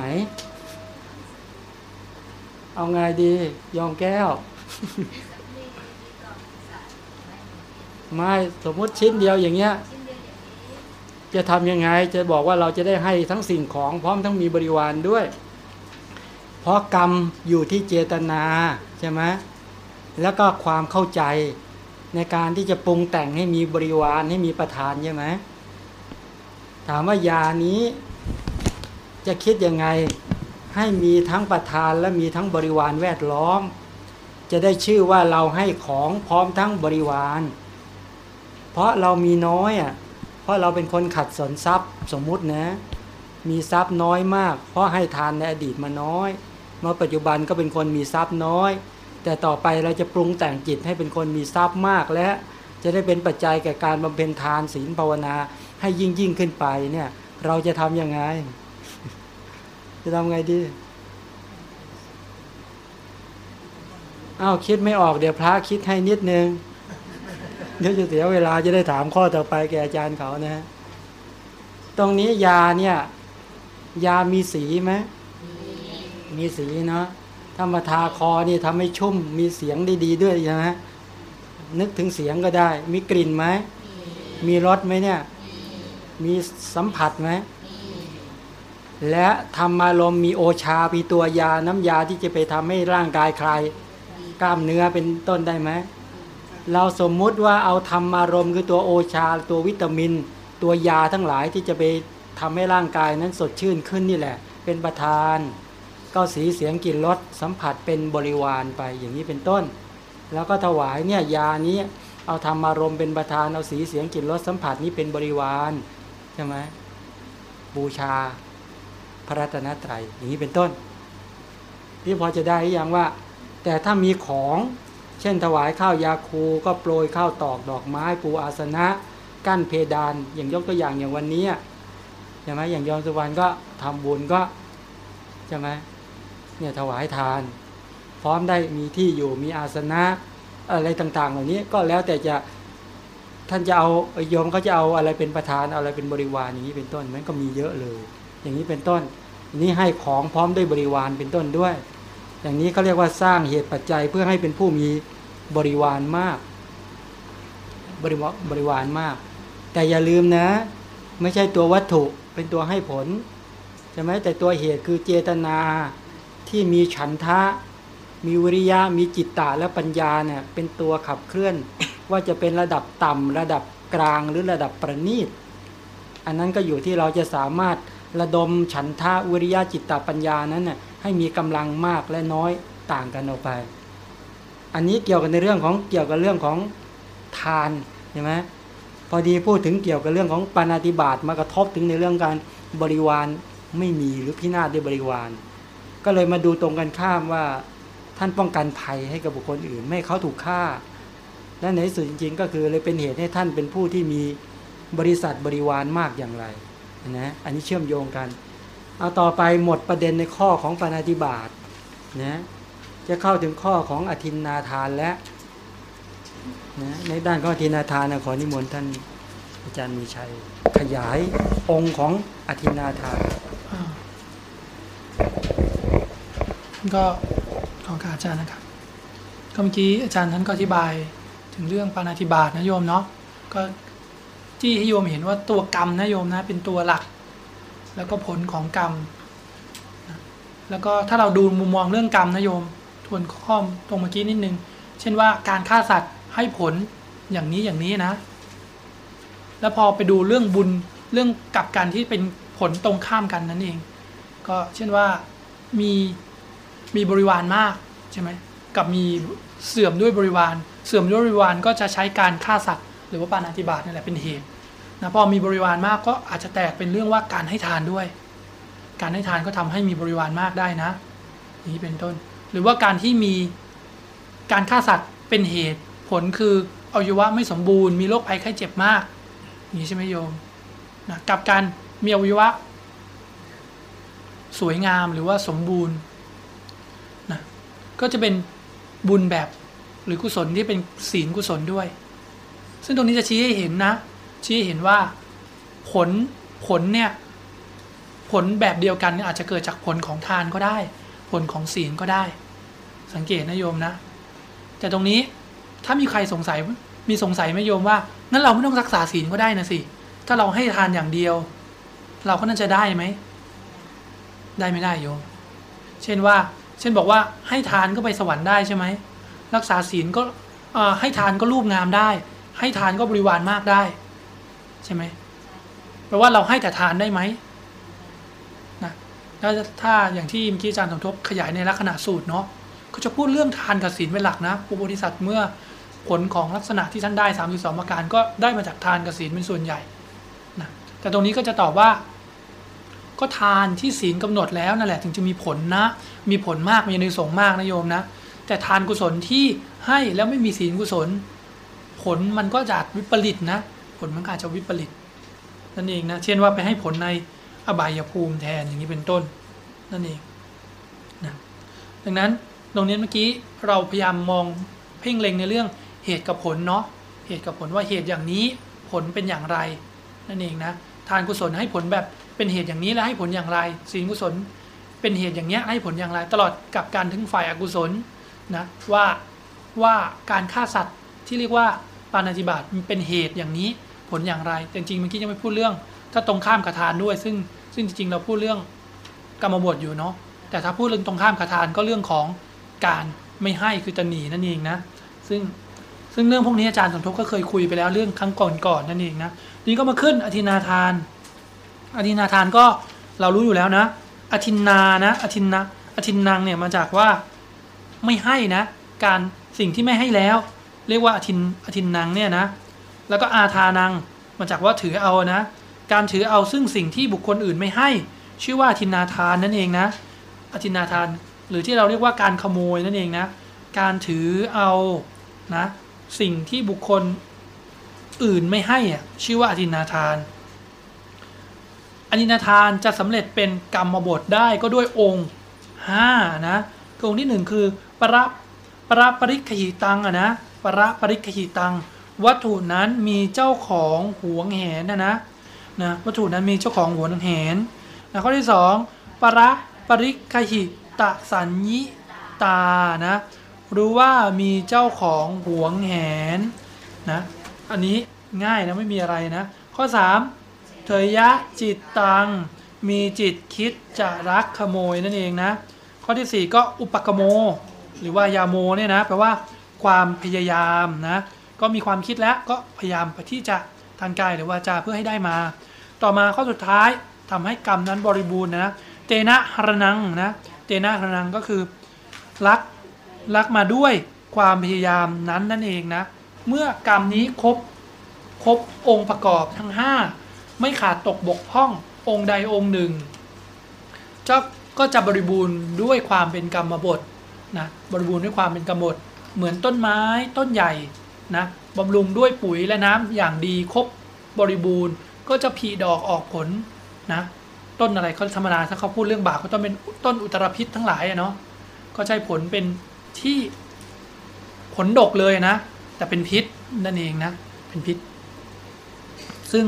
เอาไงดียองแก้ว ไม่สมมติชิ้นเดียวอย่างเงี้ย จะทำยังไงจะบอกว่าเราจะได้ให้ทั้งสิ่งของพร้อมทั้งมีบริวารด้วย เพราะกรรมอยู่ที่เจตนาใช่ไหมแล้วก็ความเข้าใจ ในการที่จะปรุงแต่งให้มีบริวารให้มีประธานใช่ไหมถามว่ายานี้จะคิดยังไงให้มีทั้งประธานและมีทั้งบริวารแวดล้อม จะได้ชื่อว่าเราให้ของพร้อมทั้งบริวาร เพราะเรามีน้อยอะเพราะเราเป็นคนขัดสนทรัพย์สมมุตินะ มีทรัพย์น้อยมาก เพราะให้ทานในอดีตมาน้อย เมื่อปัจจุบันก็เป็นคนมีทรัพย์น้อย แต่ต่อไปเราจะปรุงแต่งจิตให้เป็นคนมีทรัพย์มากและจะได้เป็นปัจจัยแก่การบำเพ็ญทานศีลภาวนาให้ยิ่งยิ่งขึ้นไปเนี่ยเราจะทำยังไง จะทำไงดีอ้าวคิดไม่ออกเดี๋ยวพระคิดให้นิดนึงเดี๋ยวจะเสียเวลาจะได้ถามข้อต่อไปแกอาจารย์เขานะฮะตรงนี้ยาเนี่ย ยามีสีไหมมีสีเนาะ ถ้ามาทาคอนี่ทำให้ชุ่มมีเสียงได้ดีด้วยใช่ไหมนึกถึงเสียงก็ได้ มีกลิ่นไหม มีรสไหมเนี่ย มีสัมผัสไหม และธรรมารมมีโอชาปีตัวยาน้ำยาที่จะไปทำให้ร่างกายใครกล้ามเนื้อเป็นต้นได้ไหม เราสมมุติว่าเอาธรรมารมคือตัวโอชา ตัววิตามิน ตัวยาทั้งหลายที่จะไปทำให้ร่างกายนั้นสดชื่นขึ้นนี่แหละ เป็นประธาน ก็สีเสียงกลิ่นรสสัมผัสเป็นบริวารไปอย่างนี้เป็นต้น แล้วก็ถวายเนี่ยยานี้เอาธรรมารมณ์เป็นประธานเอาสีเสียงกลิ่นรสสัมผัสนี้เป็นบริวารใช่ไหมบูชาพระรัตนตรัยอย่างนี้เป็นต้นที่พอจะได้อยังว่า แต่ถ้ามีของ เช่นถวายข้าวยาคูก็โปรยข้าวตอกดอกไม้ปูอาสนะ กั้นเพดานอย่างยกตัวอย่างอย่างวันนี้ใช่ไหมอย่างยอมสุวรรณก็ทำบุญก็ใช่ไหม เนี่ยถวายทาน พร้อมได้มีที่อยู่มีอาสนะอะไรต่างๆ เหล่านี้ก็แล้วแต่จะท่านจะเอาโยมเขาจะเอาอะไรเป็นประธานเอาอะไรเป็นบริวารอย่างนี้เป็นต้นมันก็มีเยอะเลย อย่างนี้เป็นต้นนนี้ให้ของพร้อมด้วยบริวารเป็นต้นด้วย อย่างนี้เขาเรียกว่าสร้างเหตุปัจจัยเพื่อให้เป็นผู้มีบริวารมาก บริวารบริวารมาก แต่อย่าลืมนะ ไม่ใช่ตัววัตถุเป็นตัวให้ผลใช่ไหมแต่ตัวเหตุคือเจตนา ที่มีฉันทะ มีวิริยะ มีจิตตะและปัญญาเนี่ยเป็นตัวขับเคลื่อน ว่าจะเป็นระดับต่ำระดับกลางหรือระดับประณีต อันนั้นก็อยู่ที่เราจะสามารถระดมฉันทะวิริยะจิตตปัญญานั้นน่ะให้มีกำลังมากและน้อยต่างกันออกไป อันนี้เกี่ยวกันในเรื่องของเกี่ยวกับเรื่องของทานใช่ไหมพอดีพูดถึงเกี่ยวกับเรื่องของปานาติบาตมากระทบถึงในเรื่องการบริวารไม่มีหรือพินาศด้วยบริวาร ก็เลยมาดูตรงกันข้ามว่าท่านป้องกันภัยให้กับบุคคลอื่น ไม่ให้เขาถูกฆ่าและในที่สุดจริง ๆ ก็คือเลยเป็นเหตุให้ท่านเป็นผู้ที่มีบริษัทบริวารมากอย่างไรนะอันนี้เชื่อมโยงกัน เอาต่อไปหมดประเด็นในข้อของปานาติบาตนะจะเข้าถึงข้อของอธินนาทานและนะในด้านของอธินนาทานนะขอนิมนต์ท่านอาจารย์มีชัย ขยายองค์ของอธินนาทาน อ่า ก็ขอกาบอาจารย์นะครับ ก็เมื่อกี้อาจารย์ท่านก็อธิบายถึงเรื่องปานาธิบาตนะโยมเนาะก็ที่ให้โยมเห็นว่าตัวกรรมนะโยมนะเป็นตัวหลัก แล้วก็ผลของกรรมแล้วก็ถ้าเราดูมุมมองเรื่องกรรมนะโยม ทวนข้อมตรงเมื่อกี้นิดนึง เช่นว่าการฆ่าสัตว์ให้ผลอย่างนี้อย่างนี้นะ แล้วพอไปดูเรื่องบุญเรื่องกับกันที่เป็นผลตรงข้ามกันนั่นเอง ก็เช่นว่ามี มีบริวารมากใช่ไหมกับมีเสื่อมด้วยบริวาร เสื่อมด้วยบริวารก็จะใช้การฆ่าสัตว์ หรือว่าปาณาติบาตนี่แหละเป็นเหตุนะพอมีบริวารมากก็อาจจะแตกเป็นเรื่องว่าการให้ทานด้วย การให้ทานก็ทำให้มีบริวารมากได้นะ นี้เป็นต้น หรือว่าการที่มีการฆ่าสัตว์เป็นเหตุ ผลคืออวัยวะไม่สมบูรณ์มีโรคภัยไข้เจ็บมากนี้ใช่ไหมโยมนะกับการมีอวัยวะ สวยงามหรือว่าสมบูรณ์ ก็จะเป็นบุญแบบหรือกุศลที่เป็นศีลกุศลด้วย ซึ่งตรงนี้จะชี้ให้เห็นนะ ชี้ให้เห็นว่าผลผลเนี่ย ผลแบบเดียวกันอาจจะเกิดจากผลของทานก็ได้ ผลของศีลก็ได้ สังเกตนะโยมนะ แต่ตรงนี้ถ้ามีใครสงสัยมีสงสัยไหมโยมว่างั้นเราไม่ต้องรักษาศีลก็ได้นะสิ ถ้าเราให้ทานอย่างเดียว เราก็น่าจะได้ไหม ได้ไม่ได้โยม เช่นว่า เช่นบอกว่าให้ทานก็ไปสวรรค์ได้ใช่ไหมรักษาศีลก็ให้ทานก็รูปงามได้ ให้ทานก็บริวารมากได้ ใช่ไหมแปลว่าเราให้แต่ทานได้ไหมนะถ้าอย่างที่เมื่อกี้อาจารย์สมทบขยายในลักษณะสูตรเนาะก็จะพูดเรื่องทานกับศีลเป็นหลักนะอุโบธิสัตว์เมื่อผลของลักษณะที่ท่านได้ 32 ประการก็ได้มาจากทานกับศีลเป็นส่วนใหญ่นะแต่ตรงนี้ก็จะตอบว่า ก็ทานที่ศีลกำหนดแล้วนั่นแหละถึงจะมีผลนะ มีผลมากมีในสงฆ์มากนะโยมนะ แต่ทานกุศลที่ให้แล้วไม่มีศีลกุศล ผลมันก็จะวิปริตนะ ผลมันก็อาจจะวิปริตนั่นเองนะ เช่นว่าไปให้ผลในอบายภูมิแทนอย่างนี้เป็นต้น นั่นเองนะดังนั้นตรงนี้เมื่อกี้เราพยายามมองเพ่งเล็งในเรื่องเหตุกับผลเนาะเหตุกับผลว่าเหตุอย่างนี้ผลเป็นอย่างไร นั่นเองนะ ทานกุศลให้ผลแบบ เป็นเหตุอย่างนี้แล้วให้ผลอย่างไรศีลกุศล เป็นเหตุอย่างเนี้ยให้ผลอย่างไร ตลอดกับการถึงฝ่ายอกุศลนะว่าว่าการฆ่าสัตว์ที่เรียกว่าปาณาติบาตมันเป็นเหตุอย่างนี้ผลอย่างไรแต่จริงๆเมื่อกี้ยังไม่พูดเรื่อง ถ้าตรงข้ามกับทานด้วย ซึ่งซึ่งจริงๆเราพูดเรื่องกรรมบทอยู่เนาะแต่ถ้าพูดเรื่องตรงข้ามกับทานก็เรื่องของการไม่ให้คือจะหนีนั่นเองนะ ซึ่งซึ่งเรื่องพวกนี้อาจารย์สมทบก็เคยคุยไปแล้วเรื่องครั้งก่อนๆนั่นเองนะนี่ก็มาขึ้นอธินาทาน อธินาทานก็เรารู้อยู่แล้วนะ อธินนานะอธินนะอธินนังเนี่ยมาจากว่าไม่ให้นะ การสิ่งที่ไม่ให้แล้ว เรียกว่าอธินอธินนังเนี่ยนะ แล้วก็อาทานังมาจากว่าถือเอานะ การถือเอาซึ่งสิ่งที่บุคคลอื่นไม่ให้ ชื่อว่าอธินาทานนั่นเองนะ อธินาทานหรือที่เราเรียกว่าการขโมยนั่นเองนะ การถือเอานะ สิ่งที่บุคคลอื่นไม่ให้อะชื่อว่าอธินาทาน อธินาทานจะสำเร็จเป็นกรรมบทได้ก็ด้วยองค์ 5 นะคือองค์ที่หนึ่งคือประประปริคหิตังอะนะประปริคหิตัง วัตถุนั้นมีเจ้าของหวงแหนนะนะนะวัตถุนั้นมีเจ้าของหวงแหนนะข้อที่สองประปริคหิตะสัญญิตานะรู้ว่ามีเจ้าของหวงแหนนะอันนี้ง่ายนะไม่มีอะไรนะ ข้อ 3 เถยยะจิตตัง มีจิตคิดจะรักขโมยนั่นเองนะ ข้อที่ 4 ก็อุปกโม หรือว่ายาโมเนี่ยนะแปลว่าความพยายามนะ ก็มีความคิดแล้วก็พยายามไปที่จะทางกายหรือวาจาเพื่อให้ได้มา ต่อมาข้อสุดท้ายทำให้กรรมนั้นบริบูรณ์นะเตนะหรนังนะเตนะหรนังก็คือรักรักมาด้วยความพยายามนั้นนั่นเองนะ เมื่อกรรมนี้ครบครบองค์ประกอบทั้ง 5 ไม่ขาดตกบกพร่ององค์ใดองค์หนึ่งเจ้าก็จะบริบูรณ์ด้วยความเป็นกรรมบทนะบริบูรณ์ด้วยความเป็นกรรมบทเหมือนต้นไม้ต้นใหญ่นะบำรุงด้วยปุ๋ยและน้ำอย่างดีครบบริบูรณ์ก็จะผลิดอกออกผลนะต้นอะไรเขาธรรมดาถ้าเขาพูดเรื่องบาปก็ต้องเป็นต้นอุตรพิษทั้งหลายอะเนาะก็ใช้ผลเป็นที่ผลดกเลยนะ แต่เป็นพิษนั่นเองนะเป็นพิษ ซึ่ง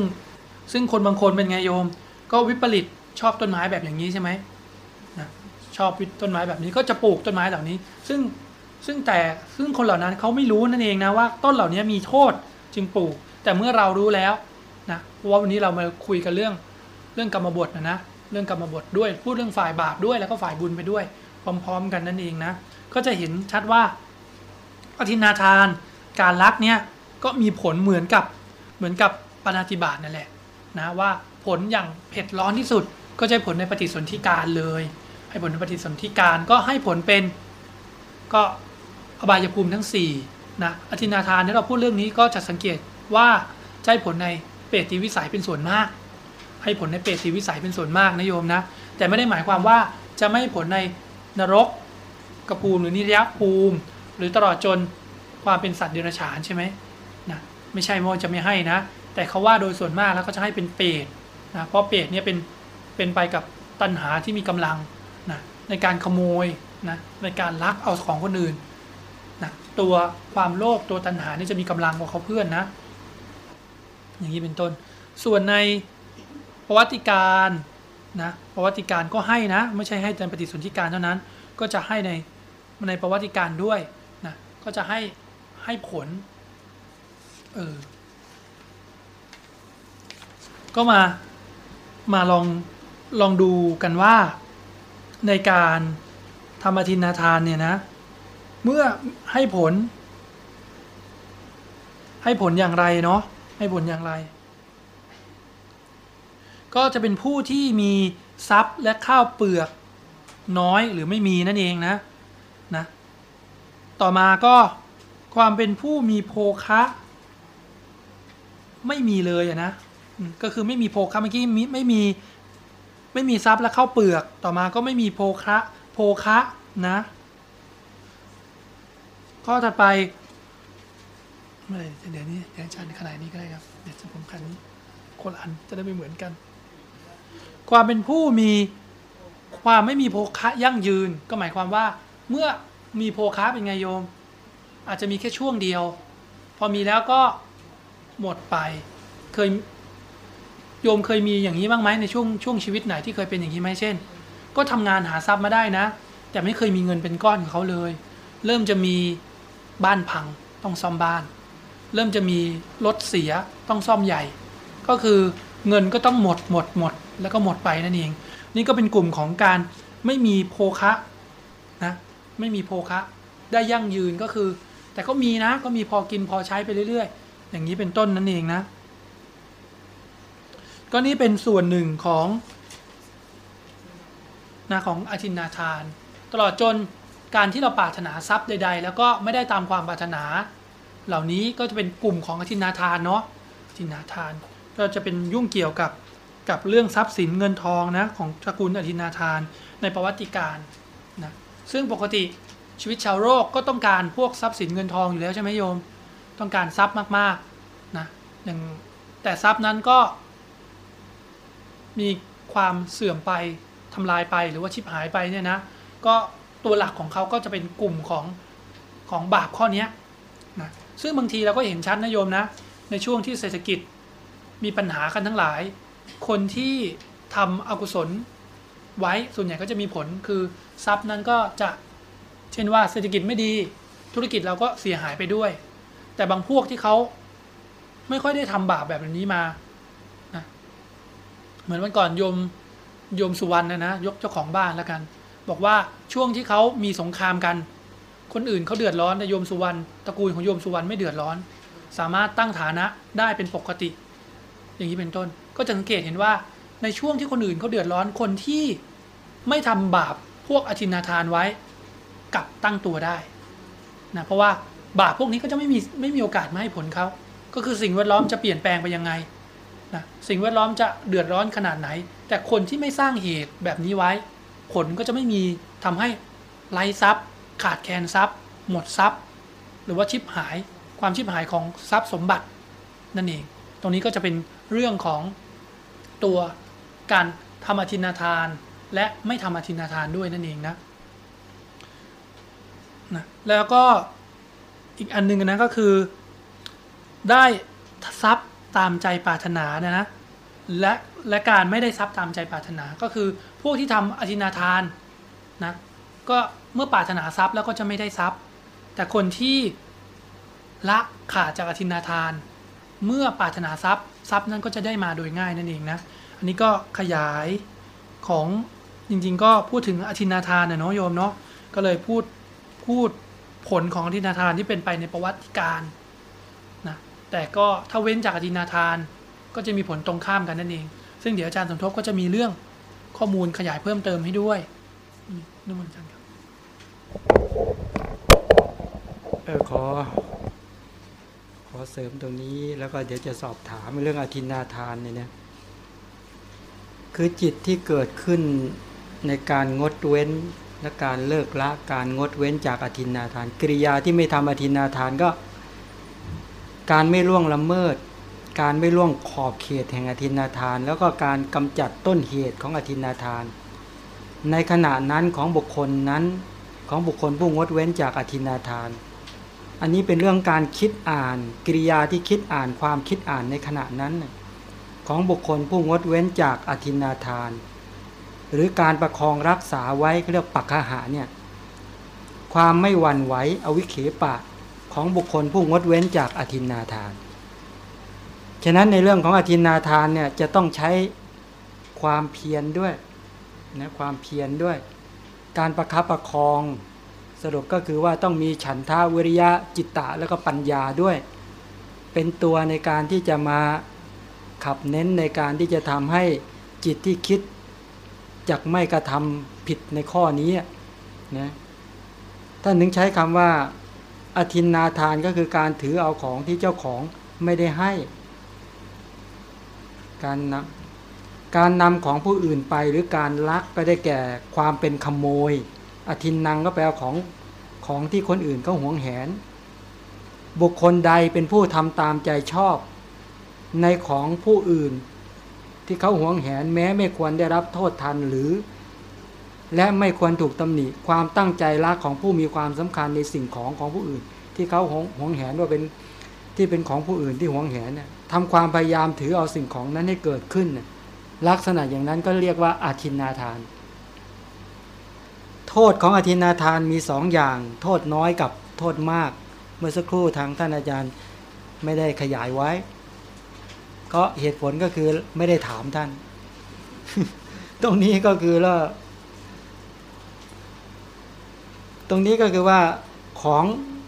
ซึ่งคนบางคนเป็นไงโยม ก็วิปริตชอบต้นไม้แบบอย่างนี้ใช่ไหมนะชอบต้นไม้แบบนี้ก็จะปลูกต้นไม้เหล่านี้ ซึ่งซึ่งแต่ซึ่งคนเหล่านั้นเขาไม่รู้นั่นเองนะว่าต้นเหล่านี้มีโทษจึงปลูก แต่เมื่อเรารู้แล้วนะเพราะว่าวันนี้เรามาคุยกันเรื่องเรื่องกรรมบทนะนะเรื่องกรรมบทด้วยพูดเรื่องฝ่ายบาปด้วยแล้วก็ฝ่ายบุญไปด้วย พร้อม ๆ กันนั่นเองนะก็จะเห็นชัดว่าอธินาทาน การรักเนี่ยก็มีผลเหมือนกับเหมือนกับปาณาติบาตนั่นแหละ นะว่าผลอย่างเผ็ดร้อนที่สุด ก็จะผลในปฏิสนธิการเลย ให้ผลในปฏิสนธิการก็ให้ผลเป็นก็อบายภูมิทั้ง4นะอธินาทานที่เราพูดเรื่องนี้ก็จะสังเกตว่าจะให้ผลในเปรตติวิสัยเป็นส่วนมาก ให้ผลในเปรตติวิสัยเป็นส่วนมากนะโยมนะแต่ไม่ได้หมายความว่าจะไม่ให้ผลในนรกกระภูมิหรือนิรยภูมิ หรือตลอดจนความเป็นสัตว์เดรัจฉานใช่ไหมนะไม่ใช่ว่าจะไม่ให้นะ แต่เขาว่าโดยส่วนมากแล้วก็จะให้เป็นเปรตนะเพราะเปรตเนี่ยเป็นเป็นไปกับตัณหาที่มีกำลังนะในการขโมยนะในการลักเอาของคนอื่นนะตัวความโลภตัวตัณหานี่จะมีกำลังกว่าเขาเพื่อนนะ อย่างนี้เป็นต้น ส่วนในประวัติการนะประวัติการก็ให้นะ ไม่ใช่ให้ในปฏิสนธิการเท่านั้น ก็จะให้ในในประวัติการด้วยนะก็จะให้ให้ผลเออ ก็มามาลองลองดูกันว่าในการทำอธินาทานเนี่ยนะ เมื่อให้ผล ให้ผลอย่างไรเนาะให้ผลอย่างไร ก็จะเป็นผู้ที่มีทรัพย์และข้าวเปลือกน้อยหรือไม่มีนั่นเองนะนะต่อมาก็ความเป็นผู้มีโภคะ ไม่มีเลยนะ ก็คือไม่มีโภคะเมื่อกี้มิไม่มีไม่มีทรัพย์และข้าเปลือกต่อมาก็ไม่มีโภคะโภคะนะ ข้อถัดไปไม่เดี๋ยวนี้เดี๋ยวอาจารย์ขนาดนี้ก็ได้ครับเดี๋ยวจะผมคันนี้คนอันจะได้ไม่เหมือนกัน ความเป็นผู้มีความไม่มีโภคะยั่งยืน ก็หมายความว่า เมื่อมีโภคะเป็นไงโยม อาจจะมีแค่ช่วงเดียว พอมีแล้วก็หมดไป เคย โยมเคยมีอย่างนี้บ้างไหมในช่วงช่วงชีวิตไหนที่เคยเป็นอย่างนี้ไหมเช่น ก็ทำงานหาทรัพย์มาได้นะ แต่ไม่เคยมีเงินเป็นก้อนของเขาเลย เริ่มจะมีบ้านพังต้องซ่อมบ้าน เริ่มจะมีรถเสียต้องซ่อมใหญ่ ก็คือเงินก็ต้องหมดหมดหมด แล้วก็หมดไปนั่นเอง นี่ก็เป็นกลุ่มของการไม่มีโภคะนะไม่มีโภคะ ได้ยั่งยืนก็คือ แต่ก็มีนะก็มีพอกินพอใช้ไปเรื่อย ๆ อย่างนี้เป็นต้นนั่นเองนะ ก็นี่เป็นส่วนหนึ่งของนะของอธินนาทาน ตลอดจนการที่เราปรารถนาทรัพย์ใด ๆ แล้วก็ไม่ได้ตามความปรารถนา เหล่านี้ก็จะเป็นกลุ่มของอธินนาทานเนาะอธินนาทาน ก็จะเป็นยุ่งเกี่ยวกับกับเรื่องทรัพย์สินเงินทองนะของตระกูลอธินนาทานในประวัติการนะซึ่งปกติชีวิตชาวโลกก็ต้องการพวกทรัพย์สินเงินทองอยู่แล้วใช่ไหมโยม ต้องการทรัพย์มากๆนะอย่างแต่ทรัพย์นั้นก็ มีความเสื่อมไปทำลายไปหรือว่าชิบหายไปเนี่ยนะก็ตัวหลักของเขาก็จะเป็นกลุ่มของของบาปข้อนี้นะซึ่งบางทีเราก็เห็นชัดนะโยมนะ ในช่วงที่เศรษฐกิจมีปัญหากันทั้งหลาย คนที่ทำอกุศลไว้ส่วนใหญ่ก็จะมีผลคือทรัพย์นั้นก็จะเช่นว่าเศรษฐกิจไม่ดีธุรกิจเราก็เสียหายไปด้วย แต่บางพวกที่เขาไม่ค่อยได้ทำบาปแบบนี้มา เหมือนวันก่อนโยมโยมสุวรรณนะนะยกเจ้าของบ้านแล้วกัน บอกว่าช่วงที่เขามีสงครามกัน คนอื่นเขาเดือดร้อนแต่โยมสุวรรณตระกูลของโยมสุวรรณไม่เดือดร้อน สามารถตั้งฐานะได้เป็นปกติ อย่างนี้เป็นต้น ก็จะสังเกตเห็นว่าในช่วงที่คนอื่นเขาเดือดร้อนคนที่ไม่ทำบาปพวกอธินาทานไว้กลับตั้งตัวได้นะเพราะว่าบาปพวกนี้ก็จะไม่มีไม่มีโอกาสมาให้ผลเขาก็คือสิ่งแวดล้อมจะเปลี่ยนแปลงไปยังไง นะสิ่งแวดล้อมจะเดือดร้อนขนาดไหน แต่คนที่ไม่สร้างเหตุแบบนี้ไว้ ผลก็จะไม่มีทำให้ไร้ทรัพย์ ขาดแคลนทรัพย์ หมดทรัพย์ หรือว่าชิบหายความชิบหายของทรัพย์สมบัตินั่นเอง ตรงนี้ก็จะเป็นเรื่องของตัวการทำอธินาทาน และไม่ทำอธินาทานด้วยนั่นเองนะนะแล้วก็อีกอันหนึงนะก็คือ ได้ทรัพย์ ตามใจปรารถนาเนี่ยนะและและการไม่ได้ทรัพย์ตามใจปรารถนา ก็คือพวกที่ทำอธินาทานนะก็เมื่อปรารถนาทรัพย์แล้วก็จะไม่ได้ทรัพย์ แต่คนที่ละขาดจากอธินาทาน เมื่อปรารถนาทรัพย์ทรัพย์นั้นก็จะได้มาโดยง่ายนั่นเองนะอันนี้ก็ขยายของจริงๆ ก็พูดถึงอธินาทานนะเนาะโยมเนาะก็เลยพูดพูดผลของอธินาทานที่เป็นไปในประวัติการ แต่ก็ถ้าเว้นจากอธินาทาน ก็จะมีผลตรงข้ามกันนั่นเอง ซึ่งเดี๋ยวอาจารย์สมทบก็จะมีเรื่องข้อมูลขยายเพิ่มเติมให้ด้วยอืมนุ่มนต์อาจารย์ครับเออขอ ขอเสริมตรงนี้แล้วก็เดี๋ยวจะสอบถามเรื่องอธินาทานเนี่ยนะคือจิตที่เกิดขึ้นในการงดเว้นและการเลิกละการงดเว้นจากอธินาทาน กิริยาที่ไม่ทำอธินาทานก็ การไม่ล่วงละเมิด การไม่ล่วงขอบเขตแห่งอธินาทาน แล้วก็การกำจัดต้นเหตุของอธินาทาน ในขณะนั้นของบุคคลนั้นของบุคคลผู้งดเว้นจากอธินาทาน อันนี้เป็นเรื่องการคิดอ่านกิริยาที่คิดอ่านความคิดอ่านในขณะนั้น ของบุคคลผู้งดเว้นจากอธินาทาน หรือการประคองรักษาไว้เขาเรียกปักขหาเนี่ยความไม่หวั่นไหวอวิเคปะ ของบุคคลผู้งดเว้นจากอธินาทาน ฉะนั้นในเรื่องของอธินาทานเนี่ยจะต้องใช้ความเพียรด้วยนะความเพียรด้วย การประคับประคองสรุปก็คือว่าต้องมีฉันทาวิริยะจิตตะแล้วก็ปัญญาด้วย เป็นตัวในการที่จะมาขับเน้นในการที่จะทำให้จิตที่คิดจักไม่กระทำผิดในข้อนี้นะท่านถึงใช้คำว่า อธินนาทานก็คือการถือเอาของที่เจ้าของไม่ได้ให้ การนำการนำของผู้อื่นไปหรือการลักก็ได้แก่ความเป็นขโมย อธินนังก็แปลของของที่คนอื่นเขาหวงแหน บุคคลใดเป็นผู้ทำตามใจชอบ ในของผู้อื่น ที่เขาหวงแหนแม้ไม่ควรได้รับโทษทันหรือ และไม่ควรถูกตำหนิความตั้งใจรักของผู้มีความสำคัญในสิ่งของของผู้อื่น ที่เขาหวงหวงแหนว่าเป็นที่เป็นของผู้อื่นที่หวงแหนเนี่ยทำความพยายามถือเอาสิ่งของนั้นให้เกิดขึ้น ลักษณะอย่างนั้นก็เรียกว่าอาทินนาทาน โทษของอธินาทานมีสองอย่าง โทษน้อยกับโทษมาก เมื่อสักครู่ทางท่านอาจารย์ไม่ได้ขยายไว้ ก็เหตุผลก็คือไม่ได้ถามท่าน ตรงนี้ก็คือว่า ตรงนี้ก็คือว่าของ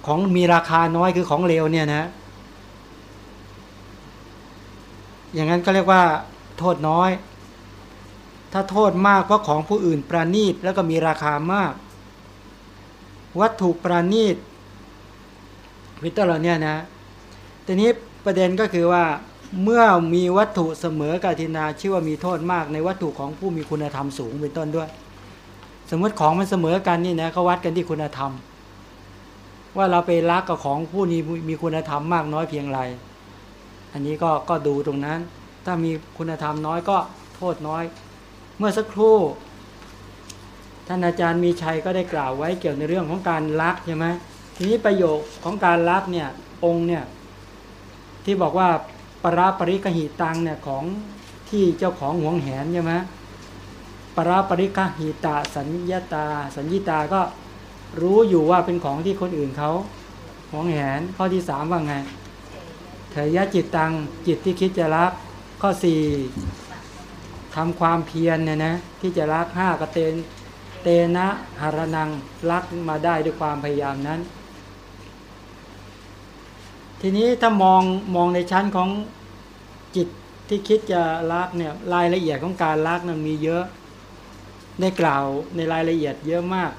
ของมีราคาน้อยคือของเลวเนี่ยนะ อย่างนั้นก็เรียกว่า โทษน้อย ถ้าโทษมากเพราะของผู้อื่นประณีตแล้วก็มีราคามาก วัตถุประณีตวิตเตอร์เราเนี่ยนะทีนี้ประเด็นก็คือว่าเมื่อมีวัตถุเสมอกับทินาชื่อว่ามีโทษมากในวัตถุของผู้มีคุณธรรมสูงเป็นต้นด้วย สมมติของมันเสมอกันนี่นะเขาวัดกันที่คุณธรรม ว่าเราไปรักกับของผู้นี้มีคุณธรรมมากน้อยเพียงไร อันนี้ก็ก็ดูตรงนั้น ถ้ามีคุณธรรมน้อยก็โทษน้อย เมื่อสักครู่ ท่านอาจารย์มีชัยก็ได้กล่าวไว้เกี่ยวในเรื่องของการรักใช่ไหมทีนี้ประโยคของการรักเนี่ยองค์เนี่ยที่บอกว่าปราปริกหิตังเนี่ยของที่เจ้าของหวงแหนใช่ไหม ปราปริกหิตาสัญญาตา สัญญิตาก็รู้อยู่ว่าเป็นของที่คนอื่นเขาหวงแหนข้อที่สามว่าไงเถยะจิตตังจิตที่คิดจะรัก ข้อสี่ทำความเพียรเนี่ยนะที่จะรักห้ากเตนเตนะหารนังรักมาได้ด้วยความพยายามนั้น ทีนี้ถ้ามองมองในชั้นของจิตที่คิดจะรักเนี่ยรายละเอียดของการรักนั้นมีเยอะ ได้กล่าวในรายละเอียดเยอะมาก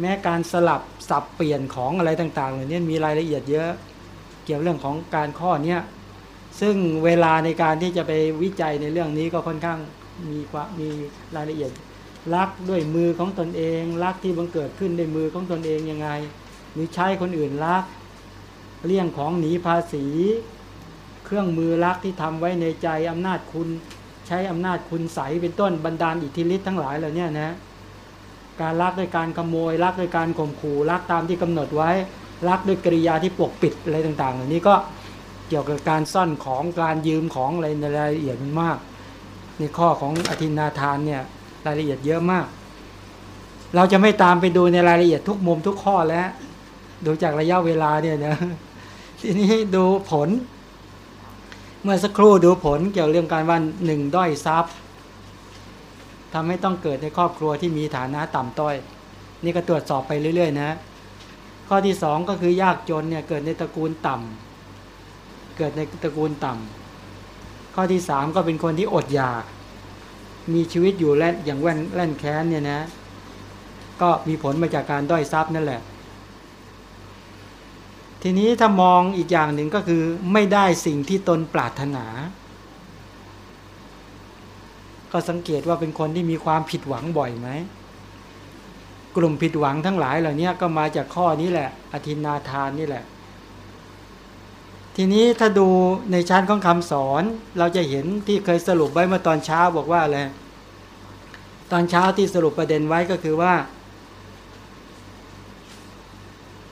แม้การสลับสับเปลี่ยนของอะไรต่างๆเหล่านี้มีรายละเอียดเยอะ เกี่ยวเรื่องของการข้อเนี้ยซึ่งเวลาในการที่จะไปวิจัยในเรื่องนี้ก็ค่อนข้างมีความมีรายละเอียดรักด้วยมือของตนเองรักที่บังเกิดขึ้นด้วยมือของตนเองยังไง หรือใช้คนอื่นรัก เลี่ยงของหนีภาษี เครื่องมือรักที่ทำไว้ในใจอำนาจคุณ ใช้อำนาจคุณใสเป็นต้นบรรดาลอิทธิฤทธิ์ทั้งหลายเหล่านี้นะการรักด้วยการขโมยรักด้วยการข่มขู่รักตามที่กำหนดไว้รักด้วยกริยาที่ปกปิดอะไรต่างๆเหล่านี้ก็เกี่ยวกับการซ่อนของการยืมของอะไรในรายละเอียดมันมาก ในข้อของอธินาทานเนี่ยรายละเอียดเยอะมาก เราจะไม่ตามไปดูในรายละเอียดทุกมุมทุกข้อแล้ว ดูจากระยะเวลาเนี่ยนะทีนี้ดูผล เมื่อสักครู่ดูผลเกี่ยวเรื่องการว่าหนึ่งด้อยทรัพย์ทำให้ต้องเกิดในครอบครัวที่มีฐานะต่ำต้อย นี่ก็ตรวจสอบไปเรื่อย ๆ นะ ข้อที่สองก็คือยากจนเนี่ยเกิดในตระกูลต่ำเกิดในตระกูลต่ำข้อที่สามก็เป็นคนที่อดอยาก มีชีวิตอยู่แล่นอย่างแว่นแล่นแค้นเนี่ยนะ ก็มีผลมาจากการด้อยทรัพย์นั่นแหละ ทีนี้ถ้ามองอีกอย่างหนึ่งก็คือไม่ได้สิ่งที่ตนปรารถนา ก็สังเกตว่าเป็นคนที่มีความผิดหวังบ่อยไหม กลุ่มผิดหวังทั้งหลายเหล่านี้ก็มาจากข้อนี้แหละ อธินาทานนี่แหละ ทีนี้ถ้าดูในชั้นของคำสอน เราจะเห็นที่เคยสรุปไว้เมื่อตอนเช้าบอกว่าอะไร ตอนเช้าที่สรุปประเด็นไว้ก็คือว่า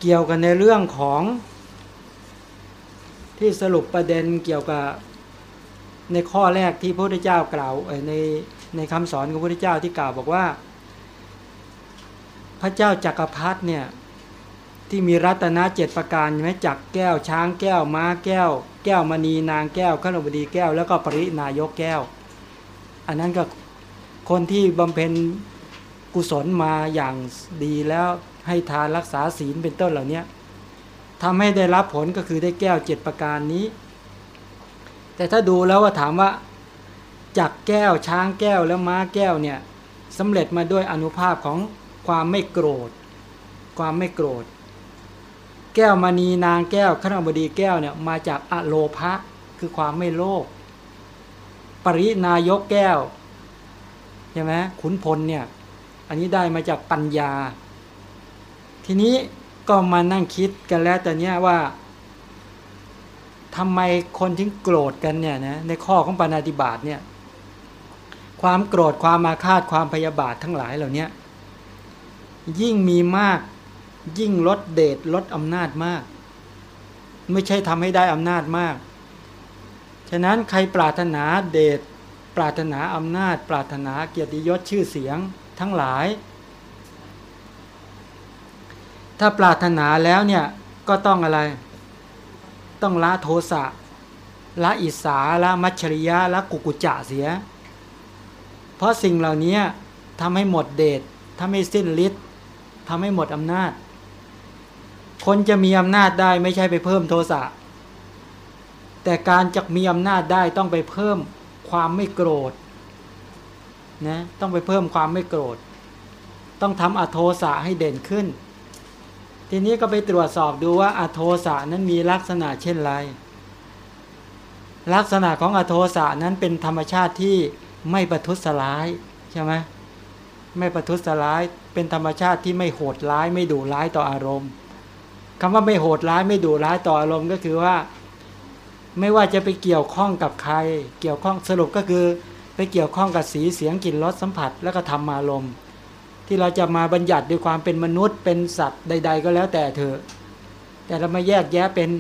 เกี่ยวกันในเรื่องของที่สรุปประเด็นเกี่ยวกับในข้อแรกที่พระพุทธเจ้ากล่าวในในคำสอนของพระพุทธเจ้าที่กล่าวบอกว่า พระเจ้าจักรพรรดิเนี่ยที่มีรัตนเจ็ดประการใช่ไหมจักแก้วช้างแก้วม้าแก้ว แก้วมณีนางแก้วขนบดีแก้ว แล้วก็ปรินายกแก้ว อันนั้นก็คนที่บำเพ็ญกุศลมาอย่างดีแล้ว ให้ทานรักษาศีลเป็นต้นเหล่านี้ทำให้ได้รับผลก็คือได้แก้วเจ็ดประการนี้ แต่ถ้าดูแล้วว่าถามว่าจักแก้วช้างแก้วแล้วม้าแก้วเนี่ยสำเร็จมาด้วยอนุภาพของความไม่โกรธ ความไม่โกรธ แก้วมณีนางแก้วขนบดีแก้วเนี่ยมาจากอะโลภะคือความไม่โลภปรินายกแก้วใช่ไหมขุนพลเนี่ยอันนี้ได้มาจากปัญญา ทีนี้ก็มานั่งคิดกันแล้วแต่เนี้ยว่าทำไมคนถึงโกรธกันเนี่ยนะในข้อของปานาติบาตเนี่ยความโกรธความมาคาดความพยาบาททั้งหลายเหล่านี้ยิ่งมีมากยิ่งลดเดชลดอำนาจมาก ไม่ใช่ทำให้ได้อำนาจมาก ฉะนั้นใครปรารถนาเดชปรารถนาอำนาจ ปรารถนาเกียรติยศชื่อเสียงทั้งหลาย ถ้าปรารถนาแล้วเนี่ยก็ต้องอะไร ต้องละโทสะละอิสาละมัชชริยะละกุกุจะเสีย เพราะสิ่งเหล่านี้ทำให้หมดเดชทำให้สิ้นฤทธิ์ทำให้หมดอำนาจ คนจะมีอำนาจได้ไม่ใช่ไปเพิ่มโทสะแต่การจะมีอำนาจได้ต้องไปเพิ่มความไม่โกรธนะต้องไปเพิ่มความไม่โกรธ ต้องทำอโทสะให้เด่นขึ้น ทีนี้ก็ไปตรวจสอบดูว่าอโทสะนั้นมีลักษณะเช่นไร ลักษณะของอโทสะนั้นเป็นธรรมชาติที่ไม่ประทุษร้ายใช่ไหมไม่ประทุษร้าย เป็นธรรมชาติที่ไม่โหดร้าย ไม่ดุร้ายต่ออารมณ์คำว่าไม่โหดร้ายไม่ดุร้ายต่ออารมณ์ก็คือว่า ไม่ว่าจะไปเกี่ยวข้องกับใคร เกี่ยวข้องสรุปก็คือ ไปเกี่ยวข้องกับสีเสียงกลิ่นรสสัมผัส แล้วก็ธรรมารมณ์ ที่เราจะมาบัญญัติด้วยความเป็นมนุษย์ เป็นสัตว์ใด ๆ ก็แล้วแต่เถอะแต่เรามาแยกแยะเป็น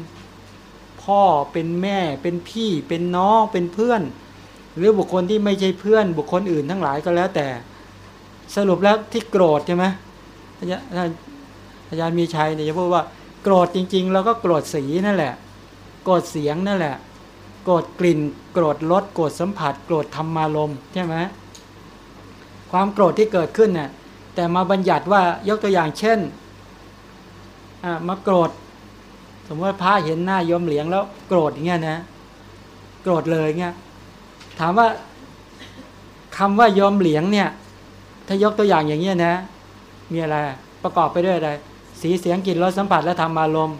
พ่อเป็นแม่ เป็นพี่เป็นน้องเป็นเพื่อน หรือบุคคลที่ไม่ใช่เพื่อน บุคคลอื่นทั้งหลายก็แล้วแต่ สรุปแล้วที่โกรธใช่ไหมอาจารย์อาจารย์มีชัยเนี่ยจะพูดว่าโกรธจริงๆเราก็โกรธสีนั่นแหละ โกรธเสียงนั่นแหละ โกรธกลิ่น โกรธรสโกรธสัมผัส โกรธธรรมารมใช่ไหมความโกรธที่เกิดขึ้นเนี่ย แต่มาบัญญัติว่ายกตัวอย่างเช่นมาโกรธ สมมติว่าพระเห็นหน้ายมเหลียงแล้วโกรธอย่างเงี้ยนะโกรธเลยเงี้ยถามว่าคำว่ายอมเหลียงเนี่ย ถ้ายกตัวอย่างอย่างเงี้ยนะ มีอะไรประกอบไปด้วยอะไรสีเสียงกลิ่นรสสัมผัสและธรรมารมณ์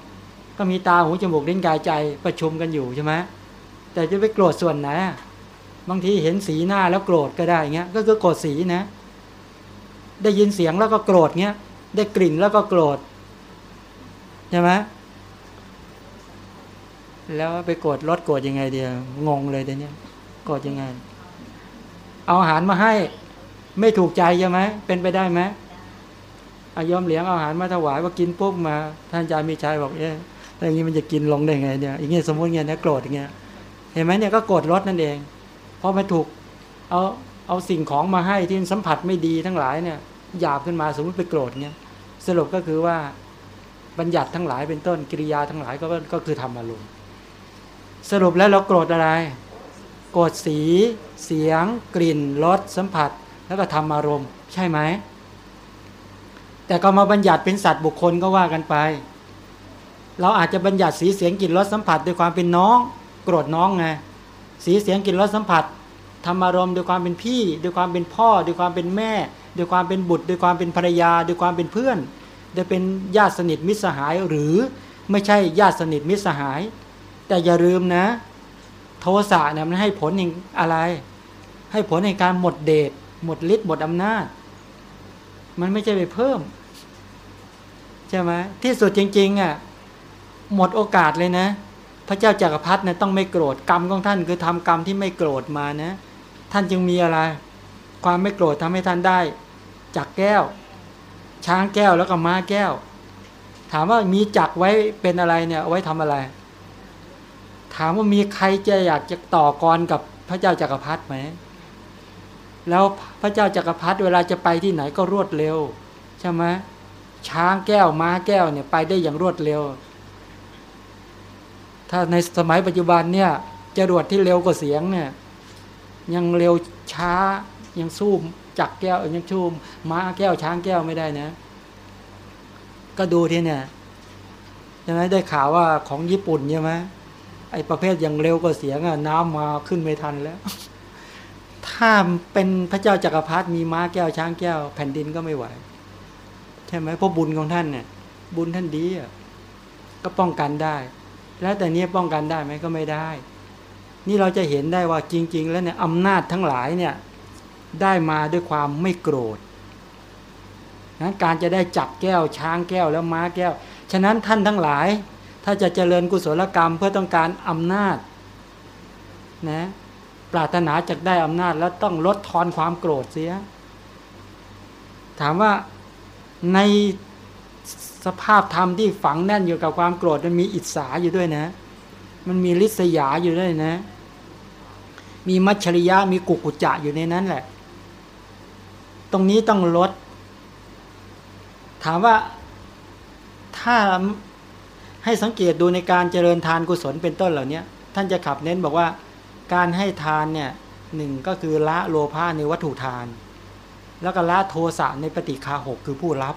ก็มีตาหูจมูกลิ้นกายใจประชุมกันอยู่ใช่ไหมแต่จะไปโกรธส่วนไหนบางทีเห็นสีหน้าแล้วโกรธก็ได้เงี้ยก็คือโกรธสีนะ ได้ยินเสียงแล้วก็โกรธเงี้ย ได้กลิ่นแล้วก็โกรธใช่ไหมแล้วไปโกรธรถโกรธยังไงเดียวงงเลยเดี๋ยวนี้โกรธยังไง เอาอาหารมาให้ ไม่ถูกใจใช่ไหมเป็นไปได้ไหมอายอมเหลียงเอาอาหารมาถวายว่ากินปุ๊บมา ท่านอาจารย์มีชัยบอกเอ๊ะอย่างนี้มันจะกินลงได้ไงเนี่ยอย่างเงี้ยสมมติเงี้ยนะโกรธอย่างเงี้ยเห็นไหมเนี่ยก็โกรธรถนั่นเองเพราะมันถูกเอาเอาสิ่งของมาให้ที่สัมผัสไม่ดีทั้งหลายเนี่ย หยาบขึ้นมาสมมติไปโกรธเงี้ยสรุปก็คือว่าบัญญัติทั้งหลายเป็นต้นกิริยาทั้งหลายก็ก็คือทำอารมณ์สรุปแล้วเราโกรธอะไร โกรธสี เสียง กลิ่นรสสัมผัส แล้วก็ทำอารมณ์ ใช่ไหม แต่ก็มาบัญญัติเป็นสัตว์บุคคลก็ว่ากันไป เราอาจจะบัญญัติสีเสียงกลิ่นรสสัมผัสด้วยความเป็นน้อง โกรธน้องไงสีเสียงกลิ่นรสสัมผัสทำอารมณ์ด้วยความเป็นพี่ ด้วยความเป็นพ่อ ด้วยความเป็นแม่ ด้วยความเป็นบุตร ด้วยความเป็นภรรยา ด้วยความเป็นเพื่อนด้วยเป็นญาติสนิทมิตรสหายหรือไม่ใช่ญาติสนิทมิตรสหาย แต่อย่าลืมนะ โทสะเนี่ยมันให้ผลอย่างอะไร ให้ผลในการหมดเดชหมดฤทธิ์หมดอำนาจ มันไม่ใช่ไปเพิ่มใช่ไหมที่สุดจริงๆอะหมดโอกาสเลยนะ พระเจ้าจากักรพรรดิเนี่ยต้องไม่โกรธกรรมของท่านคือทำกรรมที่ไม่โกรธมานะ ท่านจึงมีอะไร ความไม่โกรธทำให้ท่านได้ จากแก้ว ช้างแก้วแล้วก็ม้าแก้ว ถามว่ามีจักไว้เป็นอะไรเนี่ยไว้ทำอะไร ถามว่ามีใครจะอยากจะต่อกรกับพระเจ้าจากักรพรรดิไหมแล้วพระเจ้าจากักรพรรดิเวลาจะไปที่ไหนก็รวดเร็ว ใช่ไหมช้างแก้วม้าแก้วเนี่ยไปได้อย่างรวดเร็ว ถ้าในสมัยปัจจุบันเนี่ยจรวดที่เร็วกว่าเสียงเนี่ยยังเร็วช้ายังสู้ จักแก้วยังชูมม้าแก้วช้างแก้วไม่ได้นะ ก็ดูที่เนี่ยใช่ไหมได้ข่าวว่าของญี่ปุ่นใช่ไหมไอ้ประเภทอย่างเร็วกว่าเสียงอะน้ำมาขึ้นไม่ทันแล้ว ถ้าเป็นพระเจ้าจากักรพรรดิมีม้าแก้วช้างแก้ว แผ่นดินก็ไม่ไหว ใช่ไหมเพราะบุญของท่านเนี่ยบุญท่านดีอะก็ป้องกันได้ แล้วแต่นี้ป้องกันได้ไหมก็ไม่ได้ นี่เราจะเห็นได้ว่าจริง ๆ แล้วเนี่ยอำนาจทั้งหลายเนี่ย ได้มาด้วยความไม่โกรธนะการจะได้จับแก้วช้างแก้วแล้วม้าแก้ว ฉะนั้นท่านทั้งหลาย ถ้าจะเจริญกุศลกรรมเพื่อต้องการอำนาจนะปรารถนาจะได้อำนาจแล้วต้องลดทอนความโกรธเสีย ถามว่าในสภาพธรรมที่ฝังแน่นอยู่กับความโกรธมันมีอิจฉาอยู่ด้วยนะ มันมีลิษยาอยู่ด้วยนะ มีมัชชริยะมีกุกุจะอยู่ในนั้นแหละ ตรงนี้ต้องลด ถามว่าถ้าให้สังเกตดูในการเจริญทานกุศลเป็นต้นเหล่านี้ท่านจะขับเน้นบอกว่าการให้ทานเนี่ยหนึ่งก็คือละโลภะในวัตถุทาน แล้วก็ละโทสะในปฏิคาหกคือผู้รับ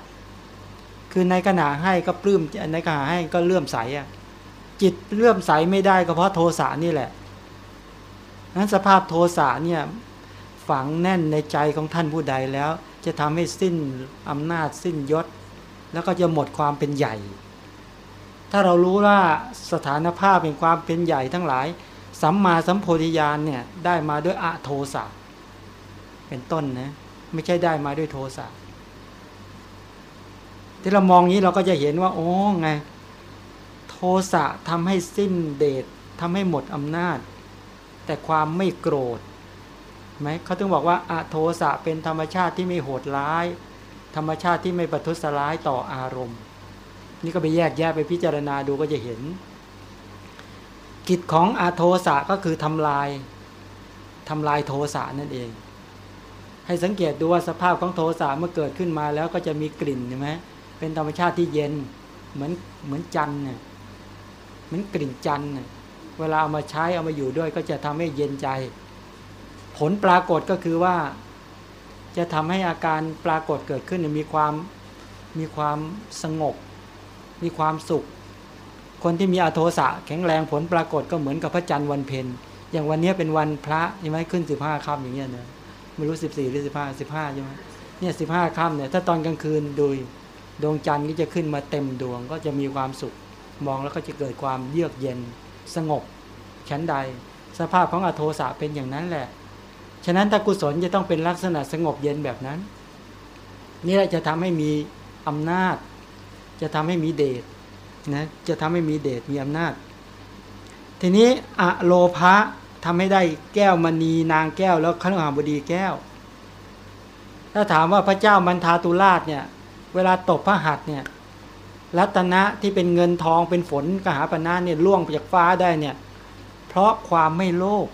คือในขณะให้ก็ปลื้มในขณะให้ก็เลื่อมใสอะจิตเลื่อมใสไม่ได้ก็เพราะโทสะนี่แหละนั้นสภาพโทสะเนี่ย ฝังแน่นในใจของท่านผู้ใดแล้ว จะทำให้สิ้นอำนาจสิ้นยศ แล้วก็จะหมดความเป็นใหญ่ ถ้าเรารู้ว่าสถานภาพเป็นความเป็นใหญ่ทั้งหลาย สัมมาสัมโพธิญาณเนี่ยได้มาด้วยอะโทสะเป็นต้นนะไม่ใช่ได้มาด้วยโทสะที่เรามองนี้เราก็จะเห็นว่า โอ้ไง โทสะทำให้สิ้นเดชทำให้หมดอำนาจ แต่ความไม่โกรธ ไหมเขาถึงบอกว่าอะโทสะเป็นธรรมชาติที่ไม่โหดร้าย ธรรมชาติที่ไม่ประทุษร้ายต่ออารมณ์ นี่ก็ไปแยกแยะไปพิจารณาดูก็จะเห็น กิจของอาโทสะก็คือทำลายทำลายโทสะนั่นเอง ให้สังเกตดูว่าสภาพของโทสะเมื่อเกิดขึ้นมาแล้วก็จะมีกลิ่นใช่ไหมเป็นธรรมชาติที่เย็นเหมือนเหมือนจันเนี่ยเหมือนกลิ่นจันเนี่ยเวลาเอามาใช้เอามาอยู่ด้วยก็จะทำให้เย็นใจ ผลปรากฏก็คือว่า จะทำให้อาการปรากฏเกิดขึ้นมีความมีความสงบ มีความสุข คนที่มีอโทสะแข็งแรงผลปรากฏก็เหมือนกับพระจันทร์วันเพ็ญอย่างวันนี้เป็นวันพระใช่ไหมขึ้นสิบห้าค่ำอย่างเงี้ยเนะไม่รู้สิบสี่หรือสิบห้าสิบห้าใช่ไหมเนี่ยสิบห้าค่ำเนี่ยถ้าตอนกลางคืนดูดวงจันทร์ก็จะขึ้นมาเต็มดวงก็จะมีความสุข มองแล้วก็จะเกิดความเยือกเย็นสงบชั้นใด สภาพของอโทสะเป็นอย่างนั้นแหละ ฉะนั้นถ้ากุศลจะต้องเป็นลักษณะสงบเย็นแบบนั้น นี่แหละจะทำให้มีอำนาจ จะทำให้มีเดชนะจะทำให้มีเดชมีอำนาจ ทีนี้อะโลภะทำให้ได้แก้วมณีนางแก้วแล้วขนหาบดีแก้ว ถ้าถามว่าพระเจ้ามันทาตุราชเนี่ยเวลาตบพระหัตถ์เนี่ยรัตนะที่เป็นเงินทองเป็นฝนกหาปณะเนี่ยล่วงจากฟ้าได้เนี่ยเพราะความไม่โลภ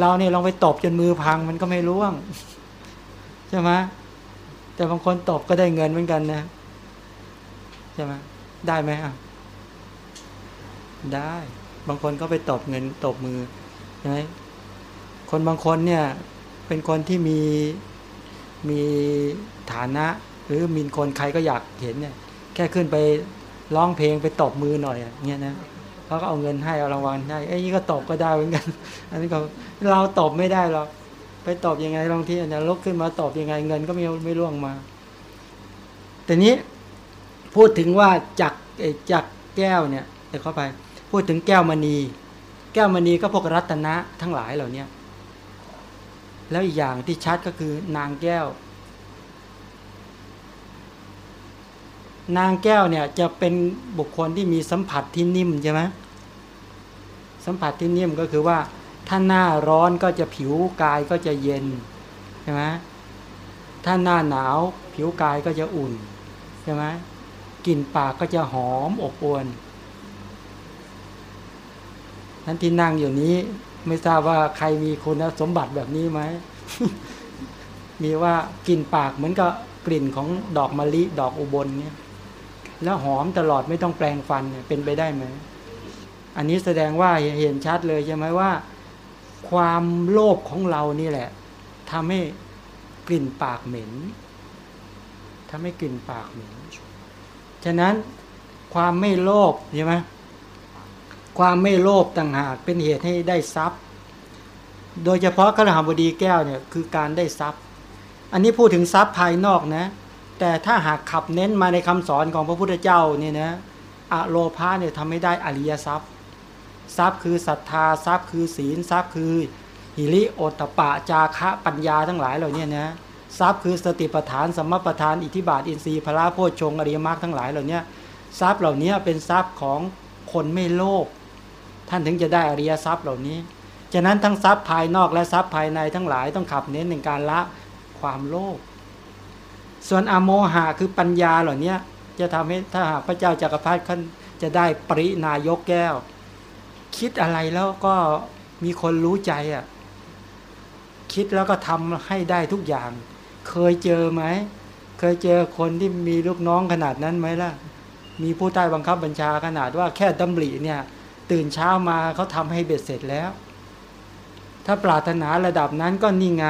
เราเนี่ยลองไปตบจนมือพังมันก็ไม่ร่วงใช่ไหมแต่บางคนตบก็ได้เงินเหมือนกันนะใช่ไหมได้ไหมอะได้ บางคนก็ไปตบเงินตบมือใช่ไหมคนบางคนเนี่ยเป็นคนที่มีมีฐานะ หรือมีคนใครก็อยากเห็นเนี่ย แค่ขึ้นไปร้องเพลงไปตบมือหน่อยอย่างเงี้ยนะเขาก็เอาเงินให้เอารางวัลให้ไอ้นี่ก็ตบก็ได้เหมือนกัน อันนี้ก็ เราตอบไม่ได้หรอกไปตอบยังไงลองที่เนี่ยลุกขึ้นมาตอบยังไงเงินก็ไม่ไม่ร่วงมา แต่นี้พูดถึงว่าจากจากแก้วเนี่ยเดี๋ยวเข้าไป พูดถึงแก้วมณี แก้วมณีก็พวกรัตนะทั้งหลายเหล่านี้แล้วอีกอย่างที่ชัดก็คือนางแก้ว นางแก้วเนี่ยจะเป็นบุคคลที่มีสัมผัสที่นิ่มใช่ไหมสัมผัสที่นิ่มก็คือว่า ถ้าหน้าร้อนก็จะผิวกายก็จะเย็นใช่ไหมถ้าหน้าหนาวผิวกายก็จะอุ่นใช่ไหมกลิ่นปากก็จะหอมอบอวลนั้นที่นั่งอยู่นี้ ไม่ทราบว่าใครมีคุณสมบัติแบบนี้ไหมมีว่ากลิ่นปากเหมือนกับกลิ่นของดอกมะลิดอกอุบลเนี่ย แล้วหอมตลอดไม่ต้องแปลงฟันเนี่ยเป็นไปได้ไหมอันนี้แสดงว่าเห็นชัดเลยใช่ไหมว่า ความโลภของเรานี่แหละทำให้กลิ่นปากเหม็นทำให้กลิ่นปากเหม็นฉะนั้นความไม่โลภใช่ไหมความไม่โลภต่างหากเป็นเหตุให้ได้ทรัพย์ โดยเฉพาะขรหบดีแก้วเนี่ยคือการได้ทรัพย์ อันนี้พูดถึงทรัพย์ภายนอกนะ แต่ถ้าหากขับเน้นมาในคำสอนของพระพุทธเจ้าเนี่ยนะอโลภาเนี่ยทำให้ได้อริยทรัพย์ ทรัพย์คือศรัทธาทรัพย์คือศีลทรัพย์คือหิริโอตปะจาคะปัญญาทั้งหลายเหล่านี้นะทรัพย์คือสติปัฏฐานสมมปัฏฐานอิทธิบาทอินทรีย์พระโพชงอริยมรรคทั้งหลายเหล่านี้ทรัพย์เหล่านี้เป็นทรัพย์ของคนไม่โลภท่านถึงจะได้อริยทรัพย์เหล่านี้ฉะนั้นทั้งทรัพย์ภายนอกและทรัพย์ภายในทั้งหลายต้องขับเน้นในการละความโลภส่วนอโมหะคือปัญญาเหล่านี้จะทำให้ถ้าหากพระเจ้าจากักรพรรดิท่านจะได้ปรินายกแก้ว คิดอะไรแล้วก็มีคนรู้ใจอะ คิดแล้วก็ทำให้ได้ทุกอย่าง เคยเจอไหม เคยเจอคนที่มีลูกน้องขนาดนั้นไหมล่ะ มีผู้ใต้บังคับบัญชาขนาดว่าแค่ดำริเนี่ย ตื่นเช้ามาเขาทำให้เบ็ดเสร็จแล้ว ถ้าปรารถนาระดับนั้นก็นี่ไง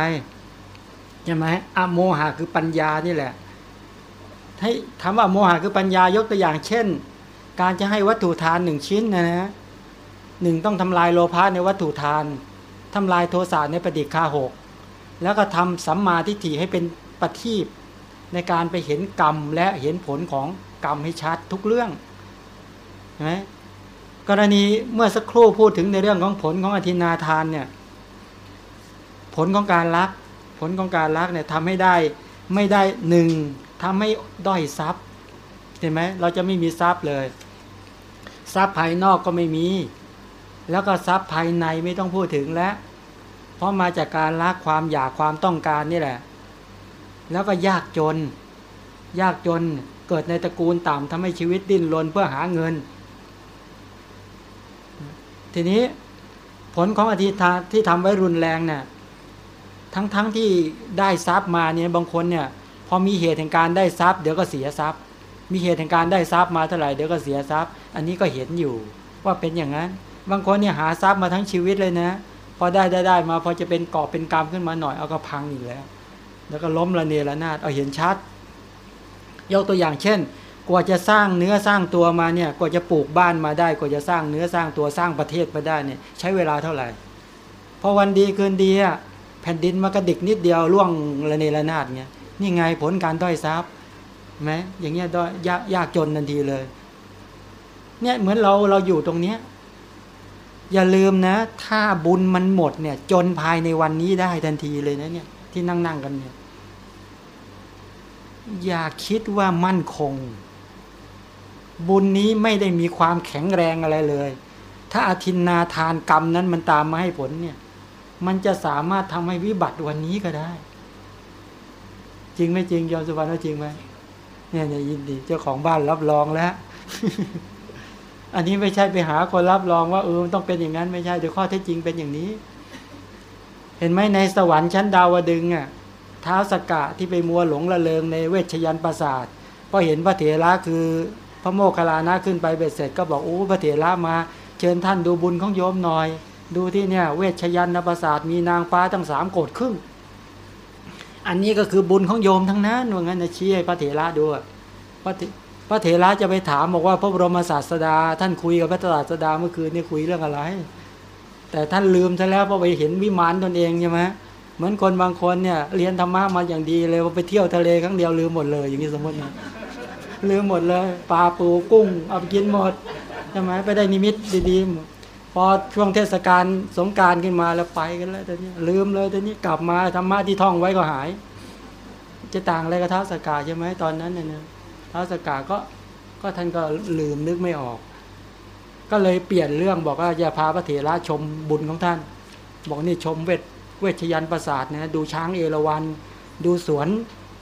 ใช่ไหมอโมหะคือปัญญานี่แหละ ให้ถามว่าโมหะคือปัญญายกตัวอย่างเช่น การจะให้วัตถุทานหนึ่งชิ้นนะนะ หนึ่งต้องทำลายโลภะในวัตถุทานทำลายโทสะในปฏิฆาหกแล้วก็ทำสัมมาทิฏฐิให้เป็นปฏิบในการไปเห็นกรรมและเห็นผลของกรรมให้ชัดทุกเรื่องเห็นไหมกรณีเมื่อสักครู่พูดถึงในเรื่องของผลของอธินาทานเนี่ยผลของการรัก ผลของการรักเนี่ยทำให้ได้ไม่ได้หนึ่งทำให้ด้อยทรัพย์เห็นไหมเราจะไม่มีทรัพย์เลย ทรัพย์ภายนอกก็ไม่มี แล้วก็ทรัพย์ภายในไม่ต้องพูดถึงแล้ว เพราะมาจากการรักความอยากความต้องการนี่แหละ แล้วก็ยากจน ยากจนเกิดในตระกูลต่ำทำให้ชีวิตดิ้นรนเพื่อหาเงิน ทีนี้ผลของอธิษฐานที่ทำไว้รุนแรงเนี่ยทั้งๆทที่ได้ทรัพย์มาเนี่ยบางคนเนี่ยพอมีเหตุแห่งการได้ทรัพย์เดี๋ยวก็เสียทรัพย์ มีเหตุแห่งการได้ทรัพย์มาเท่าไหร่เดี๋ยวก็เสียทรัพย์ อันนี้ก็เห็นอยู่ว่าเป็นอย่างนั้น บางคนเนี่ยหาทรัพย์มาทั้งชีวิตเลยนะ พอได้ได้ได้มาพอจะเป็นกอบเป็นกรรมขึ้นมาหน่อยเอาก็พังอีกแล้ว แล้วก็ล้มระเนระนาดเอาเห็นชัด ยกตัวอย่างเช่น กว่าจะสร้างเนื้อสร้างตัวมาเนี่ยกว่าจะปลูกบ้านมาได้ กว่าจะสร้างเนื้อสร้างตัวสร้างประเทศมาได้เนี่ยใช้เวลาเท่าไหร่ พอวันดีคืนดีอะแผ่นดินมากระดิกนิดเดียวล่วงระเนระนาดเงี้ยนี่ไงผลการด้อยทรัพย์ไหมอย่างเงี้ยด้อยยากจนทันทีเลย เนี่ยเหมือนเราเราอยู่ตรงเนี้ย อย่าลืมนะ ถ้าบุญมันหมดเนี่ย จนภายในวันนี้ได้ทันทีเลยนะเนี่ย ที่นั่งนั่งกันเนี่ย อย่าคิดว่ามั่นคง บุญนี้ไม่ได้มีความแข็งแรงอะไรเลย ถ้าอาทินนาทานกรรมนั้นมันตามมาให้ผลเนี่ย มันจะสามารถทำให้วิบัติวันนี้ก็ได้ จริงไม่จริงยอมสุวรรณว่าจริงไหมเนี่ยเนี่ยยินดี เจ้าของบ้านรับรองแล้ว อันนี้ไม่ใช่ไปหาคนรับรองว่าเออมันต้องเป็นอย่างนั้นไม่ใช่เดี๋ยวข้อเท็จจริงเป็นอย่างนี้ เห็นไหมในสวรรค์ชั้นดาวดึงอะเท้าสกกะที่ไปมัวหลงละเลงในเวชยันปราสาทพอเห็นพระเถระคือพระโมคคัลลานะขึ้นไปเบ็ดเสร็จก็บอกโอ้พระเถระมา เชิญท่านดูบุญของโยมหน่อย ดูที่เนี่ยเวชยันปราสาทมีนางฟ้าตั้งสามโกดครึ่ง อันนี้ก็คือบุญของโยมทั้งนั้นว่างั้นนะชี้ให้พระเถระดูพระ พระเถระจะไปถามบอกว่าพระบรมศาสดา ท่านคุยกับพระศาสดาเมื่อคืนนี่คุยเรื่องอะไร แต่ท่านลืมซะแล้วเพราะไปเห็นวิมานตนเองใช่ไหมเหมือนคนบางคนเนี่ยเรียนธรรมะมาอย่างดีเลยว่าไปเที่ยวทะเลครั้งเดียวลืมหมดเลย อย่างนี้สมมตินะลืมหมดเลยปลาปูกุ้งเอาไปกินหมดใช่ไหมไปได้นิมิตดีๆพอช่วงเทศกาลสงการขึ้นมาแล้วไปกันแล้วตอนนี้ลืมเลยตอนนี้กลับมาธรรมะที่ท่องไว้ก็หาย จะต่างอะไรกับท้าสกาใช่ไหมตอนนั้นเนี่ย ท้าสกาก็ก็ท่านก็ลืมนึกไม่ออก ก็เลยเปลี่ยนเรื่องบอกว่าอย่าพาพระเถระชมบุญของท่าน บอกนี่ชมเวทเวชยันประสาทนะดูช้างเอราวันดูสวน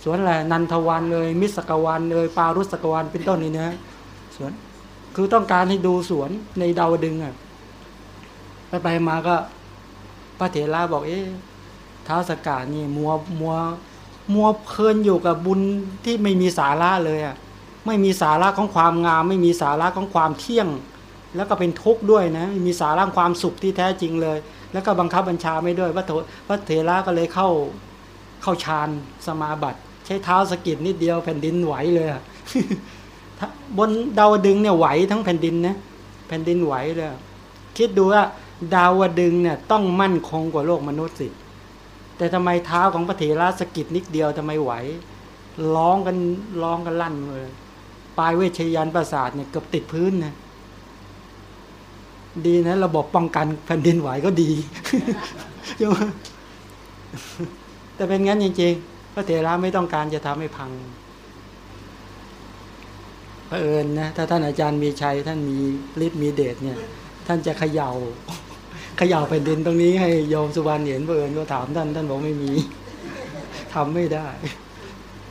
สวนอะไรนันทวันเลยมิสกวันเลยปารุสกวันเป็นต้นนี่นะสวนคือต้องการให้ดูสวนในดาวดึงอะไปไปมาก็พระเถระบอกเอ๊ะท้าสกกานี่มัวมัว มัวเพลินอยู่กับบุญที่ไม่มีสาระเลยอะไม่มีสาระของความงาม ไม่มีสาระของความเที่ยง แล้วก็เป็นทุกข์ด้วยนะมีสาระความสุขที่แท้จริงเลย แล้วก็บังคับบัญชาไม่ด้วยพระโถพระเถระก็เลยเข้าเข้าฌานสมาบัติใช้เท้าสกิดนิดเดียวแผ่นดินไหวเลยบนดาวดึงเนี่ยไหวทั้งแผ่นดินนะแผ่นดินไหวเลยคิดดูว่าดาวดึงเนี่ยต้องมั่นคงกว่าโลกมนุษย์สิ แต่ทำไมเท้าของพระเถระสกิดนิดเดียวทำไมไหวร้องกันร้องกันลั่นเลยปลายเวชยันประสาทเนี่ยเกือบติดพื้นนะดีนะ ระบบป้องกันแผ่นดินไหวก็ดีใช่ไหมแต่เป็นงั้นจริงๆพระเถระไม่ต้องการจะทำให้พังเผอิญนะถ้าท่านอาจารย์มีชัยท่านมีฤทธิ์มีเดชเนี่ย ท่านจะเขยา่า ขย่าแผ่นดินตรงนี้ให้โยมสุวรรณเห็นเผอิญก็ถามท่านท่านบอกไม่มีทำไม่ได้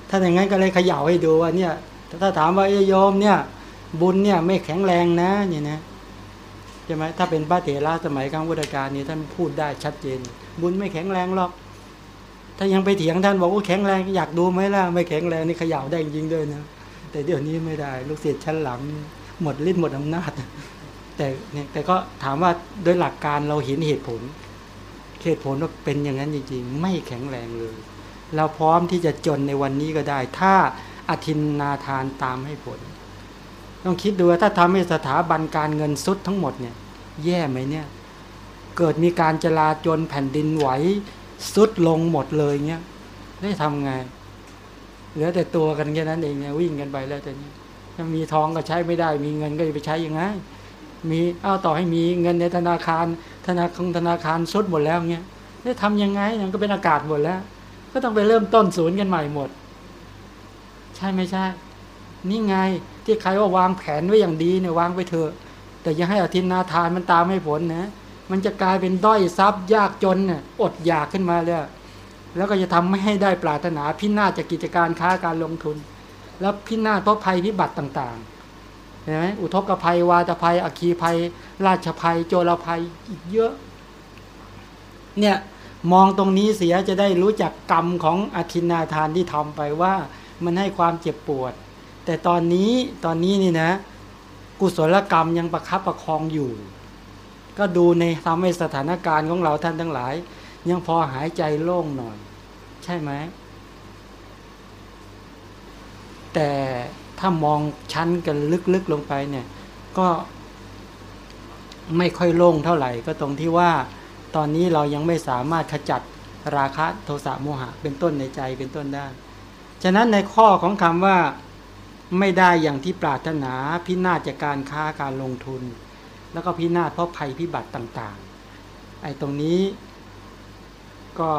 ถ้าอย่างนั้นก็เลยขย่าให้ดูว่าเนี่ย ถ้าถามว่าเอ้ยโยมเนี่ย บุญเนี่ยไม่แข็งแรงนะเนี่ยนะใช่ไหมถ้าเป็นพระเถระสมัยกลางพุทธกาลนี่ท่านพูดได้ชัดเจน บุญไม่แข็งแรงหรอก ถ้ายังไปเถียงท่านบอกว่าแข็งแรงอยากดูไหมล่ะไม่แข็งแรงนี่ขย่าได้จริงด้วยนะแต่เดี๋ยวนี้ไม่ได้ ลูกศิษย์ชั้นหลัง หมดฤทธิ์หมดอำนาจ แต่เนี่ยแต่ก็ถามว่าโดยหลักการเราเห็นเหตุผล เหตุผลว่าเป็นอย่างนั้นจริงๆ ไม่แข็งแรงเลย เราพร้อมที่จะจนในวันนี้ก็ได้ ถ้าอธินนาทานตามให้ผล ต้องคิดดูว่าถ้าทำให้สถาบันการเงินสุดทั้งหมดเนี่ยแย่ไหมเนี่ย เกิดมีการจลาจลแผ่นดินไหวสุดลงหมดเลยเงี้ยได้ทำไงเหลือแต่ตัวกันแค่นั้นเองเนี่ยวิ่งกันไปแล้วแต่นี้ถ้ามีทองก็ใช้ไม่ได้ มีเงินก็จะไปใช้ยังไง มีเอาต่อให้มีเงินในธนาคาร ธนาคารธนาคารสุดหมดแล้วเงี้ยได้ทำยังไงมันก็เป็นอากาศหมดแล้ว ก็ต้องไปเริ่มต้นศูนย์กันใหม่หมด ใช่ไม่ใช่ นี่ไงที่ใครว่าวางแผนไว้อย่างดีเนี่ยวางไปเถอะ แต่ยังให้อธินาทานมันตามไม่ผลนะ มันจะกลายเป็นด้อยทรัพย์ยากจนเนี่ยอดอยากขึ้นมาเลยแล้วก็จะทำไม่ให้ได้ปรารถนาพินาศจากกิจการค้าการลงทุน แล้วพินาศเพราะภัยพิบัติต่างๆ เห็นไหมอุทกภัย วาตภัย อคีภัย ราชภัย โจรภัยอีกเยอะ เนี่ยมองตรงนี้เสียจะได้รู้จักกรรมของอธินนาทานที่ทำไปว่ามันให้ความเจ็บปวด แต่ตอนนี้ตอนนี้นี่นะ กุศลกรรมยังประคับประคองอยู่ ก็ดูในทำให้สถานการณ์ของเราท่านทั้งหลาย ยังพอหายใจโล่งหน่อย ใช่ไหมแต่ ถ้ามองชั้นกันลึกๆลงไปเนี่ยก็ไม่ค่อยโล่งเท่าไหร่ก็ตรงที่ว่าตอนนี้เรายังไม่สามารถขจัดราคะโทสะโมหะเป็นต้นในใจเป็นต้นได้ ฉะนั้นในข้อของคำว่าไม่ได้อย่างที่ปรารถนาพินาศจากการค้าการลงทุน แล้วก็พินาศเพราะภัยพิบัติต่างๆ ไอ้ตรงนี้ก็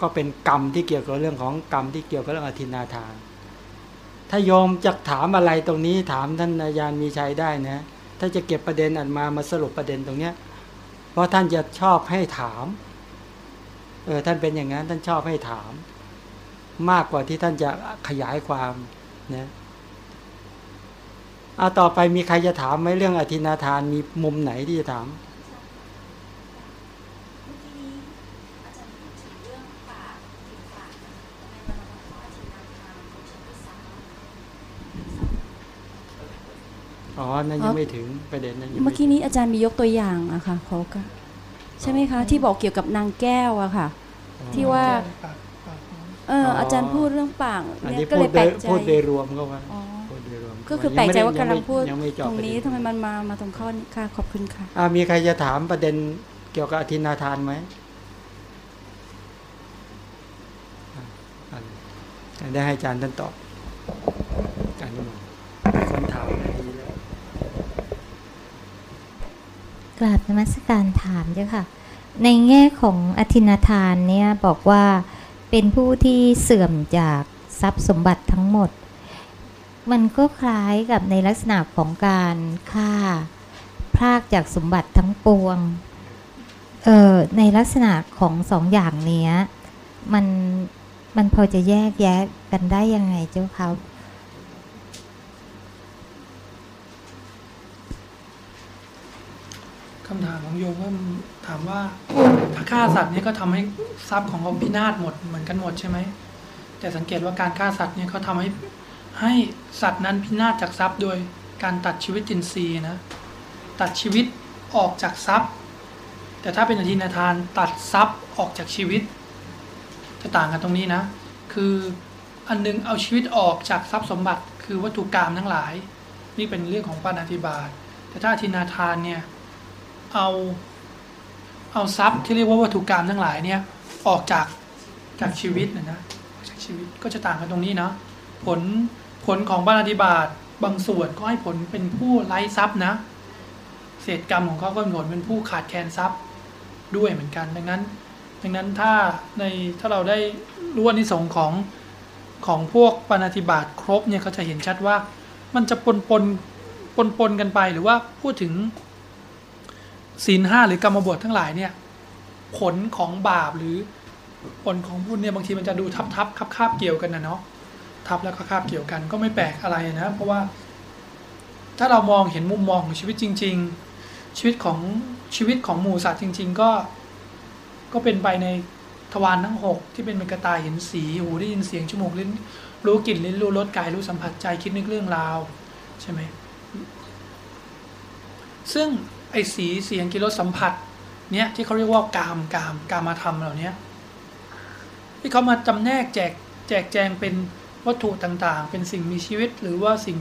ก็เป็นกรรมที่เกี่ยวกับเรื่องของกรรมที่เกี่ยวกับเรื่องอธินาทาน ถ้าโยมจะถามอะไรตรงนี้ถามท่านอาจารย์มีชัยได้นะ ถ้าจะเก็บประเด็นอันมามาสรุปประเด็นตรงเนี้ย เพราะท่านจะชอบให้ถาม เออท่านเป็นอย่างนั้น ท่านชอบให้ถาม มากกว่าที่ท่านจะขยายความนะเอาต่อไปมีใครจะถามไหมเรื่องอธินาทานมีมุมไหนที่จะถาม เมื่อกี้นี้อาจารย์พูดถึงเรื่องปากถึงปากนะทำไมเรามาบอกว่าอธินาทานของฉันที่สาม อ๋อ นั่นยังไม่ถึงประเด็นนั้นยังเมื่ไม่อกี้นี้อาจารย์มียกตัวอย่างอะค่ะขอก็ใช่ไหมคะ ที่บอกเกี่ยวกับนางแก้วอะค่ะอ๋อที่ว่าปากปากน้องเอออาจารย์พูดเรื่องปากอันเนี่นี้ยก็พูเลดยโดแปลยกใจพูดโดยรวมก็ว่าอ๋อพูดโดยรวมก็คือแปลกใจว่ากำลังพูดยังไม่เจาะตรงนี้ประทำเด็ไมมันมามาตรงข้อนี้ค่ะขอบคุณค่ะอ่ามีใครจะถามประเด็นเกี่ยวกับอธินาทานไหมอะอะได้ให้อาจารย์ท่านตอบอันนี้มามีคนถามดีแล้ว กราบนมัสการถามเจ้าค่ะ ในแง่ของอธินาทานเนี่ยบอกว่าเป็นผู้ที่เสื่อมจากทรัพย์สมบัติทั้งหมด มันก็คล้ายกับในลักษณะของการฆ่า พรากจากสมบัติทั้งปวงเออในลักษณะของสองอย่างเนี้ยมันมันพอจะแยกแยะกันได้ยังไงเจ้าคะ คำถามของโยมก็ถามว่าถ้าฆ่าสัตว์เนี่ยก็ทำให้ทรัพย์ของเขาพินาศหมดเหมือนกันหมดใช่ไหมแต่สังเกตว่าการฆ่าสัตว์เนี่ยเขาทำให้ให้สัตว์นั้นพินาศจากทรัพย์โดยการตัดชีวิตจินทรีย์นะตัดชีวิตออกจากทรัพย์ แต่ถ้าเป็นอธินาทานตัดทรัพย์ออกจากชีวิต จะต่างกันตรงนี้นะ คืออันหนึงเอาชีวิตออกจากทรัพย์สมบัติ คือวัตถุกรรมทั้งหลาย นี่เป็นเรื่องของปาณาธิบาตแต่ถ้าอธินาทานเนี่ย เอาเอาทรัพย์ที่เรียกว่าวัตถุกรรมทั้งหลายเนี่ยออกจากจากชีวิตนะนะจากชีวิตก็จะต่างกันตรงนี้เนาะผลผลของบาณาธิบาตบางส่วนก็ให้ผลเป็นผู้ไร้ทรัพย์นะ เศษกรรมของเขาก็ผลเป็นผู้ขาดแคลนทรัพย์ด้วยเหมือนกัน ดังนั้น ดังนั้นถ้าในถ้าเราได้รู้อานิสงส์ของของพวกปาณาธิบาตครบเนี่ยเขาจะเห็นชัดว่ามันจะปนปนปนปนกันไปหรือว่าพูดถึง ศีลห้าหรือกรรมบททั้งหลายเนี่ย ผลของบาปหรือผลของบุญเนี่ยบางทีมันจะดูทับทับคับคาบเกี่ยวกันนะเนาะทับแล้วก็คาบเกี่ยวกันก็ไม่แปลกอะไรนะ เพราะว่า ถ้าเรามองเห็นมุมมองของชีวิตจริง ๆ ชีวิตของชีวิตของหมูสัตว์จริง ๆ ก็ก็เป็นไปในทวารทั้งหกที่เป็นเป็นกระตาเห็นสีหูได้ยินเสียงจมูกลิ้น รู้กลิ่นลิ้นรู้รสกายรู้สัมผัสใจคิดนึกเรื่องราว ใช่ไหมซึ่ง ไอ้สีเสียงกิริยาสัมผัส เนี่ยที่เขาเรียกว่ากามกามกามาธรรมเหล่านี้ที่เขามาจำแนกแจกแจกแจงเป็นวัตถุต่างๆ เป็นสิ่งมีชีวิตหรือว่าสิ่ง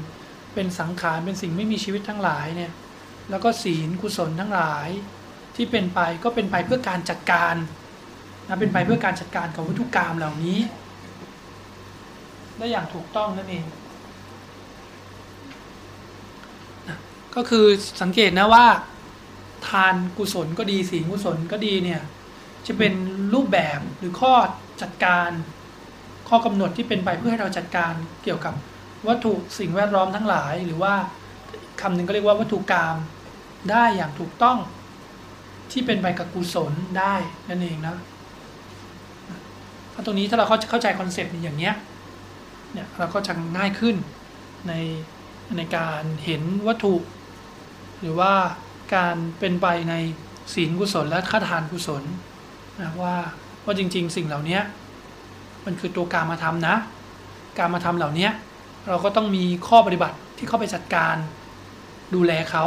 เป็นสังขารเป็นสิ่งไม่มีชีวิตทั้งหลายเนี่ยแล้วก็ศีลกุศลทั้งหลาย ที่เป็นไปก็เป็นไปเพื่อการจัดการนะเป็นไปเพื่อการจัดการกับวัตถุกรรมเหล่านี้ ได้อย่างถูกต้องนั่นเองก็คือสังเกตนะว่า ทานกุศลก็ดีศีลกุศลก็ดีเนี่ยจะเป็นรูปแบบหรือข้อจัดการ ข้อกำหนดที่เป็นไปเพื่อให้เราจัดการเกี่ยวกับวัตถุสิ่งแวดล้อมทั้งหลาย หรือว่าคำหนึ่งก็เรียกว่าวัตถุกรรมได้อย่างถูกต้องที่เป็นไปกับกุศลได้นั่นเองนะถ้าตรงนี้ถ้าเราเข้าเข้าใจคอนเซปต์อย่างเนี้ยเนี่ยเราก็จะง่ายขึ้นในในการเห็นวัตถุ หรือว่า การเป็นไปในศีลกุศลและฆาทานกุศลนะว่าว่าจริง ๆ สิ่งเหล่านี้มันคือตัวการมาทำนะ การมาทำเหล่านี้เราก็ต้องมีข้อปฏิบัติที่เข้าไปจัดการดูแลเขา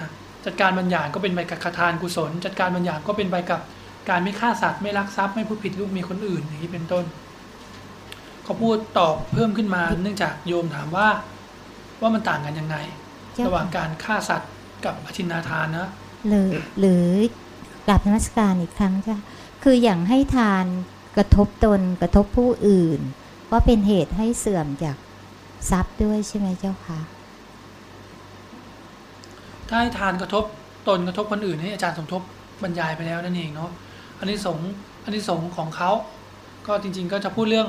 นะจัดการบางอย่างก็เป็นไปกับฆาทานกุศล จัดการบางอย่างก็เป็นไปกับการไม่ฆ่าสัตว์ไม่ลักทรัพย์ไม่พูดผิดลูกมีคนอื่นอย่างนี้เป็นต้นเขาพูดตอบเพิ่มขึ้นมา เนื่องจากโยมถามว่าว่ามันต่างกันยังไง ระหว่างการฆ่าสัตว์ กับอธินาทานนะหรือหรือกลับนมัสการอีกครั้งจ้ะคืออย่างให้ทานกระทบตนกระทบผู้อื่น ก็เป็นเหตุให้เสื่อมจากทรัพย์ด้วยใช่ไหมเจ้าคะถ้าให้ทานกระทบตนกระทบคนอื่นให้อาจารย์สมทบบรรยายไปแล้วนั่นเองเนาะอันนี้สงส์อันนี้สงส์ของเขาก็จริง ๆ ก็จะพูดเรื่อง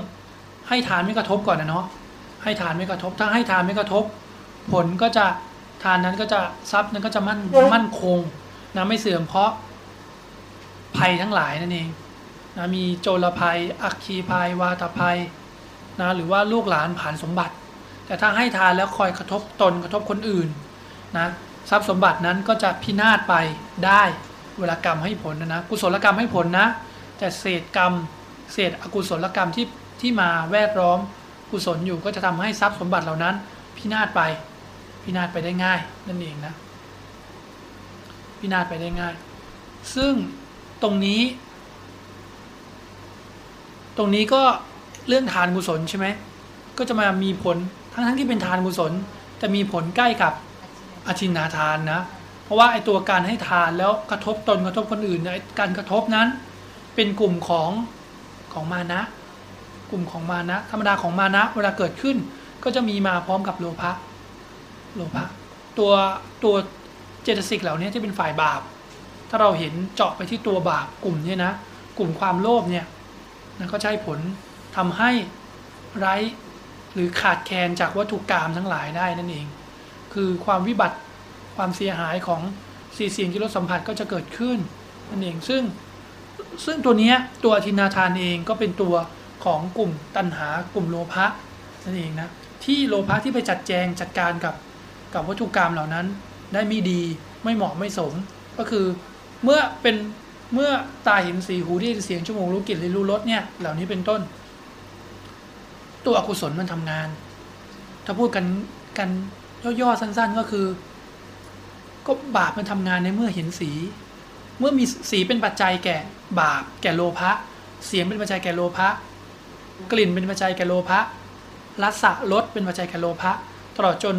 ให้ทานไม่กระทบก่อนนะเนาะให้ทานไม่กระทบถ้าให้ทานไม่กระทบ ผลก็จะ ทานนั้นก็จะทรัพย์นั้นก็จะมั่นมั่นคงนะไม่เสื่อมเพราะภัยทั้งหลายนั่นเองนะมีโจรภัย อัคคีภัย วาตภัยนะหรือว่าลูกหลานผ่านสมบัติ แต่ถ้าให้ทานแล้วคอยกระทบตนกระทบคนอื่นนะทรัพย์สมบัตินั้นก็จะพินาศไปได้เวลากรรมให้ผลนะนะกุศลกรรมให้ผลนะแต่เศษกรรมเศษอกุศลกรรมที่ที่มาแวดล้อมกุศลอยู่ก็จะทำให้ทรัพย์สมบัติเหล่านั้นพินาศไป พินาศไปได้ง่าย นั่นเองนะพินาศไปได้ง่าย ซึ่งตรงนี้ ตรงนี้ก็เรื่องทานกุศลใช่ไหมก็จะมามีผลทั้งทั้งที่เป็นทานกุศลแต่มีผลใกล้กับอาชินนาทานนะ เพราะว่าไอตัวการให้ทานแล้วกระทบตนกระทบคนอื่นไอ้การกระทบนั้น เป็นกลุ่มของของมานะ กลุ่มของมานะ ธรรมดาของมานะ เวลาเกิดขึ้นก็จะมีมาพร้อมกับโลภะ โลภะตัวตัวเจตสิกเหล่านี้ที่เป็นฝ่ายบาป ถ้าเราเห็นเจาะไปที่ตัวบาปกลุ่มเนี้นะ กลุ่มความโลภเนี่ยนะก็ใช้ผลทำให้ไร้หรือขาดแคลนจากวัตถุกรรมทั้งหลายได้นั่นเอง คือความวิบัติความเสียหายของสีเสียงกิรสสัมผัสก็จะเกิดขึ้นนั่นเองซึ่งซึ่งตัวนี้ตัวอธินาทานเองก็เป็นตัวของกลุ่มตัณหากลุ่มโลภะนั่นเองนะที่โลภะที่ไปจัดแจงจัดการกับ กับวัตถุกรรมเหล่านั้นได้ไม่ดีไม่เหมาะไม่สม ก็คือเมื่อเป็นเมื่อตาเห็นสีหูได้ยินเสียงจมูกรู้กลิ่นลิ้นรู้รสเนี่ยเหล่านี้เป็นต้น ตัวอกุศลมันทำงาน ถ้าพูดกันกันย่อๆสั้น ๆก็คือ ก็บาปมันทำงานในเมื่อเห็นสี เมื่อมีสีเป็นปัจจัยแก่บาปแก่โลภะเสียงเป็นปัจจัยแก่โลภะกลิ่นเป็นปัจจัยแก่โลภะรสะรสเป็นปัจจัยแก่โลภะตลอดจน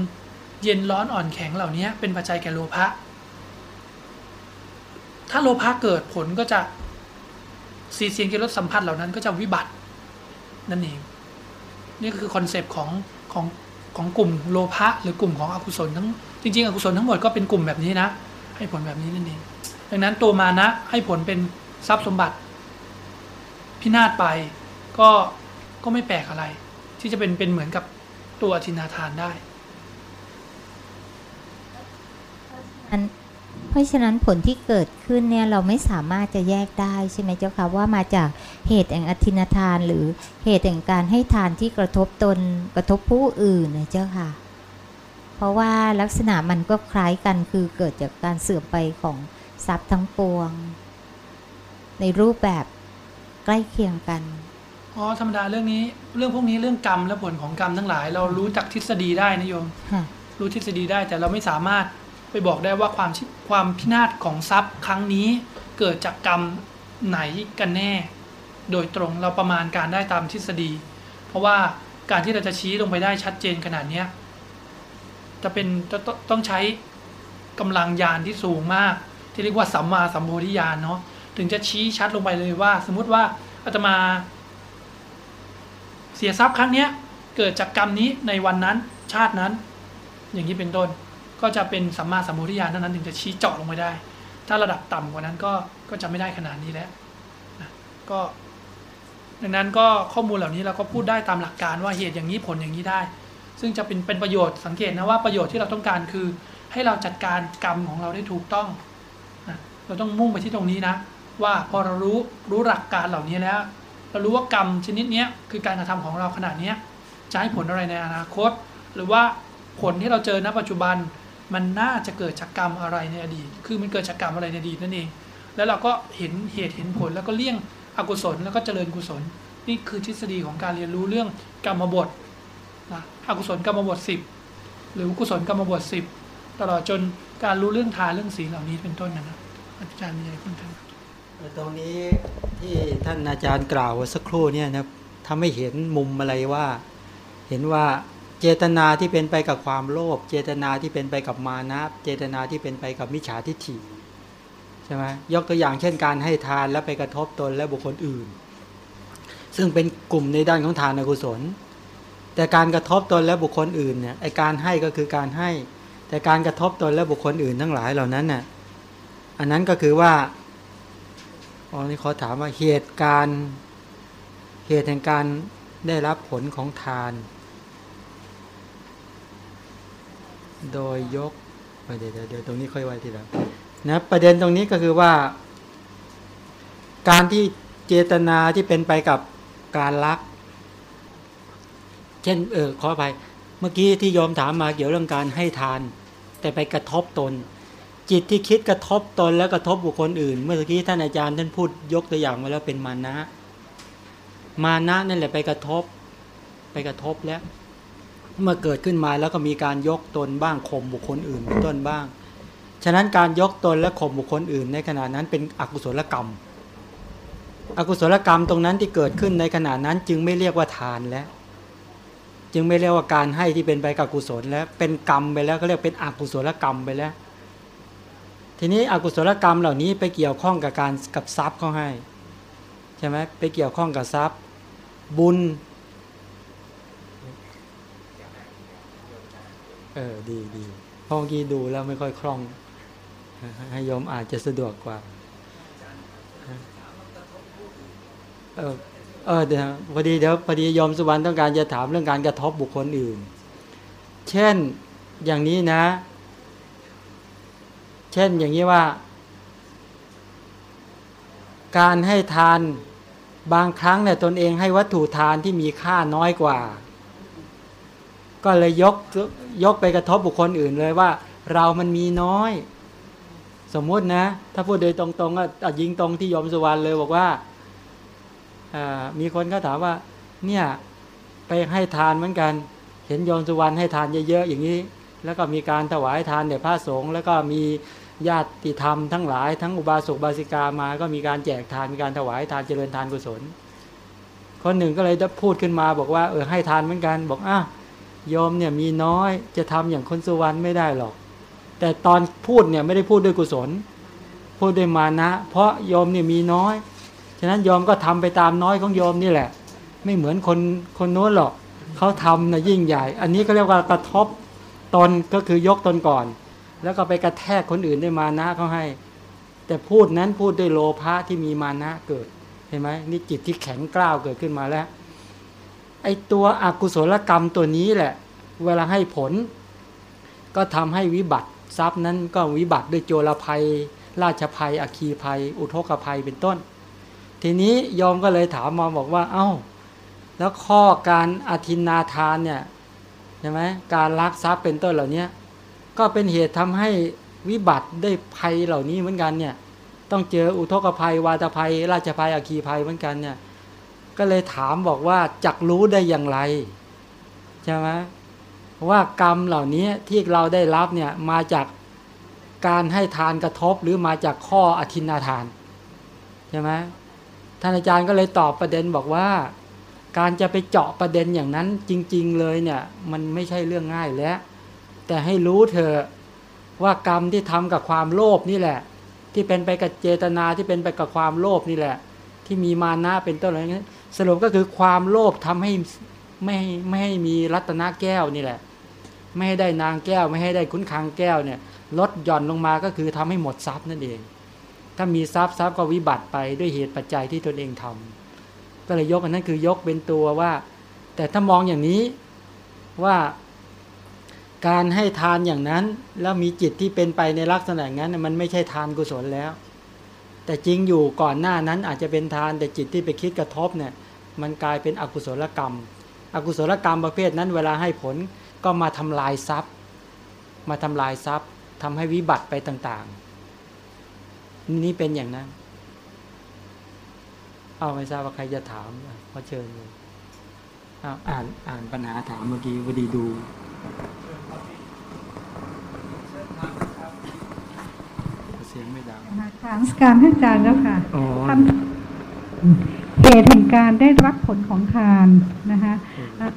เย็นร้อนอ่อนแข็งเหล่านี้เป็นปัจจัยแก่โลภะ ถ้าโลภะเกิดผลก็จะสีเสียงกิรสสัมผัสเหล่านั้นก็จะวิบัตินั่นเอง นี่ก็คือคอนเซปต์ของของของกลุ่มโลภะหรือกลุ่มของอกุศลทั้งจริง ๆ อกุศลทั้งหมดก็เป็นกลุ่มแบบนี้นะ ให้ผลแบบนี้นั่นเอง ดังนั้นตัวมานะให้ผลเป็นทรัพย์สมบัติ พินาศไปก็ก็ไม่แปลกอะไร ที่จะเป็นเป็นเหมือนกับตัวอธินาทานได้ อันเพราะฉะนั้นผลที่เกิดขึ้นเนี่ยเราไม่สามารถจะแยกได้ใช่ไหมเจ้าคะว่ามาจากเหตุแห่งอธินาทาน หรือเหตุแห่งการให้ทานที่กระทบตนกระทบผู้อื่นนะเจ้าค่ะ เพราะว่าลักษณะมันก็คล้ายกันคือเกิดจากการเสื่อมไปของทรัพย์ทั้งปวง ในรูปแบบใกล้เคียงกันอ๋อธรรมดาเรื่องนี้ เรื่องพวกนี้เรื่องกรรมและผลของกรรมทั้งหลาย เรารู้จักทฤษฎีได้นะโยมค่ะรู้ทฤษฎีได้แต่เราไม่สามารถ ไปบอกได้ว่าความชิความพินาศของทรัพย์ครั้งนี้เกิดจากกรรมไหนกันแน่ โดยตรงเราประมาณการได้ตามทฤษฎี เพราะว่าการที่เราจะชี้ลงไปได้ชัดเจนขนาดนี้จะเป็นจะต้องต้องใช้กำลังญาณที่สูงมาก ที่เรียกว่าสัมมาสัมโพธิญาณเนาะถึงจะชี้ชัดลงไปเลยว่า สมมติว่าอาตมา เสียทรัพย์ครั้งเนี้ยเกิดจากกรรมนี้ในวันนั้นชาตินั้น อย่างนี้เป็นต้น ก็จะเป็นสัมมาสัมโพธิญาณเท่านั้นถึงจะชี้เจาะลงไปได้ ถ้าระดับต่ำกว่านั้นก็ก็จะไม่ได้ขนาดนี้แล้วนะก็ดังนั้นก็ข้อมูลเหล่านี้เราก็พูดได้ตามหลักการว่าเหตุอย่างนี้ผลอย่างนี้ได้ ซึ่งจะเป็นเป็นประโยชน์สังเกตนะว่าประโยชน์ที่เราต้องการคือ ให้เราจัดการกรรมของเราได้ถูกต้องนะเราต้องมุ่งไปที่ตรงนี้นะ ว่าพอเรารู้รู้หลักการเหล่านี้แล้ว เรารู้ว่ากรรมชนิดเนี้ยคือการกระทำของเราขนาดเนี้ยจะให้ผลอะไรในอนาคต หรือว่าผลที่เราเจอณปัจจุบัน มันน่าจะเกิดจากกรรมอะไรในอดีต คือมันเกิดจากกรรมอะไรในอดีตนั่นเอง แล้วเราก็เห็นเหตุเห็นผลแล้วก็เลี่ยงอกุศลแล้วก็เจริญกุศล นี่คือทฤษฎีของการเรียนรู้เรื่องกรรมบทนะอกุศลกรรมบท 10 หรือกุศลกรรมบท 10 ตลอดจนการรู้เรื่องทานเรื่องศีลเหล่านี้เป็นต้นนะนะอาจารย์มีอะไรเพิ่มเติมตรงนี้ที่ท่านอาจารย์กล่าวสักครู่เนี่ยนะทำให้เห็นมุมอะไรว่า เห็นว่า เจตนาที่เป็นไปกับความโลภเจตนาที่เป็นไปกับมานะ เจตนาที่เป็นไปกับมิจฉาทิฏฐิใช่ไหมยกตัวอย่างเช่นการให้ทานแล้วไปกระทบตนและบุคคลอื่น ซึ่งเป็นกลุ่มในด้านของทานกุศล แต่การกระทบตนและบุคคลอื่นเนี่ยไอการให้ก็คือการให้ แต่การกระทบตนและบุคคลอื่นทั้งหลายเหล่านั้นน่ะอันนั้นก็คือว่าอ๋อนี่ขอถามว่าเหตุการณ์เหตุแห่งการได้รับผลของทาน โดยยกเดี๋ยวเดี๋ยวตรงนี้ค่อยไว้ทีหลังนะประเด็นตรงนี้ก็คือว่า การที่เจตนาที่เป็นไปกับการรัก เช่นเออขออภัยเมื่อกี้ที่โยมถามมาเกี่ยวเรื่องการให้ทาน แต่ไปกระทบตน จิตที่คิดกระทบตนแล้วกระทบบุคคลอื่น เมื่อกี้ท่านอาจารย์ท่านพูดยกตัวอย่างมาแล้วเป็นมานะ มานะนั่นแหละไปกระทบ ไปกระทบแล้ว เมื่อเกิดขึ้นมาแล้วก็มีการยกตนบ้างข่มบุคคลอื่นเป็นต้นบ้าง ฉะนั้นการยกตนและข่มบุคคลอื่น ในขณะนั้นเป็นอกุศลกรรม อกุศลกรรมตรงนั้นที่เกิดขึ้นในขณะนั้นจึงไม่เรียกว่าทานแล้ว จึงไม่เรียกว่าการให้ที่เป็นไปกับกุศลแล้วเป็นกรรมไปแล้วก็เรียกเป็นอกุศลกรรมไปแล้ว ทีนี้อกุศลกรรมเหล่านี้ไปเกี่ยวข้องกับการกับทรัพย์เขาให้ใช่ไหมไปเกี่ยวข้องกับทรัพย์ บุญ เออดีดีพราะเมื่อกี้ดูแล้วไม่ค่อยคล่อง ให้ยมอาจจะสะดวกกว่าเออเออเดี๋ยวพอดีเดี๋ยวพอดียมสุวรรณต้องการจะถามเรื่องการกระทบบุคคลอื่น เช่นอย่างนี้นะ เช่นอย่างนี้ว่า การให้ทานบางครั้งเนี่ยตนเองให้วัตถุทานที่มีค่าน้อยกว่า ก็เลยยกยกไปกระทบบุคคลอื่นเลยว่า เรามันมีน้อย สมมตินะ ถ้าพูดโดยตรงๆก็ยิงตรงที่ยมสุวรรณเลยบอกว่าามีคนก็ถามว่า เนี่ยไปให้ทานเหมือนกัน เห็นยมสุวรรณให้ทานเยอะๆอย่างนี้ แล้วก็มีการถวายทานแด่พระสงฆ์แล้วก็มีญาติธรรมทั้งหลายทั้งอุบาสกบาสิกามา ก็มีการแจกทานมีการถวายทานเจริญทานกุศล คนหนึ่งก็เลยพูดขึ้นมาบอกว่าเออให้ทานเหมือนกัน บอกอ้าว โยมเนี่ยมีน้อยจะทำอย่างคนสุวรรณไม่ได้หรอก แต่ตอนพูดเนี่ยไม่ได้พูดด้วยกุศล พูดด้วยมานะ เพราะโยมเนี่ยมีน้อยฉะนั้นโยมก็ทำไปตามน้อยของโยมนี่แหละ ไม่เหมือนคนคนโน้นหรอกเขาทำนะยิ่งใหญ่ อันนี้ก็เรียกว่ากระทบตนก็คือยกตนก่อน แล้วก็ไปกระแทกคนอื่นด้วยมานะเขาให้ แต่พูดนั้นพูดด้วยโลภะที่มีมานะเกิดเห็นไหมนี่จิตที่แข็งกล้าวเกิดขึ้นมาแล้ว ไอตัวอกุศลกรรมตัวนี้แหละ เวลาให้ผล ก็ทำให้วิบัติทรัพย์นั้นก็วิบัติด้วยโจรภัย ราชภัยอัคคีภัย อุทกภัยเป็นต้น ทีนี้โยมก็เลยถามมาบอกว่า เอา้า แล้วข้อการอธินาทานเนี่ยใช่ไหมการลักทรัพย์เป็นต้นเหล่านี้ก็เป็นเหตุทำให้วิบัติได้ภัยเหล่านี้เหมือนกันเนี่ยต้องเจออุทกภัยวาตภัย ราชภัยอัคคีภัยเหมือนกันเนี่ย ก็เลยถามบอกว่าจักรู้ได้อย่างไรใช่ไหมว่ากรรมเหล่านี้ที่เราได้รับเนี่ยมาจากการให้ทานกระทบหรือมาจากข้ออธินาทานใช่ไหมท่านอาจารย์ก็เลยตอบประเด็นบอกว่า การจะไปเจาะประเด็นอย่างนั้นจริง ๆ เลยเนี่ยมันไม่ใช่เรื่องง่ายแล้วแต่ให้รู้เถอะว่ากรรมที่ทำกับความโลภนี่แหละ ที่เป็นไปกับเจตนาที่เป็นไปกับความโลภนี่แหละ ที่มีมานะเป็นต้นอะไรเงี้ย สรุปก็คือความโลภทำให้ไม่ไม่ให้มีรัตนแก้วนี่แหละ ไม่ให้ได้นางแก้ว ไม่ให้ได้คุ้นคางแก้วเนี่ย ลดหย่อนลงมาก็คือทำให้หมดทรัพย์นั่นเอง ถ้ามีทรัพย์ทรัพย์ก็วิบัติไปด้วยเหตุปัจจัยที่ตนเองทำก็เลยยกอันนั้นคือยกเป็นตัวว่า แต่ถ้ามองอย่างนี้ว่าการให้ทานอย่างนั้น แล้วมีจิตที่เป็นไปในลักษณะนั้นน่ะมันไม่ใช่ทานกุศลแล้ว แต่จริงอยู่ก่อนหน้านั้นอาจจะเป็นทานแต่จิตที่ไปคิดกระทบเนี่ยมันกลายเป็นอกุศลกรรม อกุศลกรรมประเภทนั้นเวลาให้ผลก็มาทำลายทรัพย์ มาทำลายทรัพย์ทำให้วิบัติไปต่างๆ นี่เป็นอย่างนั้น เอาไม่ทราบว่าใครจะถามอะขอเชิญเลยอ้าวอ่านอ่านปัญหาถามเมื่อกี้พอดีดู สียงไม่ดังนะคะถามสการท่านอาจารย์แล้วค่ะอ๋อทำเหตุแห่งการได้รับผลของทานนะคะอะ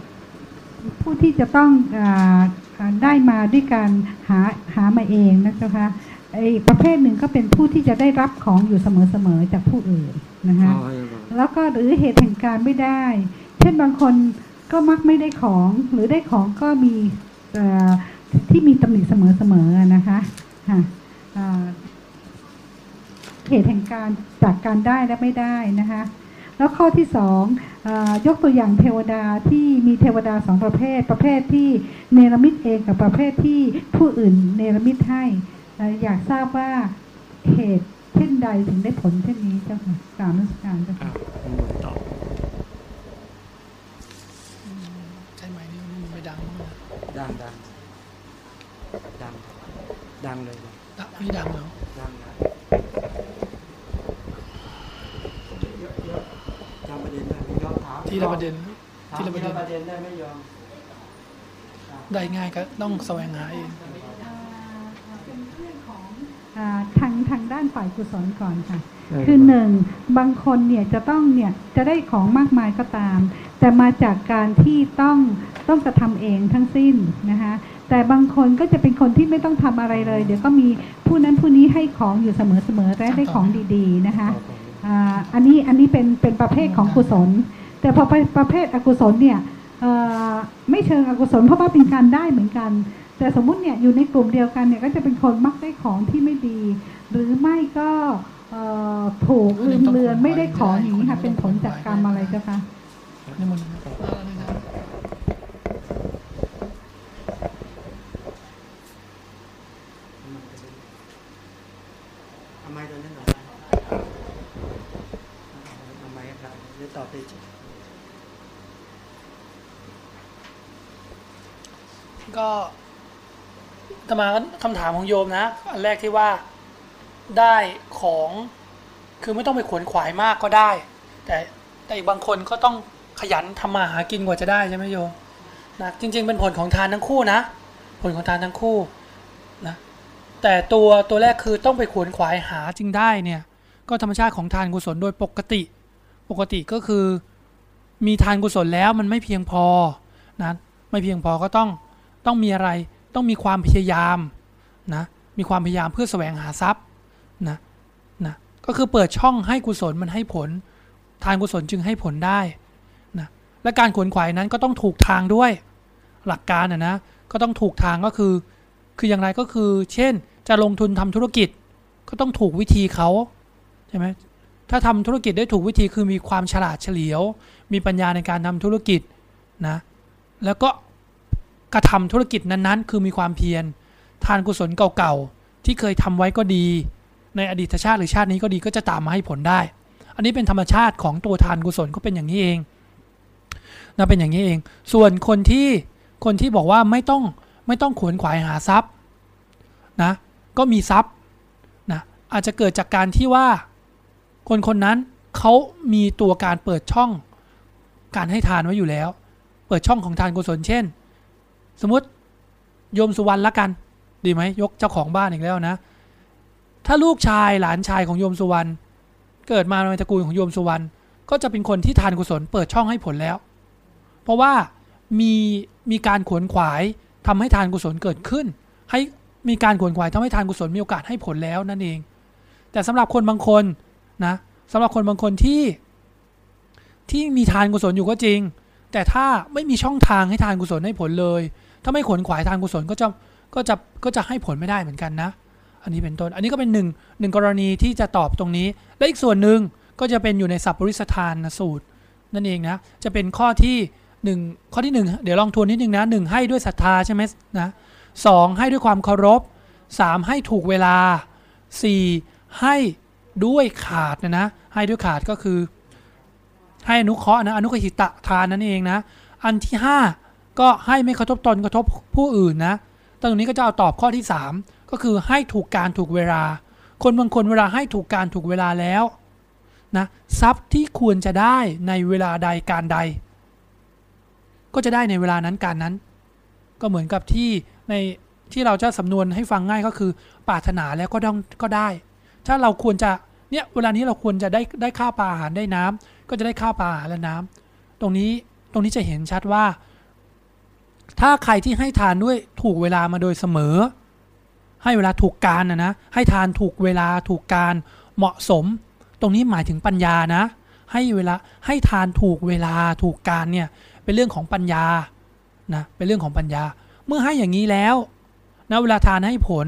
ผู้ที่จะต้องอาอ่าได้มาด้วยการหาหามาเองนะเจ้าคะไอ้ประเภทหนึ่งก็เป็นผู้ที่จะได้รับของอยู่เสมอๆจากผู้อื่นนะคะอ๋อเออเออแล้วก็หรือเหตุแห่งการไม่ได้ เช่นบางคนก็มักไม่ได้ของหรือได้ของก็มีเอ่อที่มีตำหนิเสมอๆอะนะคะ ค่ะอ่าเหตุแห่งการจากการได้และไม่ได้นะคะแล้วข้อที่สองเออยกตัวอย่างเทวดาที่มีเทวดาสองประเภท ประเภทที่เนรมิตเองกับประเภทที่ผู้อื่นเนรมิตให้เอ่ออยากทราบว่าเหตุเช่นใดถึงได้ผลเช่นนี้เจ้าค่ะกราบนมัสการเจ้าอะค่ะคุณหนุ่มตอบใช่ไหมนี่มันไม่ดังมากดังดังดังดังเลยนะดังไม่ดังแล้วดังนะเยอะเยอะจำประเด็นได้ไหมยอมถาม ทีละประเด็นถามทีละประเด็นประเด็นได้ไหมยอมได้ง่ายก็ต้องแสวงหาเองเป็นเรื่องของอ่าทางทางด้านฝ่ายกุศลก่อนค่ะ คือหนึ่งบางคนเนี่ยจะต้องเนี่ยจะได้ของมากมายก็ตาม แต่มาจากการที่ต้องต้องกระทำเองทั้งสิ้นนะคะแต่บางคนก็จะเป็นคนที่ไม่ต้องทำอะไรเลย เดี๋ยวก็มีผู้นั้นผู้นี้ให้ของอยู่เสมอๆและได้ของดีๆนะคะอ่าอันนี้อันนี้เป็นเป็นประเภทของกุศล แต่พอไปประเภทอกุศลเนี่ยไม่เชิงอกุศลเพราะว่าเป็นการได้เหมือนกัน แต่สมมุติเนี่ยอยู่ในกลุ่มเดียวกันเนี่ยก็จะเป็นคนมักได้ของที่ไม่ดี หรือไม่ก็ถูกลืมเลือนไม่ได้ของอย่างนี้ค่ะเป็นผลจากกรรมอะไรเจ้าคะทำไมตอนนั้นหนอทำไมครับเดี๋ยวตอบไป ก็ตมาคำถามของโยมนะ อันแรกที่ว่าได้ของคือไม่ต้องไปขวนขวายมากก็ได้ แต่แต่อีกบางคนก็ต้องขยันทำมาหากินกว่าจะได้ใช่ไหมโยมนะจริง ๆ เป็นผลของทานทั้งคู่นะ ผลของทานทั้งคู่นะแต่ตัวตัวแรกคือต้องไปขวนขวายหาจึงได้เนี่ยก็ธรรมชาติของทานกุศลโดยปกติ ปกติก็คือ มีทานกุศลแล้วมันไม่เพียงพอนะไม่เพียงพอก็ต้อง ต้องมีอะไรต้องมีความพยายามนะมีความพยายามเพื่อแสวงหาทรัพย์นะนะก็คือเปิดช่องให้กุศลมันให้ผล ทานกุศลจึงให้ผลได้นะและการขวนขวายนั้นก็ต้องถูกทางด้วย หลักการนะนะก็ต้องถูกทางก็คือ คืออย่างไรก็คือ เช่นจะลงทุนทำธุรกิจ ก็ต้องถูกวิธีเขาใช่ไหมถ้าทำธุรกิจได้ถูกวิธีคือมีความฉลาดเฉลียว มีปัญญาในการทำธุรกิจนะแล้วก็ กระทำธุรกิจนั้นๆ คือมีความเพียร ทานกุศลเก่าๆ ที่เคยทำไว้ก็ดี ในอดีตชาติหรือชาตินี้ก็ดีก็จะตามมาให้ผลได้ อันนี้เป็นธรรมชาติของตัวทานกุศลก็เป็นอย่างนี้เองนะเป็นอย่างนี้เอง ส่วนคนที่คนที่บอกว่าไม่ต้องไม่ต้องขวนขวายหาทรัพย์นะก็มีทรัพย์นะอาจจะเกิดจากการที่ว่าคนคนนั้นเขามีตัวการเปิดช่องการให้ทานไว้อยู่แล้ว เปิดช่องของทานกุศลเช่น สมมติโยมสุวรรณละกัน ดีไหมยกเจ้าของบ้านอีกแล้วนะ ถ้าลูกชายหลานชายของโยมสุวรรณเกิดมาในตระกูลของโยมสุวรรณก็จะเป็นคนที่ทานกุศลเปิดช่องให้ผลแล้ว เพราะว่ามีมีการขวนขวายทำให้ทานกุศลเกิดขึ้น ให้มีการขวนขวายทำให้ทานกุศลมีโอกาสให้ผลแล้วนั่นเอง แต่สำหรับคนบางคนนะสำหรับคนบางคนที่ที่มีทานกุศลอยู่ก็จริง แต่ถ้าไม่มีช่องทางให้ทานกุศลให้ผลเลย ถ้าไม่ขวนขวายทานกุศลก็จะก็จะก็จะให้ผลไม่ได้เหมือนกันนะ อันนี้เป็นต้น อันนี้ก็เป็นหนึ่งหนึ่งกรณีที่จะตอบตรงนี้ และอีกส่วนหนึ่งก็จะเป็นอยู่ในสัพปริสทานสูตร นั่นเองนะ จะเป็นข้อที่หนึ่งข้อที่หนึ่งเดี๋ยวลองทวนนิดนึงนะหนึ่งให้ด้วยศรัทธาใช่ไหมนะสองให้ด้วยความเคารพสามให้ถูกเวลาสี่ให้ด้วยขาดนะนะ ให้ด้วยขาดก็คือ ให้อนุเคราะห์นะอนุกหิตะทานนั่นเองนะ อันที่5 ก็ให้ไม่กระทบตนกระทบผู้อื่นนะตรงนี้ก็จะเอาตอบข้อที่ 3 ก็คือให้ถูกการถูกเวลา คนบางคนเวลาให้ถูกการถูกเวลาแล้วนะทรัพย์ที่ควรจะได้ในเวลาใดการใด ก็จะได้ในเวลานั้นการนั้น ก็เหมือนกับที่ในที่เราจะสำนวนให้ฟังง่ายก็คือปรารถนาแล้วก็ต้องก็ได้ ถ้าเราควรจะเนี่ยเวลานี้เราควรจะได้ได้ข้าวปลาอาหารได้น้ำก็จะได้ข้าวปลาอาหารและน้ำตรงนี้ตรงนี้จะเห็นชัดว่า ถ้าใครที่ให้ทานด้วยถูกเวลามาโดยเสมอ ให้เวลาถูกการนะนะให้ทานถูกเวลาถูกการเหมาะสม ตรงนี้หมายถึงปัญญานะ ให้เวลาให้ทานถูกเวลาถูกการเนี่ยเป็นเรื่องของปัญญานะเป็นเรื่องของปัญญา เมื่อให้อย่างนี้แล้วนะเวลาทานให้ผล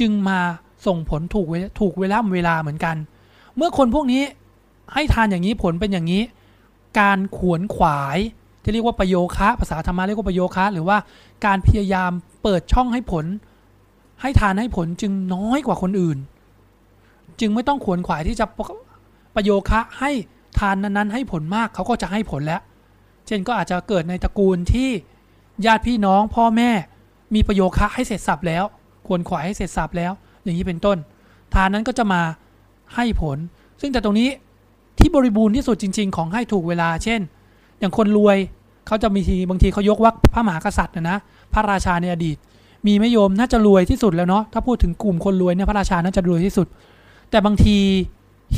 จึงมาส่งผลถูกเวลถูกเวลาเวลาเหมือนกัน เมื่อคนพวกนี้ให้ทานอย่างนี้ผลเป็นอย่างนี้ การขวนขวาย ที่เรียกว่าประโยคะ ภาษาธรรมะเรียกว่าประโยคะ หรือว่าการพยายามเปิดช่องให้ผล ให้ทานให้ผลจึงน้อยกว่าคนอื่น จึงไม่ต้องขวนขวายที่จะประโยคะให้ทานนั้นๆให้ผลมากเขาก็จะให้ผลแล้ว เช่นก็อาจจะเกิดในตระกูลที่ญาติพี่น้องพ่อแม่มีประโยคะให้เสร็จสับแล้วขวนขวายให้เสร็จสับแล้ว อย่างนี้เป็นต้น ทานนั้นก็จะมาให้ผล ซึ่งแต่ตรงนี้ที่บริบูรณ์ที่สุดจริง ๆ ของให้ถูกเวลา เช่น อย่างคนรวย เขาจะมีทีบางทีเขายกวักพระมหากษัตริย์นะนะพระราชาในอดีต มีไม่โยมน่าจะรวยที่สุดแล้วเนาะถ้าพูดถึงกลุ่มคนรวยเนี่ยพระราชาน่าจะรวยที่สุด แต่บางที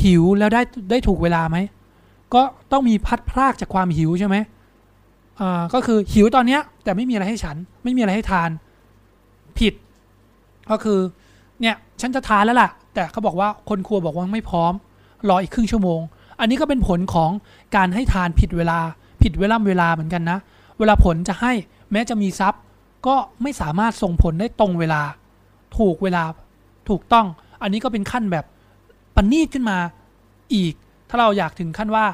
หิวแล้วได้ได้ถูกเวลาไหมก็ต้องมีพัดพรากจากความหิวใช่ไหมอ่าก็คือหิวตอนเนี้ยแต่ไม่มีอะไรให้ฉัน ไม่มีอะไรให้ทาน ผิด ก็คือเนี่ยฉันจะทานแล้วล่ะ แต่เขาบอกว่าคนครัวบอกว่าไม่พร้อม รออีกครึ่งชั่วโมง อันนี้ก็เป็นผลของการให้ทานผิดเวลา ผิดเวลาเวลาเหมือนกันนะ เวลาผลจะให้แม้จะมีทรัพย์ ก็ไม่สามารถส่งผลได้ตรงเวลา ถูกเวลาถูกต้อง อันนี้ก็เป็นขั้นแบบปณีตขึ้นมาอีก ถ้าเราอยากถึงขั้นว่า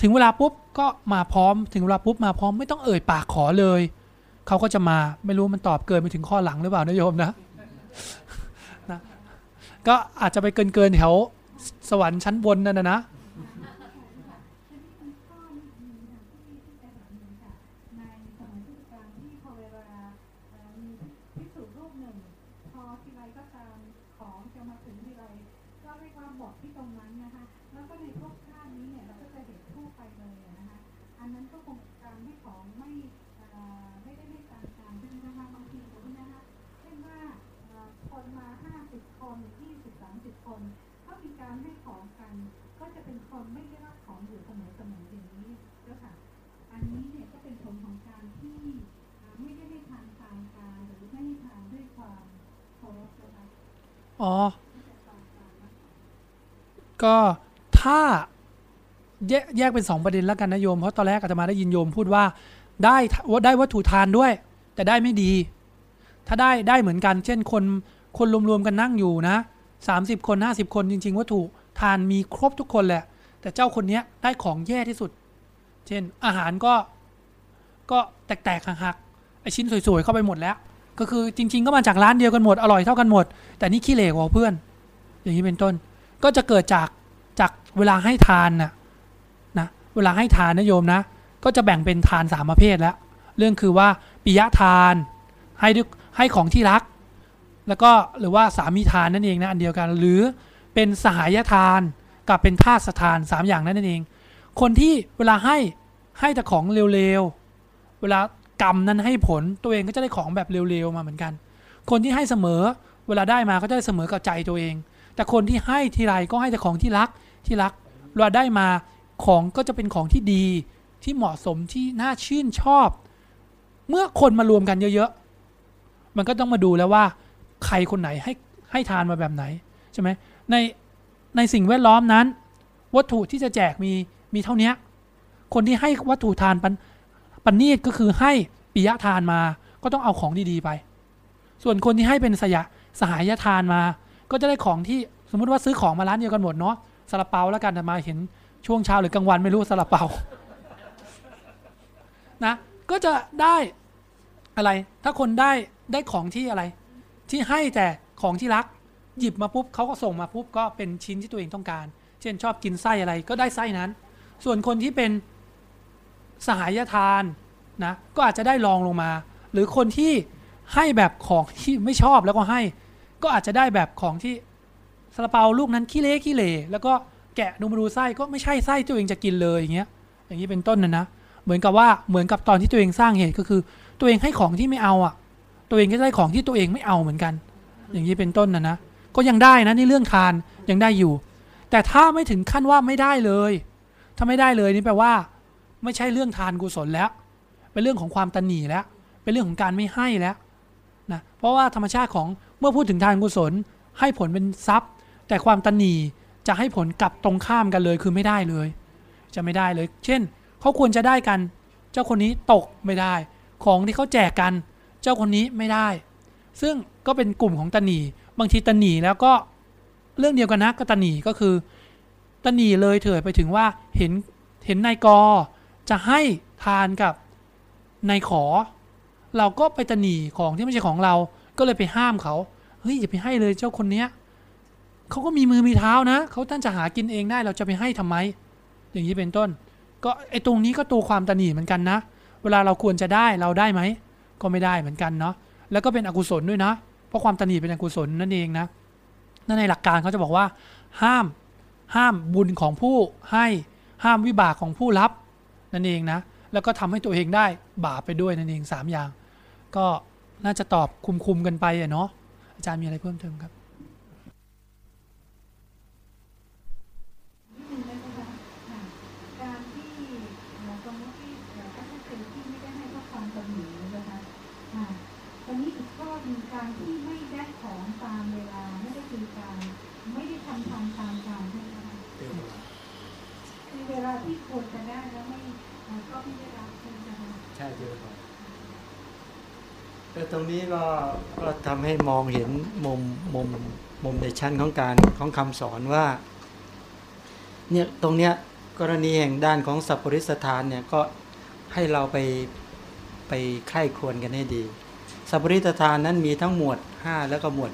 ถึงเวลาปุ๊บก็มาพร้อม ถึงเวลาปุ๊บมาพร้อมไม่ต้องเอ่ยปากขอเลย เขาก็จะมาไม่รู้มันตอบเกินไปถึงข้อหลังหรือเปล่านะโยมนะนะ ก็อาจจะไปเกินเกินแถวสวรรค์ชั้นบนนั่นนะนะ ในสมัยพุทธกาลที่พอเวลาเอ่อมีพิสูจรูปหนึ่ง พอทีไรก็ตามของจะมาถึงทีไรก็เรียกว่าบอกที่ตรงนั้นนะคะ แล้วก็ในภพชาตินี้เนี่ยเราก็จะเห็นทั่วไปเลยอะนะคะ อันนั้นก็คงการให้ของไม่เอ่อไม่ได้ให้การการใช่ไหมนะคะบางทีสมมตินะคะเช่นว่าเอ่อคนมาห้าสิบคนยี่สิบสามสิบคนถ้ามีการให้ของกัน ก็จะเป็นคนไม่ได้รับของอยู่เสมอเสมออย่างนี้เจ้าค่ะ อันนี้เนี่ยก็เป็นผลของการที่อ่าไม่ได้ให้ทานตามการหรือไม่ให้ทานด้วยความเคารพนะคะ อ๋อ ก็ถ้าแยกแยกเป็นสองประเด็นแล้วกันนะโยม เพราะตอนแรกอาตมาได้ยินโยมพูดว่าได้ว่าได้วัตถุทานด้วย แต่ได้ไม่ดี ถ้าได้ได้เหมือนกัน เช่นคนคนรวมๆกันนั่งอยู่นะสามสิบคนห้าสิบคนจริง ๆ วัตถุทานมีครบทุกคนแหละ แต่เจ้าคนนี้ได้ของแย่ที่สุด เช่นอาหารก็ก็แตกๆหักๆไอชิ้นสวยๆเข้าไปหมดแล้ว ก็คือจริง ๆ ก็มาจากร้านเดียวกันหมดอร่อยเท่ากันหมด แต่นี่ขี้เหร่กว่าเพื่อน อย่างนี้เป็นต้น ก็จะเกิดจากจากเวลาให้ทานนะนะเวลาให้ทานนะโยมนะ ก็จะแบ่งเป็นทานสามประเภทแล้วเรื่องคือว่าปิยะทานให้ด้วยให้ของที่รัก แล้วก็หรือว่าสามีทานนั่นเองนะอันเดียวกันหรือเป็นสหายทานกับเป็นทาสทานสามอย่างนั้นนั่นเอง คนที่เวลาให้ให้แต่ของเร็วๆ เวลา กรรมนั้นให้ผลตัวเองก็จะได้ของแบบเร็วๆมาเหมือนกัน คนที่ให้เสมอเวลาได้มาก็จะได้เสมอกับใจตัวเอง แต่คนที่ให้ทีไรก็ให้แต่ของที่รักที่รักเวลาได้มาของก็จะเป็นของที่ดีที่เหมาะสมที่น่าชื่นชอบ เมื่อคนมารวมกันเยอะๆ มันก็ต้องมาดูแล้วว่าใครคนไหนให้ให้ทานมาแบบไหนใช่ไหมในในสิ่งแวดล้อมนั้น วัตถุที่จะแจกมีมีเท่านี้คนที่ให้วัตถุทานปัน ปันนีตก็คือให้ปิยทานมา ก็ต้องเอาของดีๆไป ส่วนคนที่ให้เป็นสยะสหายทานมา ก็จะได้ของที่สมมุติว่าซื้อของมาร้านเดียวกันหมดเนาะซาลาเปาแล้วกันแต่มาเห็นช่วงเช้าหรือกลางวันไม่รู้ซาลาเปานะก็จะได้อะไร ถ้าคนได้ได้ของที่อะไร ที่ให้แต่ของที่รัก หยิบมาปุ๊บเขาก็ส่งมาปุ๊บก็เป็นชิ้นที่ตัวเองต้องการ เช่นชอบกินไส้อะไรก็ได้ไส้นั้น ส่วนคนที่เป็น สหายทานนะก็อาจจะได้ลองลงมา หรือคนที่ให้แบบของที่ไม่ชอบแล้วก็ให้ ก็อาจจะได้แบบของที่ซาลาเปาลูกนั้นขี้เละขี้เหร่แล้วก็แกะดูมาดูไส้ก็ไม่ใช่ไส้ตัวเองจะกินเลยอย่างเงี้ย อย่างนี้เป็นต้นนะนะ เหมือนกับว่าเหมือนกับตอนที่ตัวเองสร้างเหตุก็คือ ตัวเองให้ของที่ไม่เอาอะ ตัวเองก็ได้ของที่ตัวเองไม่เอาเหมือนกัน อย่างนี้เป็นต้นนะนะก็ยังได้นะในเรื่องทานยังได้อยู่ แต่ถ้าไม่ถึงขั้นว่าไม่ได้เลย ถ้าไม่ได้เลยนี่แปลว่า ไม่ใช่เรื่องทานกุศลแล้ว เป็นเรื่องของความตันหนีแล้ว เป็นเรื่องของการไม่ให้แล้วนะเพราะว่าธรรมชาติของเมื่อพูดถึงทานกุศล ให้ผลเป็นทรัพย์ แต่ความตันหนีจะให้ผลกลับตรงข้ามกันเลยคือไม่ได้เลย จะไม่ได้เลย เช่นเขาควรจะได้กัน เจ้าคนนี้ตกไม่ได้ ของที่เขาแจกกัน เจ้าคนนี้ไม่ได้ ซึ่งก็เป็นกลุ่มของตันหนีบางทีตันหนีแล้วก็เรื่องเดียวกันนะก็ตันหนีก็คือตันหนีเลยเถิดไปถึงว่าเห็นเห็นนายกอ จะให้ทานกับนายขอ เราก็ไปตนหนีของที่ไม่ใช่ของเรา ก็เลยไปห้ามเขาเฮ้ยอย่าไปให้เลยเจ้าคนเนี้ยเขาก็มีมือมีเท้านะเขาท่านจะหากินเองได้เราจะไปให้ทำไม อย่างนี้เป็นต้น ก็ไอ้ตรงนี้ก็ตัวความตนีเหมือนกันนะ เวลาเราควรจะได้เราได้ไหมก็ไม่ได้เหมือนกันเนาะแล้วก็เป็นอกุศลด้วยนะ เพราะความตนีเป็นอกุศลนั่นเองนะนั่นในหลักการเขาจะบอกว่า ห้ามห้ามบุญของผู้ให้ห้ามวิบากของผู้รับ นั่นเองนะ แล้วก็ทำให้ตัวเองได้บาปไปด้วยนั่นเองสามอย่าง ก็น่าจะตอบคุมๆกันไปอะเนาะอาจารย์มีอะไรเพิ่มเติมครับ นิดนึงนะคะค่ะการที่เอ่อตรงนี้ที่เอ่อพระพุทธเจ้าที่ไม่ได้ให้เพราะความตระหนี่นะคะค่ะตอนนี้อีกข้อหนึ่งการที่ไม่ได้ของตามเวลาไม่ได้คือการไม่ได้ทำทำตามการใช่ไหมคะคือเวลาที่ควรจะได้แล้วไม่เอ่อก็ไม่ได้รับใช่ไหมคะ ใช่เยอะกว่าแตรงนี้ก็ก็ทำให้มองเห็นมุมมุมมุมในชั้นของการของคำสอนว่าเนี่ยตรงเนี้ยกรณีแห่งด้านของสัพปริสถานเนี่ยก็ให้เราไปไปใคร่ควรกันให้ดี สัพปริสถานนั้นมีทั้งหมวด 5 แล้วก็หมวด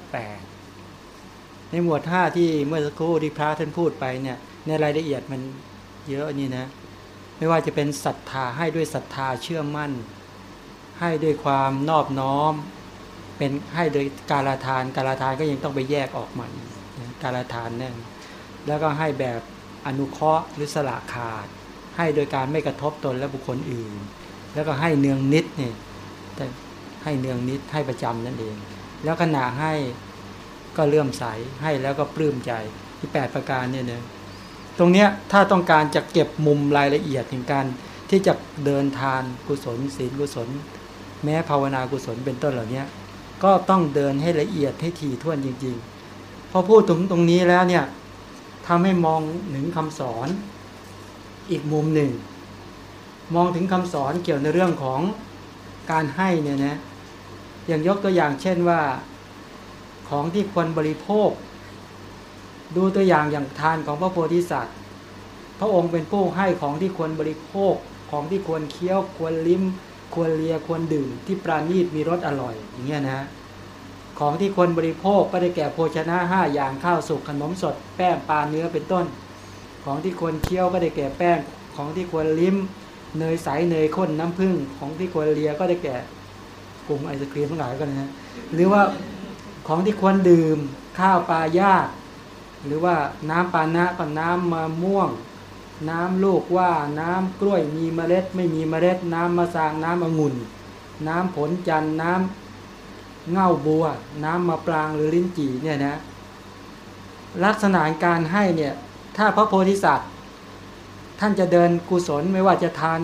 8 ในหมวด 5 ที่เมื่อสักครู่ที่พระท่านพูดไปเนี่ยในรายละเอียดมันเยอะนี่นะไม่ว่าจะเป็นศรัทธาให้ด้วยศรัทธาเชื่อมั่น ให้ด้วยความนอบน้อม เป็นให้โดยการละทาน การละทานก็ยังต้องไปแยกออกมากนการละทานเนี่ยแล้วก็ให้แบบอนุเคราะห์หรือสละขาด ให้โดยการไม่กระทบตนและบุคคลอื่น แล้วก็ให้เนืองนิดเนี่ยแต่ให้เนืองนิดให้ประจำนั่นเอง แล้วขณะให้ก็เลื่อมใสให้แล้วก็ปลื้มใจที่แปดประการเนี่ยนะตรงเนี้ยถ้าต้องการจะเก็บมุมรายละเอียดถึงการที่จะเดินทานกุศลศีลกุศล แม้ภาวนากุศลเป็นต้นเหล่านี้ก็ต้องเดินให้ละเอียดให้ถี่ถ้วนจริง ๆ พอพูดถึงตรงนี้แล้วเนี่ยทำให้มองถึงคำสอนอีกมุมหนึ่ง มองถึงคำสอนเกี่ยวในเรื่องของการให้เนี่ยนะอย่างยกตัวอย่างเช่นว่าของที่ควรบริโภค ดูตัวอย่างอย่างทานของพระโพธิสัตว์ พระองค์เป็นผู้ให้ของที่ควรบริโภคของที่ควรเคี้ยวควรลิ้ม ควรเลียควรดื่มที่ปราณีตมีรสอร่อยอย่างเงี้ยนะของที่ควรบริโภคก็ได้แก่โภชนะห้าอย่างข้าวสุกขนมสด แป้งปลาเนื้อเป็นต้น ของที่ควรเคี้ยวก็ได้แก่แป้ง ของที่ควรลิ้มเนยใสเนยข้นน้ำผึ้งของที่ควรเลียก็ได้แก่กลุ่มไอศครีมทั้งหลายก็นะฮะหรือว่าของที่ควรดื่มข้าวปลาย่าหรือว่าน้ำปานะก็น้ำมะม่วง น้ำลูกว่าน้ำกล้วยมีเมล็ด ไม่มีเมล็ด น้ำมะสางน้ำองุ่น น้ำผลจันน้ำเง่าบัว น้ำมะปรางหรือลิ้นจี่เนี่ยนะลักษณะการให้เนี่ยถ้าพระโพธิสัตว์ ท่านจะเดินกุศลไม่ว่าจะทาน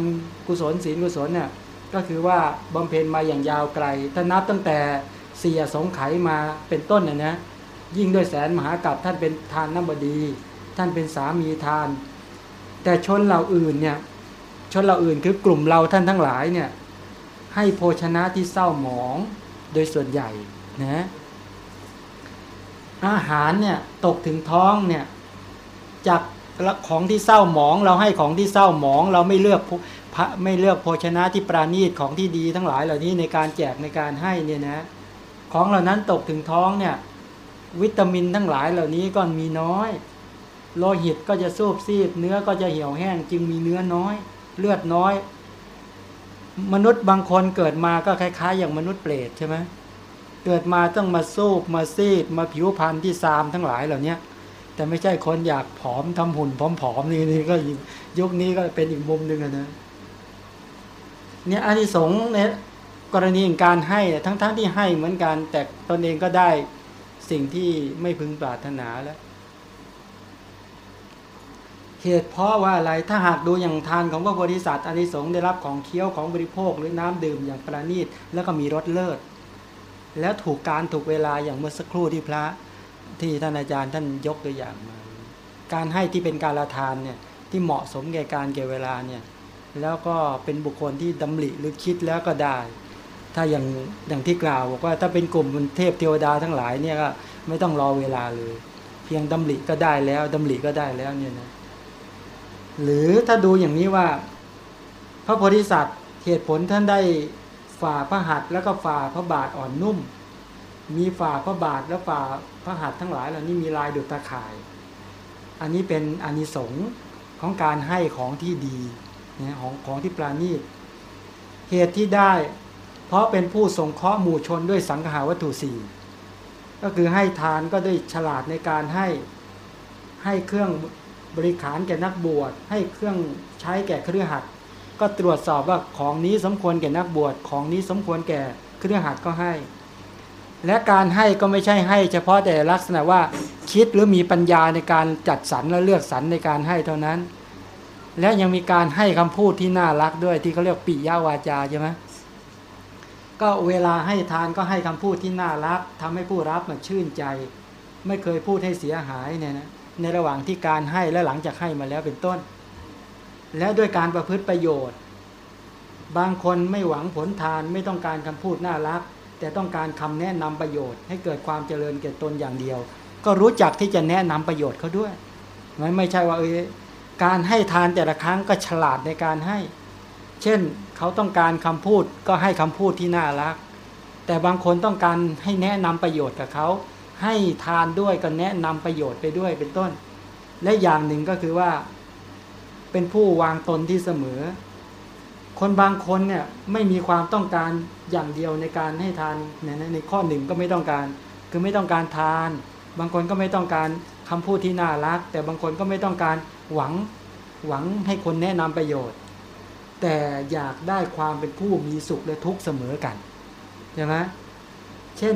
กุศลศีลกุศลเนี่ยก็คือว่าบำเพ็ญมาอย่างยาวไกลถ้านับตั้งแต่เสียสงไขมาเป็นต้นน่ยนะยิ่งด้วยแสนมหากัปท่านเป็นทานน้ำบดี ท่านเป็นสามีทาน แต่ชนเหล่าอื่นเนี่ยชนเหล่าอื่นคือกลุ่มเราท่านทั้งหลายเนี่ยให้โภชนะที่เศร้าหมองโดยส่วนใหญ่นะอาหารเนี่ยตกถึงท้องเนี่ยจากของที่เศร้าหมอง เราให้ของที่เศร้าหมอง เราไม่เลือกพระไม่เลือกโภชนะที่ปราณีตของที่ดีทั้งหลายเหล่านี้ในการแจกในการให้เนี่ยนะของเหล่านั้นตกถึงท้องเนี่ยวิตามินทั้งหลายเหล่านี้ก็มีน้อย โลหิตก็จะสูบซีด เนื้อก็จะเหี่ยวแห้ง จึงมีเนื้อน้อย เลือดน้อย มนุษย์บางคนเกิดมาก็คล้าย ๆ อย่างมนุษย์เปรตใช่ไหมเกิดมาต้องมาสูบมาซีด มาผิวพรรณที่ซามทั้งหลายเหล่านี้แต่ไม่ใช่คนอยากผอมทำหุ่นผอมๆนี่นี่ก็ยุคนี้ก็เป็นอีกมุมหนึ่งนะเนี่ยอานิสงส์ในกรณีการให้ทั้งๆทที่ให้เหมือนกัน แต่ตนเองก็ได้สิ่งที่ไม่พึงปรารถนาแล้ว เหตุเพราะว่าอะไรถ้าหากดูอย่างทานของพระโพธิสัตว์อานิสงส์ได้รับของเคี้ยวของบริโภคหรือน้ำดื่มอย่างประณีตแล้วก็มีรสเลิศ แล้วถูกการถูกเวลาอย่างเมื่อสักครู่ที่พระที่ท่านอาจารย์ท่านยกตัวอย่างมา การให้ที่เป็นการละทานเนี่ยที่เหมาะสมแก่การแก่เวลาเนี่ยแล้วก็เป็นบุคคลที่ดำริหรือคิดแล้วก็ได้ ถ้าอย่างอย่างที่กล่าวบอกว่าถ้าเป็นกลุ่มเทพเทวดาทั้งหลายเนี่ยก็ไม่ต้องรอเวลาเลย เพียงดำริก็ได้แล้วดำริก็ได้แล้วเนี่ยนะ หรือถ้าดูอย่างนี้ว่า พระโพธิสัตว์เหตุผลท่านได้ฝ่าพระหัตถ์แล้วก็ฝ่าพระบาทอ่อนนุ่ม มีฝ่าพระบาทและฝ่าพระหัตถ์ทั้งหลายเหล่านี้มีลายดุจตาข่าย อันนี้เป็นอานิสงส์ของการให้ของที่ดีนะของของที่ปราณีตเหตุที่ได้ เพราะเป็นผู้ทรงเคราะห์หมู่ชนด้วยสังหาวัตถุสี่ก็คือให้ทานก็ด้วยฉลาดในการให้ให้เครื่อง บริขารแก่นักบวช ให้เครื่องใช้แก่เครือขัดก็ตรวจสอบว่าของนี้สมควรแก่นักบวชของนี้สมควรแก่เครือขัดก็ให้ และการให้ก็ไม่ใช่ให้ เฉพาะแต่ลักษณะว่าคิดหรือมีปัญญาในการจัดสรรและเลือกสรรในการให้เท่านั้น และยังมีการให้คำพูดที่น่ารักด้วยที่เขาเรียกปิยาวาจาใช่ไหมก็เวลาให้ทานก็ให้คำพูดที่น่ารักทำให้ผู้รับมันชื่นใจ ไม่เคยพูดให้เสียหายเนี่ยนะ ในระหว่างที่การให้และหลังจากให้มาแล้วเป็นต้น และด้วยการประพฤติประโยชน์ บางคนไม่หวังผลทานไม่ต้องการคำพูดน่ารัก แต่ต้องการคำแนะนำประโยชน์ ให้เกิดความเจริญแก่ตนอย่างเดียว ก็รู้จักที่จะแนะนำประโยชน์เขาด้วยไม่ไม่ใช่ว่าเออการให้ทานแต่ละครั้งก็ฉลาดในการให้ เช่นเขาต้องการคำพูดก็ให้คำพูดที่น่ารัก แต่บางคนต้องการให้แนะนำประโยชน์กับเขา ให้ทานด้วยก็แนะนำประโยชน์ไปด้วยเป็นต้น และอย่างหนึ่งก็คือว่า เป็นผู้วางตนที่เสมอ คนบางคนเนี่ยไม่มีความต้องการอย่างเดียวในการให้ทานในในข้อหนึ่งก็ไม่ต้องการ คือไม่ต้องการทาน บางคนก็ไม่ต้องการคำพูดที่น่ารัก แต่บางคนก็ไม่ต้องการหวังหวังให้คนแนะนำประโยชน์ แต่อยากได้ความเป็นผู้มีสุขและทุกข์เสมอกันใช่ไหมเช่น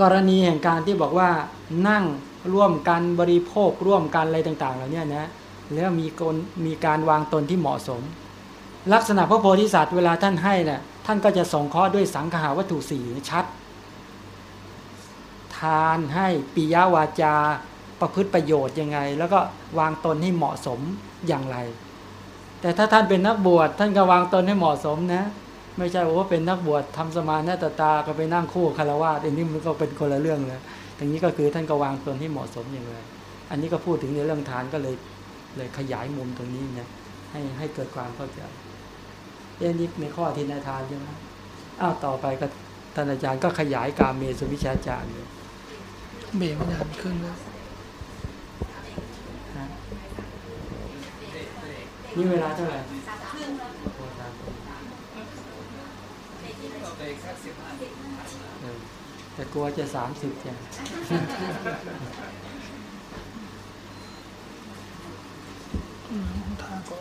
กรณีแห่งการที่บอกว่านั่งร่วมกันบริโภคร่วมกันอะไรต่าง ๆ เหล่านี้นะแล้วมีคนมีการวางตนที่เหมาะสม ลักษณะพระโพธิสัตว์เวลาท่านให้เนี่ยท่านก็จะส่งข้อด้วยสังขาวัตถุสี่ชัด ทานให้ปิยาวาจาประพฤติประโยชน์ยังไง แล้วก็วางตนให้เหมาะสมอย่างไร แต่ถ้าท่านเป็นนักบวชท่านก็วางตนให้เหมาะสมนะ ไม่ใช่ว่าเป็นนักบวชทำสมาธิตตาก็ไปนั่งคู่คารวะอันนี้มันก็เป็นคนละเรื่องเลยอย่างนี้ก็คือท่านก็วางตนให้เหมาะสมอย่างไรอันนี้ก็พูดถึงในเรื่องทานก็เลยเลยขยายมุมตรงนี้นะให้ให้เกิดความเข้าใจเอ็นี้ในข้อที่นาทานใช่ไหมอ้าวต่อไปก็ท่านอาจารย์ก็ขยายการเมสุวิชาจารย์เลยเบรกไม่นานขึ้นแล้วฮะนี่เวลาเท่าไหร่ สามครึ่งแล้ว โอ้ตามผม แต่กลัวจะสามสิบจ้ะทาก็